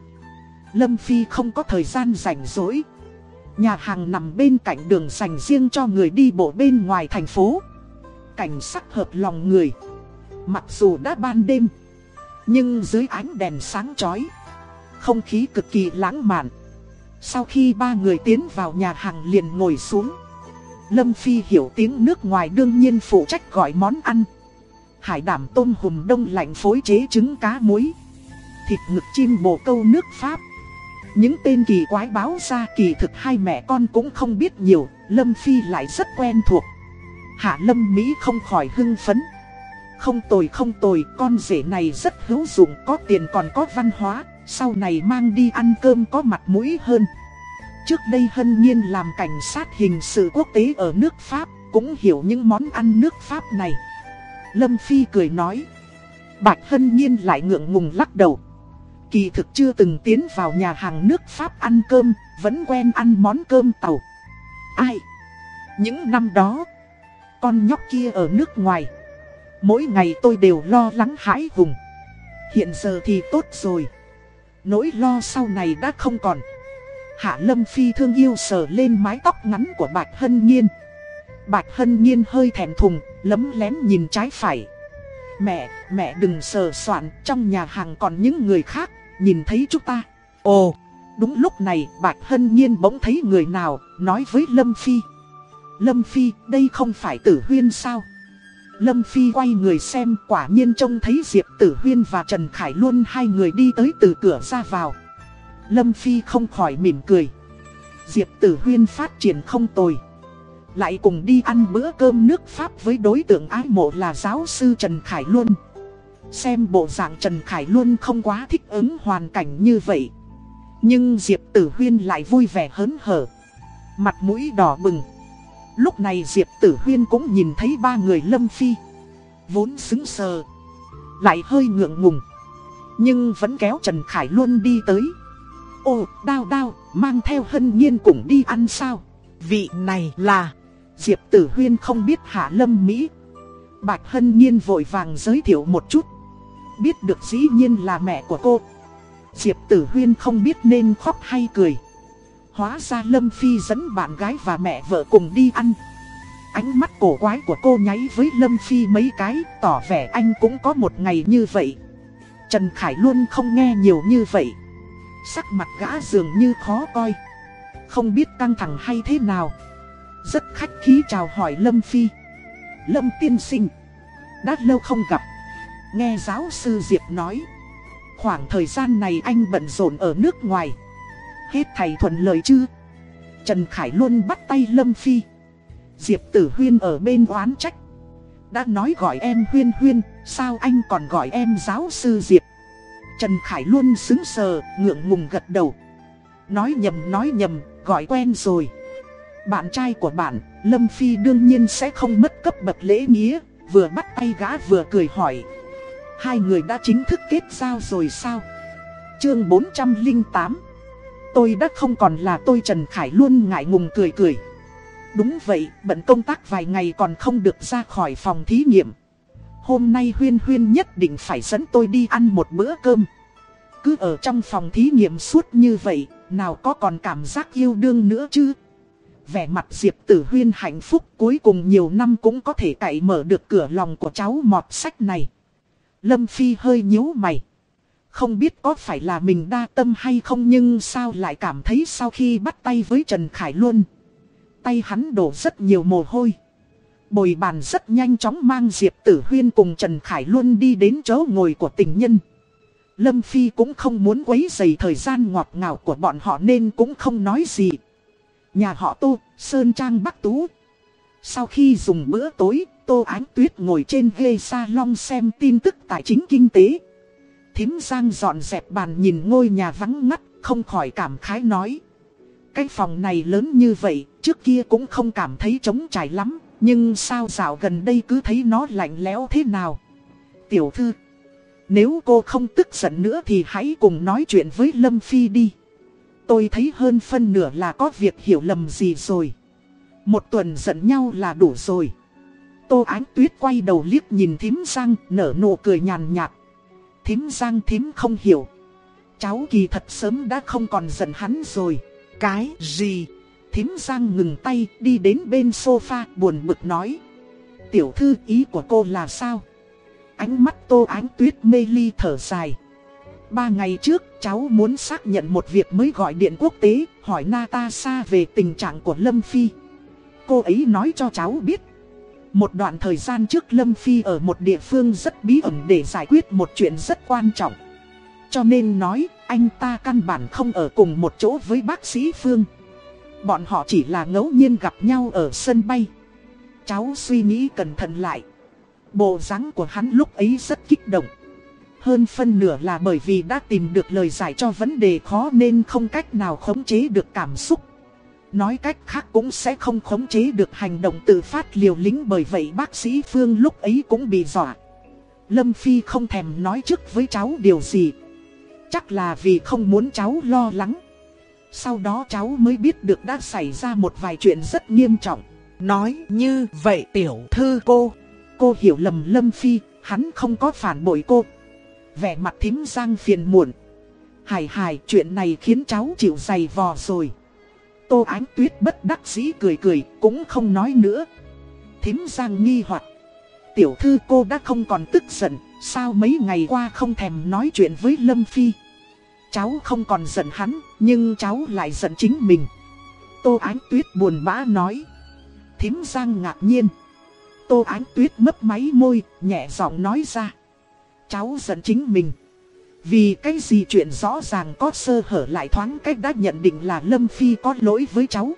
Lâm Phi không có thời gian rảnh rỗi. Nhà hàng nằm bên cạnh đường dành riêng cho người đi bộ bên ngoài thành phố. Cảnh sắc hợp lòng người. Mặc dù đã ban đêm, Nhưng dưới ánh đèn sáng chói, không khí cực kỳ lãng mạn. Sau khi ba người tiến vào nhà hàng liền ngồi xuống. Lâm Phi hiểu tiếng nước ngoài đương nhiên phụ trách gọi món ăn. Hải đảm tôm hùm đông lạnh phối chế trứng cá muối. Thịt ngực chim bồ câu nước Pháp. Những tên kỳ quái báo ra kỳ thực hai mẹ con cũng không biết nhiều, Lâm Phi lại rất quen thuộc. Hạ Lâm Mỹ không khỏi hưng phấn. Không tồi không tồi, con rể này rất hữu dụng, có tiền còn có văn hóa, sau này mang đi ăn cơm có mặt mũi hơn. Trước đây Hân Nhiên làm cảnh sát hình sự quốc tế ở nước Pháp, cũng hiểu những món ăn nước Pháp này. Lâm Phi cười nói. Bạch Hân Nhiên lại ngượng ngùng lắc đầu. Kỳ thực chưa từng tiến vào nhà hàng nước Pháp ăn cơm, vẫn quen ăn món cơm tàu. Ai? Những năm đó, con nhóc kia ở nước ngoài. Mỗi ngày tôi đều lo lắng hãi hùng. Hiện giờ thì tốt rồi. Nỗi lo sau này đã không còn. Hạ Lâm Phi thương yêu sờ lên mái tóc ngắn của Bạch Hân Nhiên. Bạch Hân Nhiên hơi thèm thùng, lấm lén nhìn trái phải. Mẹ, mẹ đừng sờ soạn, trong nhà hàng còn những người khác, nhìn thấy chúng ta. Ồ, đúng lúc này Bạch Hân Nhiên bỗng thấy người nào, nói với Lâm Phi. Lâm Phi, đây không phải tử huyên sao? Lâm Phi quay người xem, quả nhiên trông thấy Diệp Tử Huyên và Trần Khải Luân, hai người đi tới từ cửa ra vào. Lâm Phi không khỏi mỉm cười. Diệp Tử Huyên phát triển không tồi. Lại cùng đi ăn bữa cơm nước Pháp với đối tượng ái mộ là giáo sư Trần Khải Luân. Xem bộ dạng Trần Khải Luân không quá thích ứng hoàn cảnh như vậy. Nhưng Diệp Tử Huyên lại vui vẻ hớn hở. Mặt mũi đỏ bừng. Lúc này Diệp Tử Huyên cũng nhìn thấy ba người Lâm Phi. Vốn xứng sờ. Lại hơi ngượng ngùng. Nhưng vẫn kéo Trần Khải Luân đi tới. Ồ, đao đao, mang theo hân nhiên cùng đi ăn sao? Vị này là... Diệp Tử Huyên không biết Hạ Lâm Mỹ. Bạch Hân Nhiên vội vàng giới thiệu một chút. Biết được dĩ nhiên là mẹ của cô. Diệp Tử Huyên không biết nên khóc hay cười. Hóa ra Lâm Phi dẫn bạn gái và mẹ vợ cùng đi ăn. Ánh mắt cổ quái của cô nháy với Lâm Phi mấy cái, tỏ vẻ anh cũng có một ngày như vậy. Trần Khải luôn không nghe nhiều như vậy. Sắc mặt gã dường như khó coi. Không biết căng thẳng hay thế nào. Rất khách khí chào hỏi Lâm Phi. Lâm tiên sinh. Đã lâu không gặp. Nghe giáo sư Diệp nói. Khoảng thời gian này anh bận rộn ở nước ngoài. Hết thầy thuận lời chứ? Trần Khải luôn bắt tay Lâm Phi. Diệp Tử Huyên ở bên oán trách. Đã nói gọi em Huyên Huyên, Sao anh còn gọi em giáo sư Diệp? Trần Khải luôn xứng sờ, Ngượng ngùng gật đầu. Nói nhầm nói nhầm, Gọi quen rồi. Bạn trai của bạn, Lâm Phi đương nhiên sẽ không mất cấp bậc lễ nghĩa, Vừa bắt tay gã vừa cười hỏi. Hai người đã chính thức kết giao rồi sao? Chương 408 Tôi đã không còn là tôi Trần Khải luôn ngại ngùng cười cười. Đúng vậy, bận công tác vài ngày còn không được ra khỏi phòng thí nghiệm. Hôm nay Huyên Huyên nhất định phải dẫn tôi đi ăn một bữa cơm. Cứ ở trong phòng thí nghiệm suốt như vậy, nào có còn cảm giác yêu đương nữa chứ? Vẻ mặt Diệp Tử Huyên hạnh phúc cuối cùng nhiều năm cũng có thể cậy mở được cửa lòng của cháu mọt sách này. Lâm Phi hơi nhíu mày. Không biết có phải là mình đa tâm hay không nhưng sao lại cảm thấy sau khi bắt tay với Trần Khải Luân. Tay hắn đổ rất nhiều mồ hôi. Bồi bàn rất nhanh chóng mang Diệp Tử Huyên cùng Trần Khải Luân đi đến chỗ ngồi của tình nhân. Lâm Phi cũng không muốn quấy dày thời gian ngọt ngào của bọn họ nên cũng không nói gì. Nhà họ Tô, Sơn Trang Bắc Tú. Sau khi dùng bữa tối, Tô Ánh Tuyết ngồi trên ghê salon xem tin tức tài chính kinh tế thím Giang dọn dẹp bàn nhìn ngôi nhà vắng ngắt, không khỏi cảm khái nói. Cái phòng này lớn như vậy, trước kia cũng không cảm thấy trống trải lắm, nhưng sao dạo gần đây cứ thấy nó lạnh lẽo thế nào. Tiểu thư, nếu cô không tức giận nữa thì hãy cùng nói chuyện với Lâm Phi đi. Tôi thấy hơn phân nửa là có việc hiểu lầm gì rồi. Một tuần giận nhau là đủ rồi. Tô Ánh Tuyết quay đầu liếc nhìn thím Giang, nở nụ cười nhàn nhạt thím giang thím không hiểu. Cháu kỳ thật sớm đã không còn giận hắn rồi. Cái gì? Thím giang ngừng tay, đi đến bên sofa, buồn bực nói. Tiểu thư, ý của cô là sao? Ánh mắt tô ánh tuyết mê ly thở dài. Ba ngày trước, cháu muốn xác nhận một việc mới gọi điện quốc tế, hỏi Natasha về tình trạng của Lâm Phi. Cô ấy nói cho cháu biết một đoạn thời gian trước Lâm Phi ở một địa phương rất bí ẩn để giải quyết một chuyện rất quan trọng. Cho nên nói, anh ta căn bản không ở cùng một chỗ với bác sĩ Phương. Bọn họ chỉ là ngẫu nhiên gặp nhau ở sân bay. Cháu suy nghĩ cẩn thận lại. Bộ dáng của hắn lúc ấy rất kích động. Hơn phân nửa là bởi vì đã tìm được lời giải cho vấn đề khó nên không cách nào khống chế được cảm xúc. Nói cách khác cũng sẽ không khống chế được hành động tự phát liều lĩnh bởi vậy bác sĩ Phương lúc ấy cũng bị dọa. Lâm Phi không thèm nói trước với cháu điều gì. Chắc là vì không muốn cháu lo lắng. Sau đó cháu mới biết được đã xảy ra một vài chuyện rất nghiêm trọng. Nói như vậy tiểu thư cô. Cô hiểu lầm Lâm Phi, hắn không có phản bội cô. Vẻ mặt thím giang phiền muộn. hài hài chuyện này khiến cháu chịu dày vò rồi. Tô Ánh Tuyết bất đắc dĩ cười cười, cũng không nói nữa. Thím Giang nghi hoặc Tiểu thư cô đã không còn tức giận, sao mấy ngày qua không thèm nói chuyện với Lâm Phi. Cháu không còn giận hắn, nhưng cháu lại giận chính mình. Tô Ánh Tuyết buồn bã nói. Thím Giang ngạc nhiên. Tô Ánh Tuyết mấp máy môi, nhẹ giọng nói ra. Cháu giận chính mình. Vì cái gì chuyện rõ ràng có sơ hở lại thoáng cách đã nhận định là Lâm Phi có lỗi với cháu.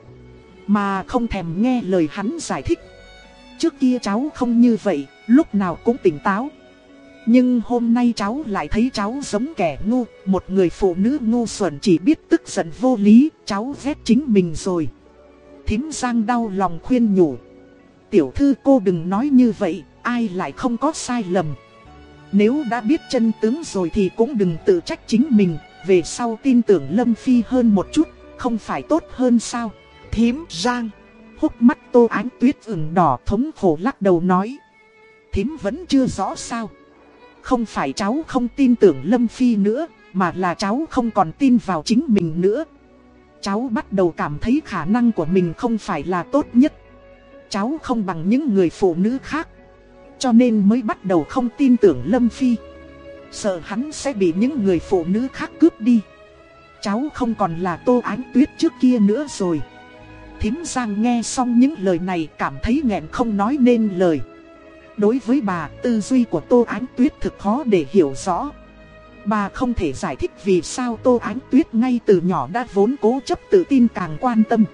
Mà không thèm nghe lời hắn giải thích. Trước kia cháu không như vậy, lúc nào cũng tỉnh táo. Nhưng hôm nay cháu lại thấy cháu giống kẻ ngu, một người phụ nữ ngu xuẩn chỉ biết tức giận vô lý, cháu ghét chính mình rồi. Thím Giang đau lòng khuyên nhủ. Tiểu thư cô đừng nói như vậy, ai lại không có sai lầm. Nếu đã biết chân tướng rồi thì cũng đừng tự trách chính mình, về sau tin tưởng Lâm Phi hơn một chút, không phải tốt hơn sao. Thím Giang, hốc mắt tô ánh tuyết ửng đỏ thống khổ lắc đầu nói. Thím vẫn chưa rõ sao. Không phải cháu không tin tưởng Lâm Phi nữa, mà là cháu không còn tin vào chính mình nữa. Cháu bắt đầu cảm thấy khả năng của mình không phải là tốt nhất. Cháu không bằng những người phụ nữ khác. Cho nên mới bắt đầu không tin tưởng Lâm Phi. Sợ hắn sẽ bị những người phụ nữ khác cướp đi. Cháu không còn là tô ánh tuyết trước kia nữa rồi. Thím Giang nghe xong những lời này cảm thấy nghẹn không nói nên lời. Đối với bà, tư duy của Tô Ánh Tuyết thực khó để hiểu rõ. Bà không thể giải thích vì sao Tô Ánh Tuyết ngay từ nhỏ đã vốn cố chấp tự tin càng quan tâm.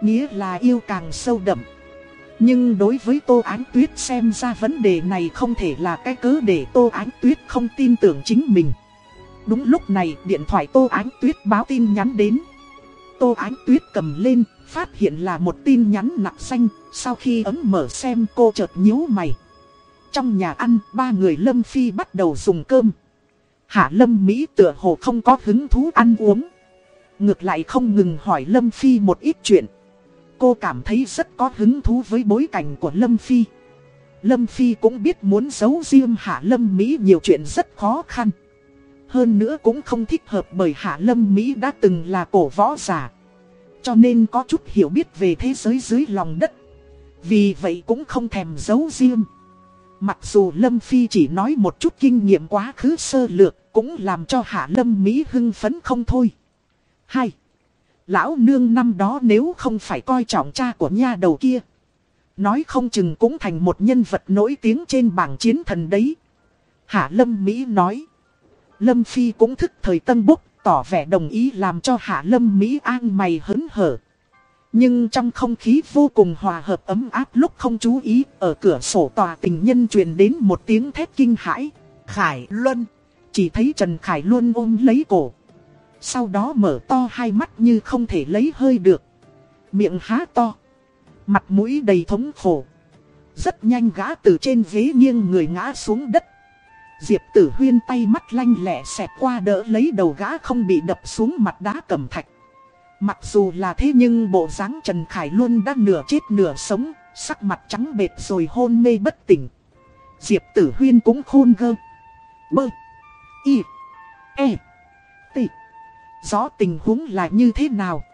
Nghĩa là yêu càng sâu đậm nhưng đối với Tô Ánh Tuyết xem ra vấn đề này không thể là cái cớ để Tô Ánh Tuyết không tin tưởng chính mình. Đúng lúc này điện thoại Tô Ánh Tuyết báo tin nhắn đến. Tô Ánh Tuyết cầm lên, phát hiện là một tin nhắn nặng xanh, sau khi ấm mở xem cô chợt nhíu mày. Trong nhà ăn, ba người Lâm Phi bắt đầu dùng cơm. Hạ Lâm Mỹ tựa hồ không có hứng thú ăn uống. Ngược lại không ngừng hỏi Lâm Phi một ít chuyện. Cô cảm thấy rất có hứng thú với bối cảnh của Lâm Phi. Lâm Phi cũng biết muốn giấu riêng Hạ Lâm Mỹ nhiều chuyện rất khó khăn. Hơn nữa cũng không thích hợp bởi Hạ Lâm Mỹ đã từng là cổ võ giả. Cho nên có chút hiểu biết về thế giới dưới lòng đất. Vì vậy cũng không thèm giấu riêng. Mặc dù Lâm Phi chỉ nói một chút kinh nghiệm quá khứ sơ lược cũng làm cho Hạ Lâm Mỹ hưng phấn không thôi. 2. Lão nương năm đó nếu không phải coi trọng cha của nha đầu kia. Nói không chừng cũng thành một nhân vật nổi tiếng trên bảng chiến thần đấy. Hạ Lâm Mỹ nói. Lâm Phi cũng thức thời tân búc, tỏ vẻ đồng ý làm cho Hạ Lâm Mỹ an mày hớn hở. Nhưng trong không khí vô cùng hòa hợp ấm áp lúc không chú ý, ở cửa sổ tòa tình nhân truyền đến một tiếng thét kinh hãi. Khải Luân, chỉ thấy Trần Khải Luân ôm lấy cổ. Sau đó mở to hai mắt như không thể lấy hơi được. Miệng há to. Mặt mũi đầy thống khổ. Rất nhanh gã từ trên ghế nghiêng người ngã xuống đất. Diệp tử huyên tay mắt lanh lẹ xẹt qua đỡ lấy đầu gã không bị đập xuống mặt đá cẩm thạch. Mặc dù là thế nhưng bộ dáng Trần Khải luôn đã nửa chết nửa sống, sắc mặt trắng bệt rồi hôn mê bất tỉnh. Diệp tử huyên cũng khôn gơ. Bơ. Y. E. Rõ tình huống là như thế nào?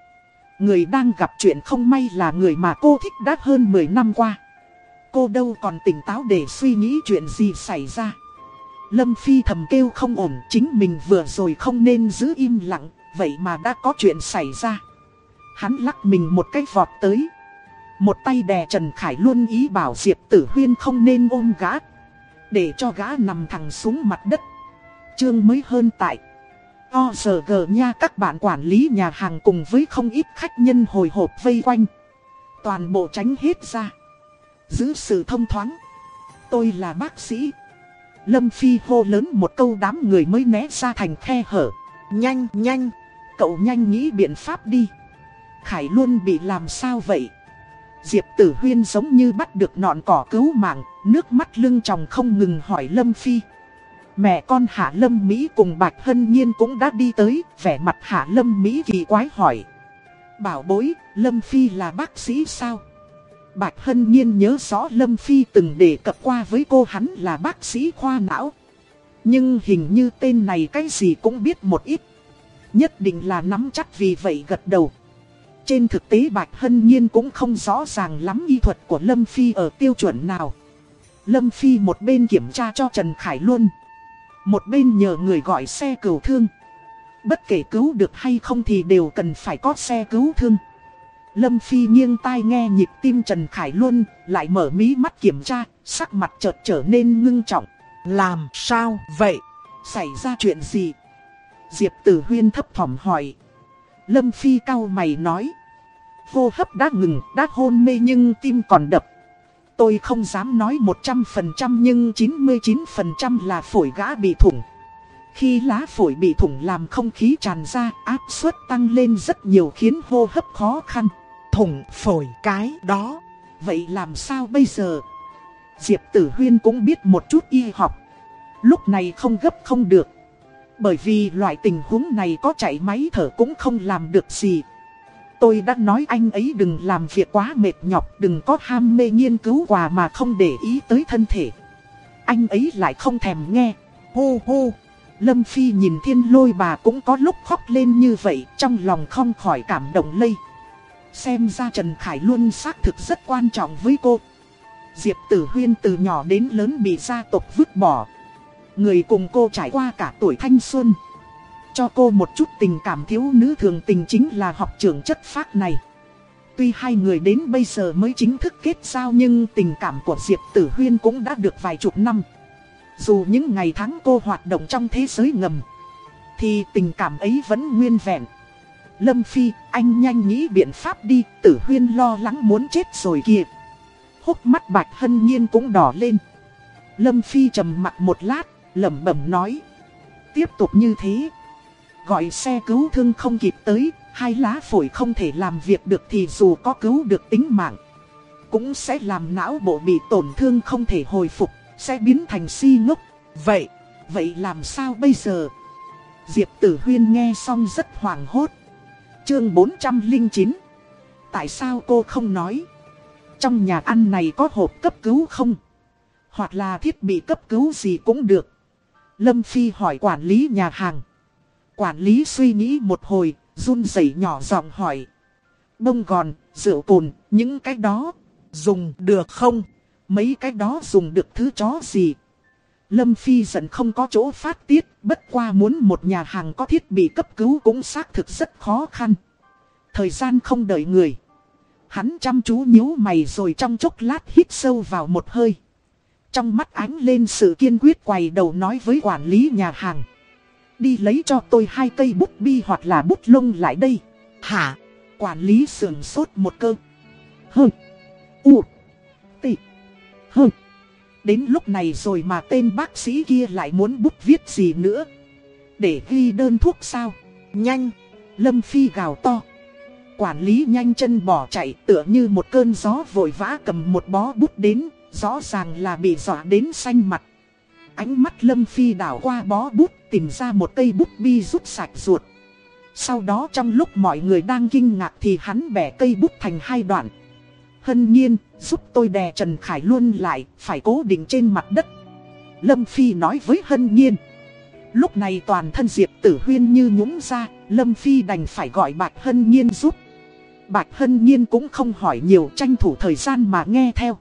Người đang gặp chuyện không may là người mà cô thích đã hơn 10 năm qua. Cô đâu còn tỉnh táo để suy nghĩ chuyện gì xảy ra. Lâm Phi thầm kêu không ổn chính mình vừa rồi không nên giữ im lặng, vậy mà đã có chuyện xảy ra. Hắn lắc mình một cái vọt tới. Một tay đè Trần Khải luôn ý bảo Diệp Tử Huyên không nên ôm gã. Để cho gã nằm thẳng xuống mặt đất. trương mới hơn tại. O giờ gờ nha các bạn quản lý nhà hàng cùng với không ít khách nhân hồi hộp vây quanh. Toàn bộ tránh hết ra. Giữ sự thông thoáng. Tôi là bác sĩ. Lâm Phi hô lớn một câu đám người mới né ra thành khe hở. Nhanh, nhanh. Cậu nhanh nghĩ biện pháp đi. Khải luôn bị làm sao vậy? Diệp Tử Huyên giống như bắt được nọn cỏ cứu mạng, nước mắt lưng tròng không ngừng hỏi Lâm Phi. Mẹ con Hạ Lâm Mỹ cùng Bạch Hân Nhiên cũng đã đi tới, vẻ mặt Hạ Lâm Mỹ kỳ quái hỏi. Bảo bối, Lâm Phi là bác sĩ sao? Bạch Hân Nhiên nhớ rõ Lâm Phi từng đề cập qua với cô hắn là bác sĩ khoa não. Nhưng hình như tên này cái gì cũng biết một ít. Nhất định là nắm chắc vì vậy gật đầu. Trên thực tế Bạch Hân Nhiên cũng không rõ ràng lắm y thuật của Lâm Phi ở tiêu chuẩn nào. Lâm Phi một bên kiểm tra cho Trần Khải luôn một bên nhờ người gọi xe cứu thương. Bất kể cứu được hay không thì đều cần phải có xe cứu thương. Lâm Phi nghiêng tai nghe nhịp tim Trần Khải Luân, lại mở mí mắt kiểm tra, sắc mặt chợt trở nên ngưng trọng. Làm sao vậy? Xảy ra chuyện gì? Diệp Tử Huyên thấp thỏm hỏi. Lâm Phi cao mày nói. Hô hấp đã ngừng, đã hôn mê nhưng tim còn đập. Tôi không dám nói 100% nhưng 99% là phổi gã bị thủng. Khi lá phổi bị thủng làm không khí tràn ra, áp suất tăng lên rất nhiều khiến hô hấp khó khăn. Thủng phổi cái đó. Vậy làm sao bây giờ? Diệp Tử Huyên cũng biết một chút y học. Lúc này không gấp không được. Bởi vì loại tình huống này có chạy máy thở cũng không làm được gì. Tôi đã nói anh ấy đừng làm việc quá mệt nhọc, đừng có ham mê nghiên cứu quà mà không để ý tới thân thể. Anh ấy lại không thèm nghe. Hô hô. Lâm Phi nhìn thiên lôi bà cũng có lúc khóc lên như vậy, trong lòng không khỏi cảm động lây. Xem ra Trần Khải luôn xác thực rất quan trọng với cô. Diệp Tử Huyên từ nhỏ đến lớn bị gia tộc vứt bỏ. Người cùng cô trải qua cả tuổi thanh xuân. Cho cô một chút tình cảm thiếu nữ thường tình chính là học trưởng chất phác này. Tuy hai người đến bây giờ mới chính thức kết giao nhưng tình cảm của Diệp Tử Huyên cũng đã được vài chục năm. Dù những ngày tháng cô hoạt động trong thế giới ngầm, thì tình cảm ấy vẫn nguyên vẹn. Lâm Phi, anh nhanh nghĩ biện pháp đi, Tử Huyên lo lắng muốn chết rồi kìa. Hốc mắt Bạch Hân Nhiên cũng đỏ lên. Lâm Phi trầm mặt một lát, lẩm bẩm nói. Tiếp tục như thế. Gọi xe cứu thương không kịp tới, hai lá phổi không thể làm việc được thì dù có cứu được tính mạng. Cũng sẽ làm não bộ bị tổn thương không thể hồi phục, sẽ biến thành si ngốc. Vậy, vậy làm sao bây giờ? Diệp Tử Huyên nghe xong rất hoảng hốt. Chương 409 Tại sao cô không nói? Trong nhà ăn này có hộp cấp cứu không? Hoặc là thiết bị cấp cứu gì cũng được. Lâm Phi hỏi quản lý nhà hàng. Quản lý suy nghĩ một hồi, run rẩy nhỏ giọng hỏi. Bông gòn, rượu cồn, những cái đó, dùng được không? Mấy cái đó dùng được thứ chó gì? Lâm Phi giận không có chỗ phát tiết, bất qua muốn một nhà hàng có thiết bị cấp cứu cũng xác thực rất khó khăn. Thời gian không đợi người. Hắn chăm chú nhíu mày rồi trong chốc lát hít sâu vào một hơi. Trong mắt ánh lên sự kiên quyết quay đầu nói với quản lý nhà hàng. Đi lấy cho tôi hai cây bút bi hoặc là bút lông lại đây. Hả? Quản lý sườn sốt một cơ. Hơ. U. T. Hơ. Đến lúc này rồi mà tên bác sĩ kia lại muốn bút viết gì nữa. Để ghi đơn thuốc sao? Nhanh. Lâm Phi gào to. Quản lý nhanh chân bỏ chạy tựa như một cơn gió vội vã cầm một bó bút đến, rõ ràng là bị dọa đến xanh mặt. Ánh mắt Lâm Phi đảo qua bó bút tìm ra một cây bút bi rút sạch ruột. Sau đó trong lúc mọi người đang kinh ngạc thì hắn bẻ cây bút thành hai đoạn. Hân nhiên, giúp tôi đè Trần Khải luôn lại, phải cố định trên mặt đất. Lâm Phi nói với Hân nhiên. Lúc này toàn thân Diệp Tử Huyên như nhũng ra, Lâm Phi đành phải gọi Bạch Hân nhiên giúp. Bạch Hân nhiên cũng không hỏi nhiều tranh thủ thời gian mà nghe theo.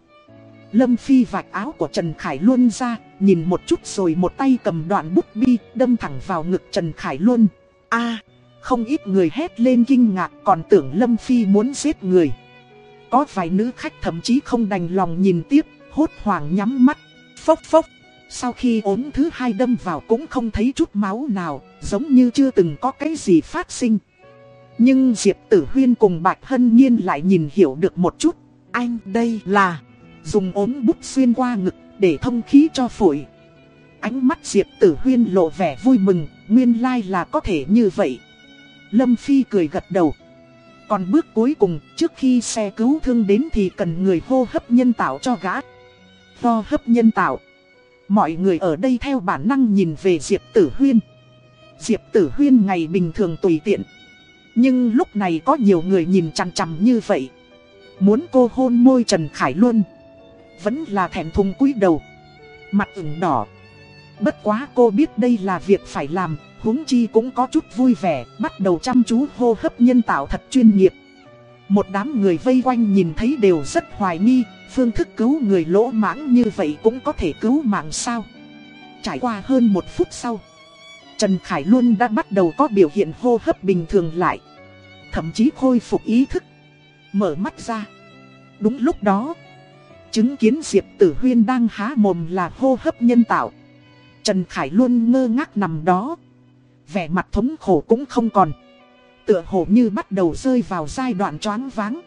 Lâm Phi vạch áo của Trần Khải Luân ra, nhìn một chút rồi một tay cầm đoạn bút bi, đâm thẳng vào ngực Trần Khải Luân. a không ít người hét lên kinh ngạc còn tưởng Lâm Phi muốn giết người. Có vài nữ khách thậm chí không đành lòng nhìn tiếp, hốt hoảng nhắm mắt, phốc phốc. Sau khi ốm thứ hai đâm vào cũng không thấy chút máu nào, giống như chưa từng có cái gì phát sinh. Nhưng Diệp Tử Huyên cùng Bạch Hân Nhiên lại nhìn hiểu được một chút. Anh đây là dùng ốm bút xuyên qua ngực để thông khí cho phổi. Ánh mắt Diệp Tử Huyên lộ vẻ vui mừng, nguyên lai là có thể như vậy. Lâm Phi cười gật đầu. Còn bước cuối cùng, trước khi xe cứu thương đến thì cần người hô hấp nhân tạo cho gã. Hô hấp nhân tạo. Mọi người ở đây theo bản năng nhìn về Diệp Tử Huyên. Diệp Tử Huyên ngày bình thường tùy tiện. Nhưng lúc này có nhiều người nhìn chằm chằm như vậy. Muốn cô hôn môi Trần Khải Luân. Vẫn là thèm thùng cúi đầu. Mặt ửng đỏ. Bất quá cô biết đây là việc phải làm, huống chi cũng có chút vui vẻ, bắt đầu chăm chú hô hấp nhân tạo thật chuyên nghiệp. Một đám người vây quanh nhìn thấy đều rất hoài nghi, phương thức cứu người lỗ mãng như vậy cũng có thể cứu mạng sao. Trải qua hơn một phút sau, Trần Khải Luân đã bắt đầu có biểu hiện hô hấp bình thường lại. Thậm chí khôi phục ý thức, mở mắt ra. Đúng lúc đó, chứng kiến Diệp Tử Huyên đang há mồm là hô hấp nhân tạo. Trần Khải Luân ngơ ngác nằm đó. Vẻ mặt thống khổ cũng không còn. Tựa hồ như bắt đầu rơi vào giai đoạn choáng váng.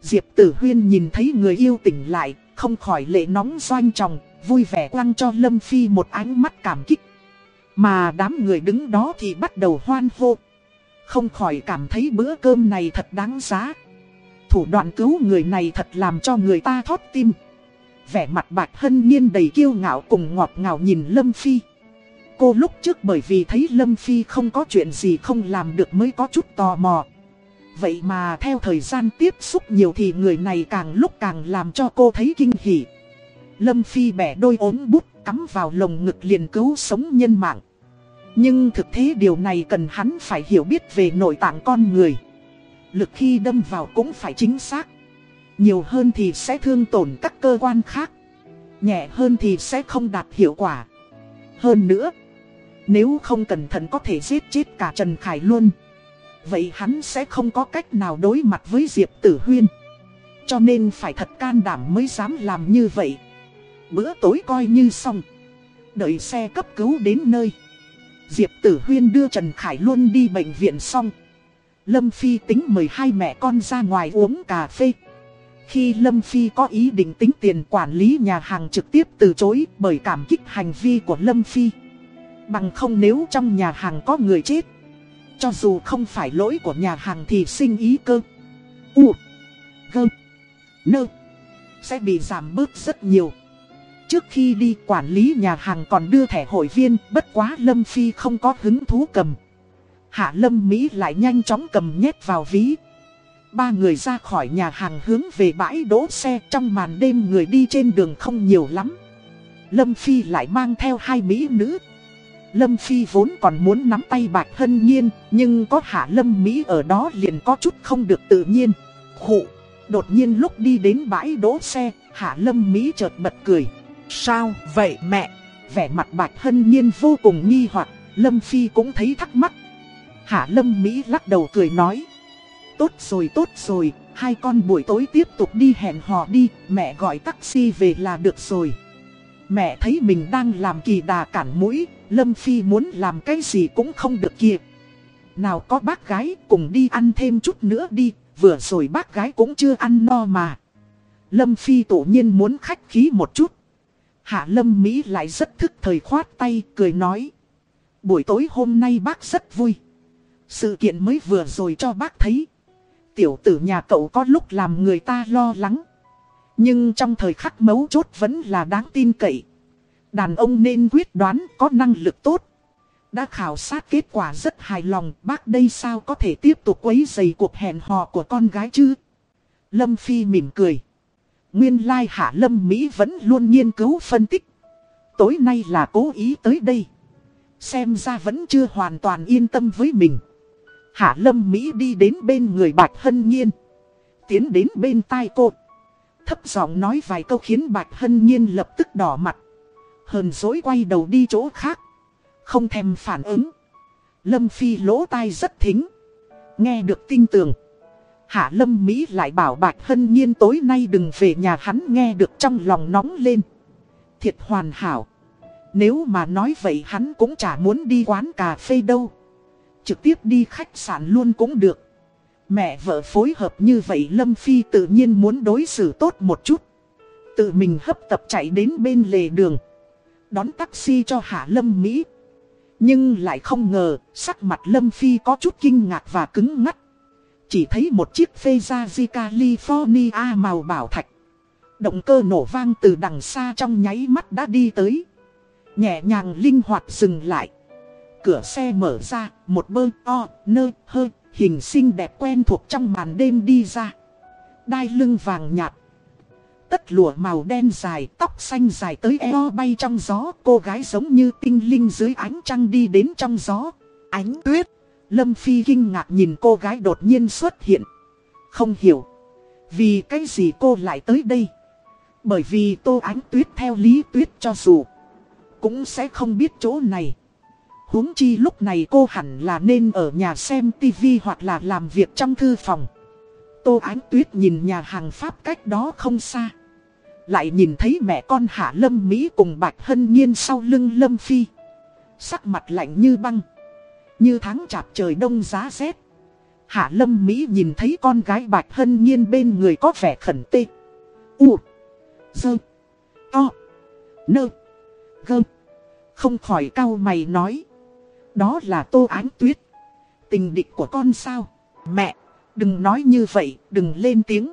Diệp Tử Huyên nhìn thấy người yêu tỉnh lại, không khỏi lệ nóng doanh tròng, vui vẻ quăng cho Lâm Phi một ánh mắt cảm kích. Mà đám người đứng đó thì bắt đầu hoan hô. Không khỏi cảm thấy bữa cơm này thật đáng giá. Thủ đoạn cứu người này thật làm cho người ta thót tim. Vẻ mặt bạch hân nhiên đầy kiêu ngạo cùng ngọt ngào nhìn Lâm Phi. Cô lúc trước bởi vì thấy Lâm Phi không có chuyện gì không làm được mới có chút tò mò. Vậy mà theo thời gian tiếp xúc nhiều thì người này càng lúc càng làm cho cô thấy kinh hỉ. Lâm Phi bẻ đôi ốm bút, cắm vào lồng ngực liền cứu sống nhân mạng. Nhưng thực tế điều này cần hắn phải hiểu biết về nội tạng con người. Lực khi đâm vào cũng phải chính xác. Nhiều hơn thì sẽ thương tổn các cơ quan khác. Nhẹ hơn thì sẽ không đạt hiệu quả. Hơn nữa, nếu không cẩn thận có thể giết chết cả Trần Khải luôn, Vậy hắn sẽ không có cách nào đối mặt với Diệp Tử Huyên. Cho nên phải thật can đảm mới dám làm như vậy. Bữa tối coi như xong. Đợi xe cấp cứu đến nơi. Diệp Tử Huyên đưa Trần Khải Luân đi bệnh viện xong. Lâm Phi tính mời hai mẹ con ra ngoài uống cà phê. Khi Lâm Phi có ý định tính tiền quản lý nhà hàng trực tiếp từ chối bởi cảm kích hành vi của Lâm Phi. Bằng không nếu trong nhà hàng có người chết. Cho dù không phải lỗi của nhà hàng thì sinh ý cơ. U. Gơ. Nơ. Sẽ bị giảm bớt rất nhiều. Trước khi đi quản lý nhà hàng còn đưa thẻ hội viên, bất quá Lâm Phi không có hứng thú cầm. Hạ Lâm Mỹ lại nhanh chóng cầm nhét vào ví. Ba người ra khỏi nhà hàng hướng về bãi đỗ xe trong màn đêm người đi trên đường không nhiều lắm. Lâm Phi lại mang theo hai Mỹ nữ. Lâm Phi vốn còn muốn nắm tay Bạch Hân Nhiên, nhưng có Hạ Lâm Mỹ ở đó liền có chút không được tự nhiên. Khụ, đột nhiên lúc đi đến bãi đỗ xe, Hạ Lâm Mỹ chợt bật cười. Sao vậy mẹ? Vẻ mặt Bạch Hân Nhiên vô cùng nghi hoặc Lâm Phi cũng thấy thắc mắc. Hạ Lâm Mỹ lắc đầu cười nói. Tốt rồi tốt rồi, hai con buổi tối tiếp tục đi hẹn hò đi, mẹ gọi taxi về là được rồi. Mẹ thấy mình đang làm kỳ đà cản mũi, Lâm Phi muốn làm cái gì cũng không được kịp. Nào có bác gái cùng đi ăn thêm chút nữa đi, vừa rồi bác gái cũng chưa ăn no mà. Lâm Phi tổ nhiên muốn khách khí một chút. Hạ Lâm Mỹ lại rất thức thời khoát tay, cười nói. Buổi tối hôm nay bác rất vui. Sự kiện mới vừa rồi cho bác thấy. Tiểu tử nhà cậu có lúc làm người ta lo lắng. Nhưng trong thời khắc mấu chốt vẫn là đáng tin cậy. Đàn ông nên quyết đoán có năng lực tốt. Đã khảo sát kết quả rất hài lòng, bác đây sao có thể tiếp tục quấy dày cuộc hẹn hò của con gái chứ? Lâm Phi mỉm cười. Nguyên lai hạ Lâm Mỹ vẫn luôn nghiên cứu phân tích. Tối nay là cố ý tới đây. Xem ra vẫn chưa hoàn toàn yên tâm với mình. Hạ Lâm Mỹ đi đến bên người Bạch Hân Nhiên. Tiến đến bên tai cô. Thấp giọng nói vài câu khiến Bạch Hân Nhiên lập tức đỏ mặt. Hờn dỗi quay đầu đi chỗ khác. Không thèm phản ứng. Lâm Phi lỗ tai rất thính. Nghe được tin tưởng. Hạ Lâm Mỹ lại bảo Bạch Hân Nhiên tối nay đừng về nhà hắn nghe được trong lòng nóng lên. Thiệt hoàn hảo. Nếu mà nói vậy hắn cũng chả muốn đi quán cà phê đâu. Trực tiếp đi khách sạn luôn cũng được. Mẹ vợ phối hợp như vậy Lâm Phi tự nhiên muốn đối xử tốt một chút. Tự mình hấp tập chạy đến bên lề đường. Đón taxi cho Hạ Lâm Mỹ. Nhưng lại không ngờ, sắc mặt Lâm Phi có chút kinh ngạc và cứng ngắt. Chỉ thấy một chiếc phê ra California màu bảo thạch. Động cơ nổ vang từ đằng xa trong nháy mắt đã đi tới. Nhẹ nhàng linh hoạt dừng lại. Cửa xe mở ra, một bơ o, nơ, hơ, hình xinh đẹp quen thuộc trong màn đêm đi ra. Đai lưng vàng nhạt. Tất lụa màu đen dài, tóc xanh dài tới eo bay trong gió. Cô gái giống như tinh linh dưới ánh trăng đi đến trong gió. Ánh tuyết. Lâm Phi kinh ngạc nhìn cô gái đột nhiên xuất hiện. Không hiểu. Vì cái gì cô lại tới đây? Bởi vì tô ánh tuyết theo lý tuyết cho dù. Cũng sẽ không biết chỗ này huống chi lúc này cô hẳn là nên ở nhà xem tivi hoặc là làm việc trong thư phòng. Tô Ánh Tuyết nhìn nhà hàng Pháp cách đó không xa. Lại nhìn thấy mẹ con Hạ Lâm Mỹ cùng Bạch Hân Nhiên sau lưng Lâm Phi. Sắc mặt lạnh như băng. Như tháng chạp trời đông giá rét. Hạ Lâm Mỹ nhìn thấy con gái Bạch Hân Nhiên bên người có vẻ khẩn tê. U. Dơ. To. Nơ. gơm, Không khỏi cau mày nói. Đó là Tô Ánh Tuyết. Tình địch của con sao? Mẹ, đừng nói như vậy, đừng lên tiếng.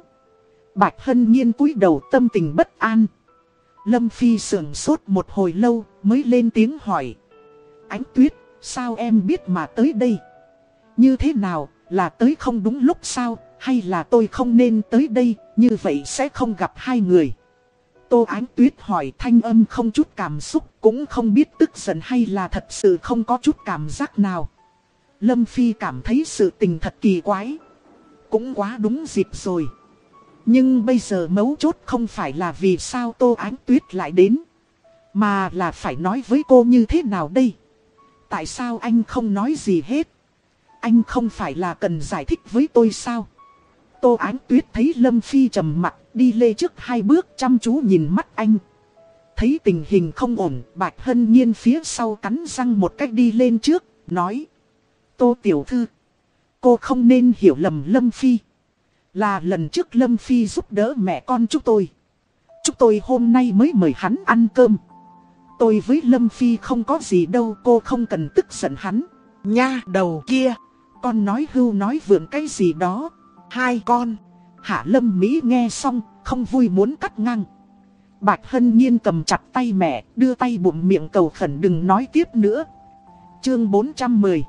Bạch Hân Nhiên cúi đầu tâm tình bất an. Lâm Phi sườn sốt một hồi lâu mới lên tiếng hỏi. Ánh Tuyết, sao em biết mà tới đây? Như thế nào, là tới không đúng lúc sao, hay là tôi không nên tới đây, như vậy sẽ không gặp hai người? Tô Ánh Tuyết hỏi thanh âm không chút cảm xúc, cũng không biết tức giận hay là thật sự không có chút cảm giác nào. Lâm Phi cảm thấy sự tình thật kỳ quái. Cũng quá đúng dịp rồi. Nhưng bây giờ mấu chốt không phải là vì sao Tô Ánh Tuyết lại đến. Mà là phải nói với cô như thế nào đây? Tại sao anh không nói gì hết? Anh không phải là cần giải thích với tôi sao? Tô Ánh Tuyết thấy Lâm Phi trầm mặt đi lê trước hai bước chăm chú nhìn mắt anh. Thấy tình hình không ổn, Bạch Hân Nhiên phía sau cắn răng một cách đi lên trước, nói. Tô Tiểu Thư, cô không nên hiểu lầm Lâm Phi. Là lần trước Lâm Phi giúp đỡ mẹ con chúng tôi. Chúng tôi hôm nay mới mời hắn ăn cơm. Tôi với Lâm Phi không có gì đâu cô không cần tức giận hắn. Nha đầu kia, con nói hưu nói vượn cái gì đó. Hai con. Hạ Lâm Mỹ nghe xong, không vui muốn cắt ngang. Bạch Hân Nhiên cầm chặt tay mẹ, đưa tay bụng miệng cầu khẩn đừng nói tiếp nữa. Chương 410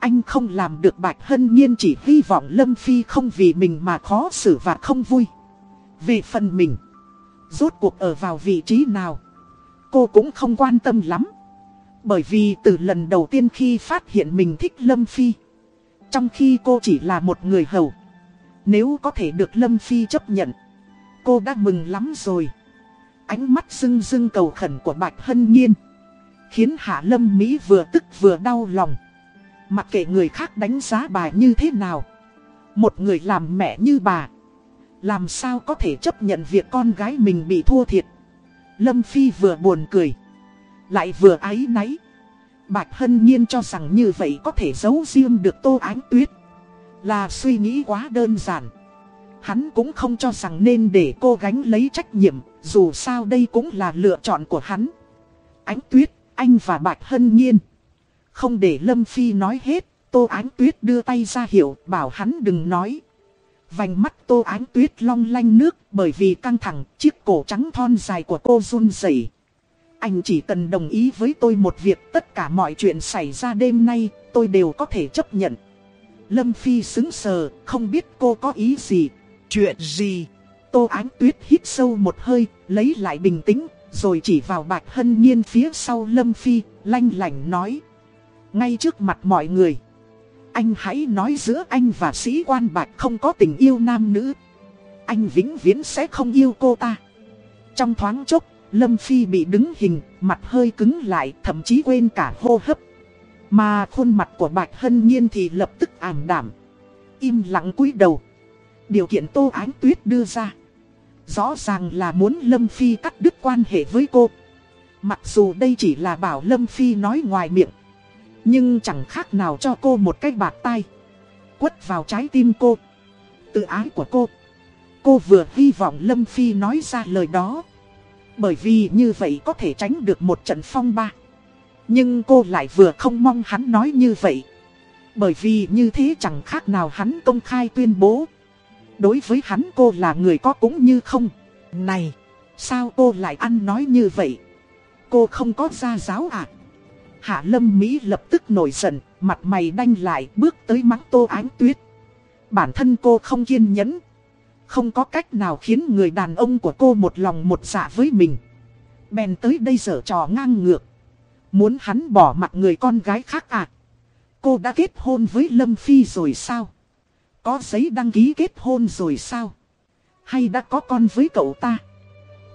Anh không làm được Bạch Hân Nhiên chỉ hy vọng Lâm Phi không vì mình mà khó xử và không vui. Về phần mình, rốt cuộc ở vào vị trí nào, cô cũng không quan tâm lắm. Bởi vì từ lần đầu tiên khi phát hiện mình thích Lâm Phi, trong khi cô chỉ là một người hầu. Nếu có thể được Lâm Phi chấp nhận, Cô đã mừng lắm rồi. Ánh mắt rưng rưng cầu khẩn của Bạch Hân Nhiên Khiến Hạ Lâm Mỹ vừa tức vừa đau lòng. Mặc kệ người khác đánh giá bà như thế nào, Một người làm mẹ như bà, Làm sao có thể chấp nhận việc con gái mình bị thua thiệt? Lâm Phi vừa buồn cười, Lại vừa áy náy. Bạch Hân Nhiên cho rằng như vậy có thể giấu riêng được Tô Ánh Tuyết là suy nghĩ quá đơn giản. Hắn cũng không cho rằng nên để cô gánh lấy trách nhiệm, dù sao đây cũng là lựa chọn của hắn. Ánh tuyết, anh và Bạch Hân Nhiên. Không để Lâm Phi nói hết, Tô Ánh Tuyết đưa tay ra hiệu, bảo hắn đừng nói. Vành mắt Tô Ánh Tuyết long lanh nước bởi vì căng thẳng, chiếc cổ trắng thon dài của cô run rẩy. Anh chỉ cần đồng ý với tôi một việc tất cả mọi chuyện xảy ra đêm nay, tôi đều có thể chấp nhận. Lâm Phi xứng sờ, không biết cô có ý gì. Chuyện gì? Tô Ánh Tuyết hít sâu một hơi, lấy lại bình tĩnh, rồi chỉ vào Bạch Hân Nhiên phía sau Lâm Phi, lanh lảnh nói. Ngay trước mặt mọi người, anh hãy nói giữa anh và sĩ quan Bạch không có tình yêu nam nữ. Anh vĩnh viễn sẽ không yêu cô ta. Trong thoáng chốc, Lâm Phi bị đứng hình, mặt hơi cứng lại, thậm chí quên cả hô hấp. Mà khuôn mặt của Bạch Hân Nhiên thì lập tức ảm đảm. Im lặng cúi đầu. Điều kiện Tô Ánh Tuyết đưa ra. Rõ ràng là muốn Lâm Phi cắt đứt quan hệ với cô. Mặc dù đây chỉ là bảo Lâm Phi nói ngoài miệng. Nhưng chẳng khác nào cho cô một cái bạc tay. Quất vào trái tim cô. Tự ái của cô. Cô vừa hy vọng Lâm Phi nói ra lời đó. Bởi vì như vậy có thể tránh được một trận phong ba. Nhưng cô lại vừa không mong hắn nói như vậy. Bởi vì như thế chẳng khác nào hắn công khai tuyên bố. Đối với hắn cô là người có cũng như không. Này, sao cô lại ăn nói như vậy? Cô không có gia giáo à? Hạ Lâm Mỹ lập tức nổi giận, mặt mày đanh lại bước tới mắng Tô Ánh Tuyết. Bản thân cô không kiên nhẫn. Không có cách nào khiến người đàn ông của cô một lòng một dạ với mình. Bèn tới đây dở trò ngang ngược. Muốn hắn bỏ mặt người con gái khác à? Cô đã kết hôn với Lâm Phi rồi sao? Có giấy đăng ký kết hôn rồi sao? Hay đã có con với cậu ta?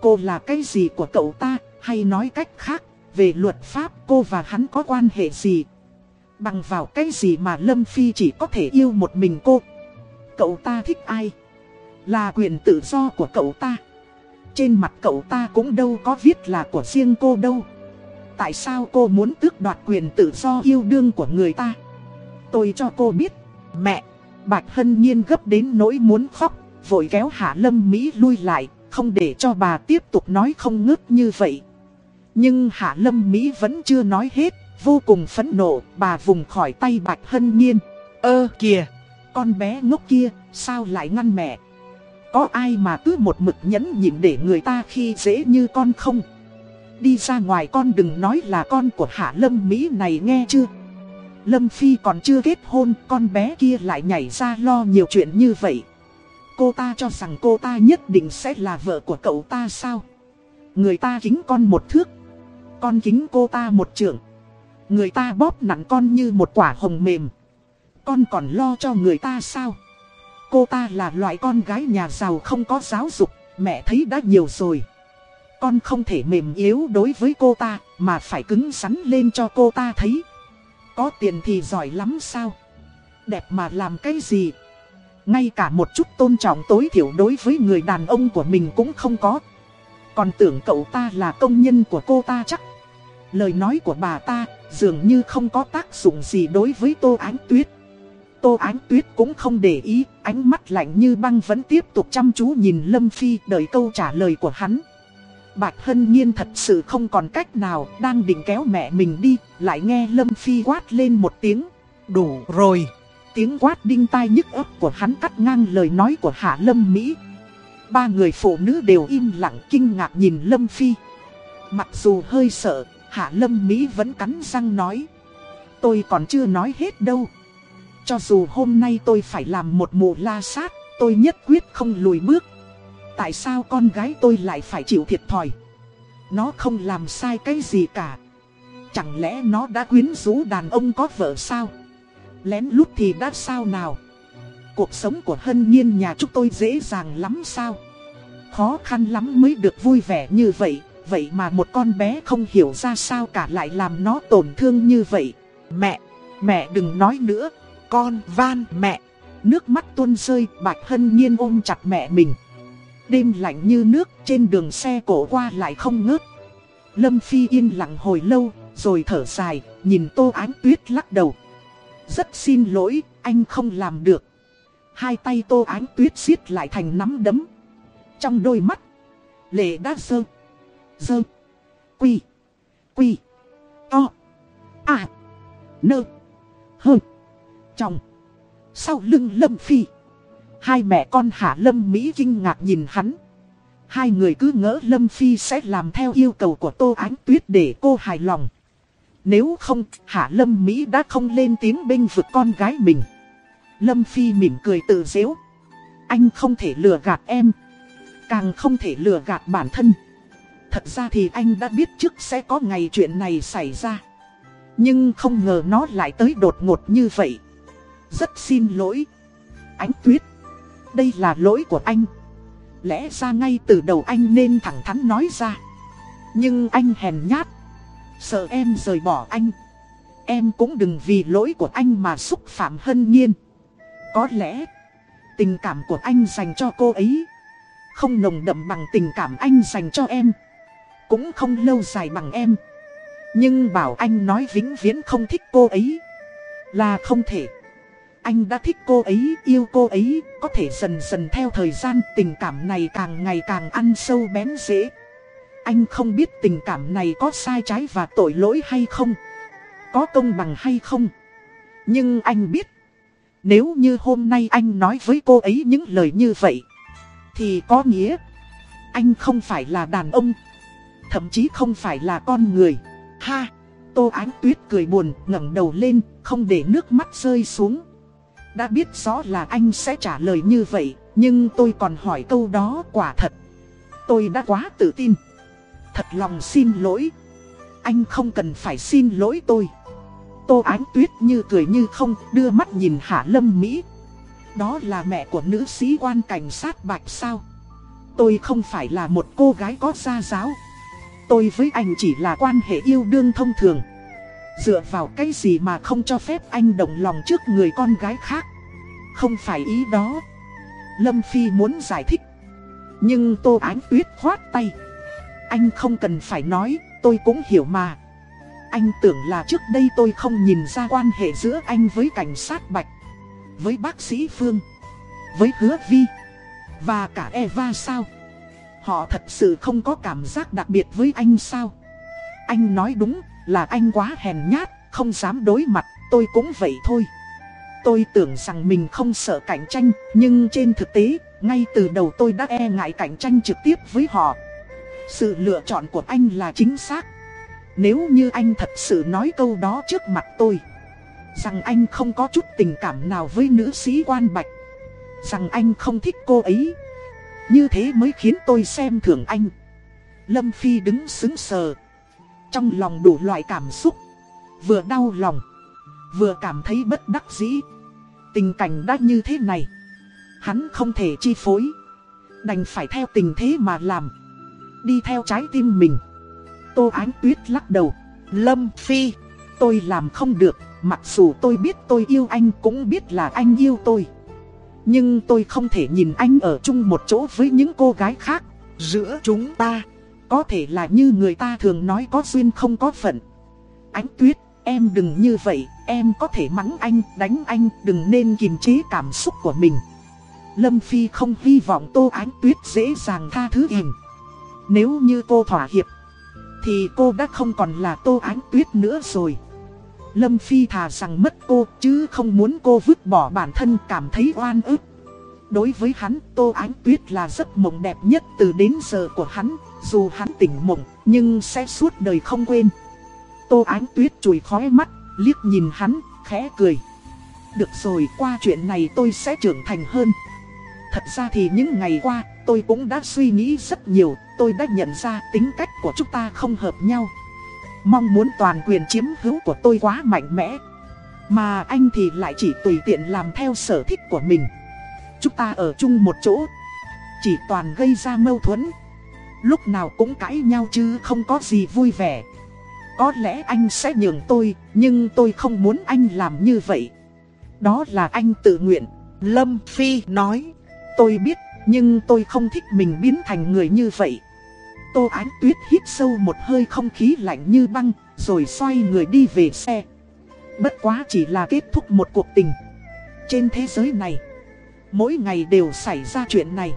Cô là cái gì của cậu ta? Hay nói cách khác, về luật pháp cô và hắn có quan hệ gì? Bằng vào cái gì mà Lâm Phi chỉ có thể yêu một mình cô? Cậu ta thích ai? Là quyền tự do của cậu ta. Trên mặt cậu ta cũng đâu có viết là của riêng cô đâu. Tại sao cô muốn tước đoạt quyền tự do yêu đương của người ta? Tôi cho cô biết. Mẹ, Bạch Hân Nhiên gấp đến nỗi muốn khóc, vội kéo Hạ Lâm Mỹ lui lại, không để cho bà tiếp tục nói không ngớt như vậy. Nhưng Hạ Lâm Mỹ vẫn chưa nói hết, vô cùng phẫn nộ, bà vùng khỏi tay Bạch Hân Nhiên. ơ kìa, con bé ngốc kia, sao lại ngăn mẹ? Có ai mà cứ một mực nhẫn nhịn để người ta khi dễ như con không? Đi ra ngoài con đừng nói là con của Hạ Lâm Mỹ này nghe chưa? Lâm Phi còn chưa kết hôn, con bé kia lại nhảy ra lo nhiều chuyện như vậy. Cô ta cho rằng cô ta nhất định sẽ là vợ của cậu ta sao? Người ta kính con một thước, con kính cô ta một trưởng. Người ta bóp nặng con như một quả hồng mềm. Con còn lo cho người ta sao? Cô ta là loại con gái nhà giàu không có giáo dục, mẹ thấy đã nhiều rồi. Con không thể mềm yếu đối với cô ta, mà phải cứng rắn lên cho cô ta thấy. Có tiền thì giỏi lắm sao? Đẹp mà làm cái gì? Ngay cả một chút tôn trọng tối thiểu đối với người đàn ông của mình cũng không có. Còn tưởng cậu ta là công nhân của cô ta chắc. Lời nói của bà ta dường như không có tác dụng gì đối với Tô Ánh Tuyết. Tô Ánh Tuyết cũng không để ý, ánh mắt lạnh như băng vẫn tiếp tục chăm chú nhìn Lâm Phi đợi câu trả lời của hắn. Bạch Hân Nhiên thật sự không còn cách nào, đang định kéo mẹ mình đi, lại nghe Lâm Phi quát lên một tiếng. Đủ rồi. Tiếng quát đinh tai nhức ấp của hắn cắt ngang lời nói của Hạ Lâm Mỹ. Ba người phụ nữ đều im lặng kinh ngạc nhìn Lâm Phi. Mặc dù hơi sợ, Hạ Lâm Mỹ vẫn cắn răng nói. Tôi còn chưa nói hết đâu. Cho dù hôm nay tôi phải làm một mụ la sát, tôi nhất quyết không lùi bước. Tại sao con gái tôi lại phải chịu thiệt thòi? Nó không làm sai cái gì cả. Chẳng lẽ nó đã quyến rũ đàn ông có vợ sao? Lén lút thì đã sao nào? Cuộc sống của hân nhiên nhà chúng tôi dễ dàng lắm sao? Khó khăn lắm mới được vui vẻ như vậy, vậy mà một con bé không hiểu ra sao cả lại làm nó tổn thương như vậy. Mẹ, mẹ đừng nói nữa, con van mẹ. Nước mắt tuôn rơi, Bạch Hân Nhiên ôm chặt mẹ mình. Đêm lạnh như nước, trên đường xe cổ qua lại không ngớt. Lâm Phi yên lặng hồi lâu, rồi thở dài, nhìn Tô Ánh Tuyết lắc đầu. Rất xin lỗi, anh không làm được. Hai tay Tô Ánh Tuyết siết lại thành nắm đấm. Trong đôi mắt, lệ đã dơ, dơ, quy, quy, to, à, nơ, Hơn trong. Sau lưng Lâm Phi. Hai mẹ con Hạ Lâm Mỹ kinh ngạc nhìn hắn. Hai người cứ ngỡ Lâm Phi sẽ làm theo yêu cầu của Tô Ánh Tuyết để cô hài lòng. Nếu không, Hạ Lâm Mỹ đã không lên tiếng bênh vực con gái mình. Lâm Phi mỉm cười tự dễu. Anh không thể lừa gạt em. Càng không thể lừa gạt bản thân. Thật ra thì anh đã biết trước sẽ có ngày chuyện này xảy ra. Nhưng không ngờ nó lại tới đột ngột như vậy. Rất xin lỗi. Ánh tuyết. Đây là lỗi của anh. Lẽ ra ngay từ đầu anh nên thẳng thắn nói ra. Nhưng anh hèn nhát. Sợ em rời bỏ anh. Em cũng đừng vì lỗi của anh mà xúc phạm hân nhiên. Có lẽ, tình cảm của anh dành cho cô ấy, không nồng đậm bằng tình cảm anh dành cho em. Cũng không lâu dài bằng em. Nhưng bảo anh nói vĩnh viễn không thích cô ấy, là không thể. Anh đã thích cô ấy, yêu cô ấy, có thể dần dần theo thời gian tình cảm này càng ngày càng ăn sâu bén dễ. Anh không biết tình cảm này có sai trái và tội lỗi hay không, có công bằng hay không. Nhưng anh biết, nếu như hôm nay anh nói với cô ấy những lời như vậy, thì có nghĩa anh không phải là đàn ông, thậm chí không phải là con người. Ha! Tô Ánh Tuyết cười buồn, ngẩng đầu lên, không để nước mắt rơi xuống. Đã biết rõ là anh sẽ trả lời như vậy, nhưng tôi còn hỏi câu đó quả thật. Tôi đã quá tự tin. Thật lòng xin lỗi. Anh không cần phải xin lỗi tôi. Tô Ánh Tuyết như cười như không, đưa mắt nhìn Hạ Lâm Mỹ. Đó là mẹ của nữ sĩ quan cảnh sát Bạch sao? Tôi không phải là một cô gái có gia giáo. Tôi với anh chỉ là quan hệ yêu đương thông thường. Dựa vào cái gì mà không cho phép anh đồng lòng trước người con gái khác. Không phải ý đó. Lâm Phi muốn giải thích. Nhưng Tô Ánh Tuyết khoát tay. Anh không cần phải nói, tôi cũng hiểu mà. Anh tưởng là trước đây tôi không nhìn ra quan hệ giữa anh với cảnh sát Bạch. Với bác sĩ Phương. Với hứa Vi. Và cả Eva sao? Họ thật sự không có cảm giác đặc biệt với anh sao? Anh nói đúng là anh quá hèn nhát, không dám đối mặt, tôi cũng vậy thôi. Tôi tưởng rằng mình không sợ cạnh tranh, nhưng trên thực tế, ngay từ đầu tôi đã e ngại cạnh tranh trực tiếp với họ. Sự lựa chọn của anh là chính xác. Nếu như anh thật sự nói câu đó trước mặt tôi, rằng anh không có chút tình cảm nào với nữ sĩ quan bạch, rằng anh không thích cô ấy, như thế mới khiến tôi xem thường anh. Lâm Phi đứng xứng sờ. Trong lòng đủ loại cảm xúc. Vừa đau lòng. Vừa cảm thấy bất đắc dĩ. Tình cảnh đã như thế này. Hắn không thể chi phối. Đành phải theo tình thế mà làm. Đi theo trái tim mình. Tô Ánh Tuyết lắc đầu. Lâm Phi. Tôi làm không được. Mặc dù tôi biết tôi yêu anh cũng biết là anh yêu tôi. Nhưng tôi không thể nhìn anh ở chung một chỗ với những cô gái khác. Giữa chúng ta, có thể là như người ta thường nói có duyên không có phận. Ánh tuyết, em đừng như vậy, em có thể mắng anh, đánh anh, đừng nên kiềm chế cảm xúc của mình. Lâm Phi không hy vọng Tô Ánh Tuyết dễ dàng tha thứ hình. Nếu như cô thỏa hiệp, thì cô đã không còn là Tô Ánh Tuyết nữa rồi. Lâm Phi thà rằng mất cô chứ không muốn cô vứt bỏ bản thân cảm thấy oan ức. Đối với hắn, Tô Ánh Tuyết là giấc mộng đẹp nhất từ đến giờ của hắn, dù hắn tỉnh mộng, nhưng sẽ suốt đời không quên. Tô Ánh Tuyết chùi khói mắt, liếc nhìn hắn, khẽ cười. Được rồi, qua chuyện này tôi sẽ trưởng thành hơn. Thật ra thì những ngày qua, tôi cũng đã suy nghĩ rất nhiều, tôi đã nhận ra tính cách của chúng ta không hợp nhau. Mong muốn toàn quyền chiếm hữu của tôi quá mạnh mẽ Mà anh thì lại chỉ tùy tiện làm theo sở thích của mình Chúng ta ở chung một chỗ Chỉ toàn gây ra mâu thuẫn Lúc nào cũng cãi nhau chứ không có gì vui vẻ Có lẽ anh sẽ nhường tôi Nhưng tôi không muốn anh làm như vậy Đó là anh tự nguyện Lâm Phi nói Tôi biết nhưng tôi không thích mình biến thành người như vậy Tô Ánh Tuyết hít sâu một hơi không khí lạnh như băng, rồi xoay người đi về xe. Bất quá chỉ là kết thúc một cuộc tình. Trên thế giới này, mỗi ngày đều xảy ra chuyện này.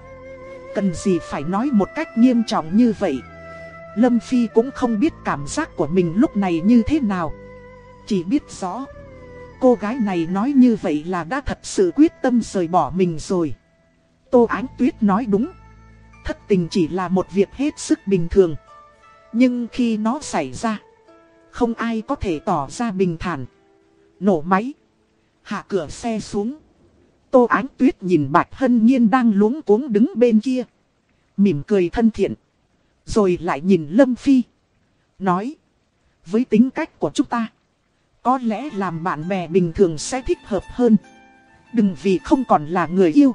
Cần gì phải nói một cách nghiêm trọng như vậy. Lâm Phi cũng không biết cảm giác của mình lúc này như thế nào. Chỉ biết rõ, cô gái này nói như vậy là đã thật sự quyết tâm rời bỏ mình rồi. Tô Ánh Tuyết nói đúng. Thất tình chỉ là một việc hết sức bình thường. Nhưng khi nó xảy ra, không ai có thể tỏ ra bình thản. Nổ máy. Hạ cửa xe xuống. Tô Ánh Tuyết nhìn Bạch Hân Nhiên đang luống cuống đứng bên kia. Mỉm cười thân thiện. Rồi lại nhìn Lâm Phi. Nói. Với tính cách của chúng ta. Có lẽ làm bạn bè bình thường sẽ thích hợp hơn. Đừng vì không còn là người yêu.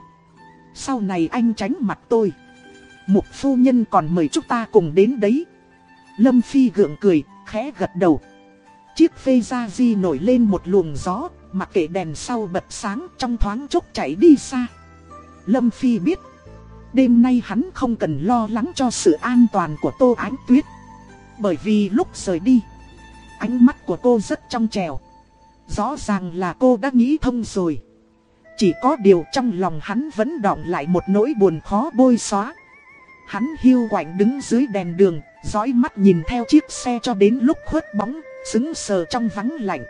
Sau này anh tránh mặt tôi. Mục phu nhân còn mời chúng ta cùng đến đấy. Lâm Phi gượng cười, khẽ gật đầu. Chiếc phê ra di nổi lên một luồng gió, mặc kệ đèn sau bật sáng trong thoáng chốc chạy đi xa. Lâm Phi biết, đêm nay hắn không cần lo lắng cho sự an toàn của Tô Ánh Tuyết. Bởi vì lúc rời đi, ánh mắt của cô rất trong trèo. Rõ ràng là cô đã nghĩ thông rồi. Chỉ có điều trong lòng hắn vẫn đọng lại một nỗi buồn khó bôi xóa. Hắn hiu quạnh đứng dưới đèn đường, dõi mắt nhìn theo chiếc xe cho đến lúc khuất bóng, xứng sờ trong vắng lạnh.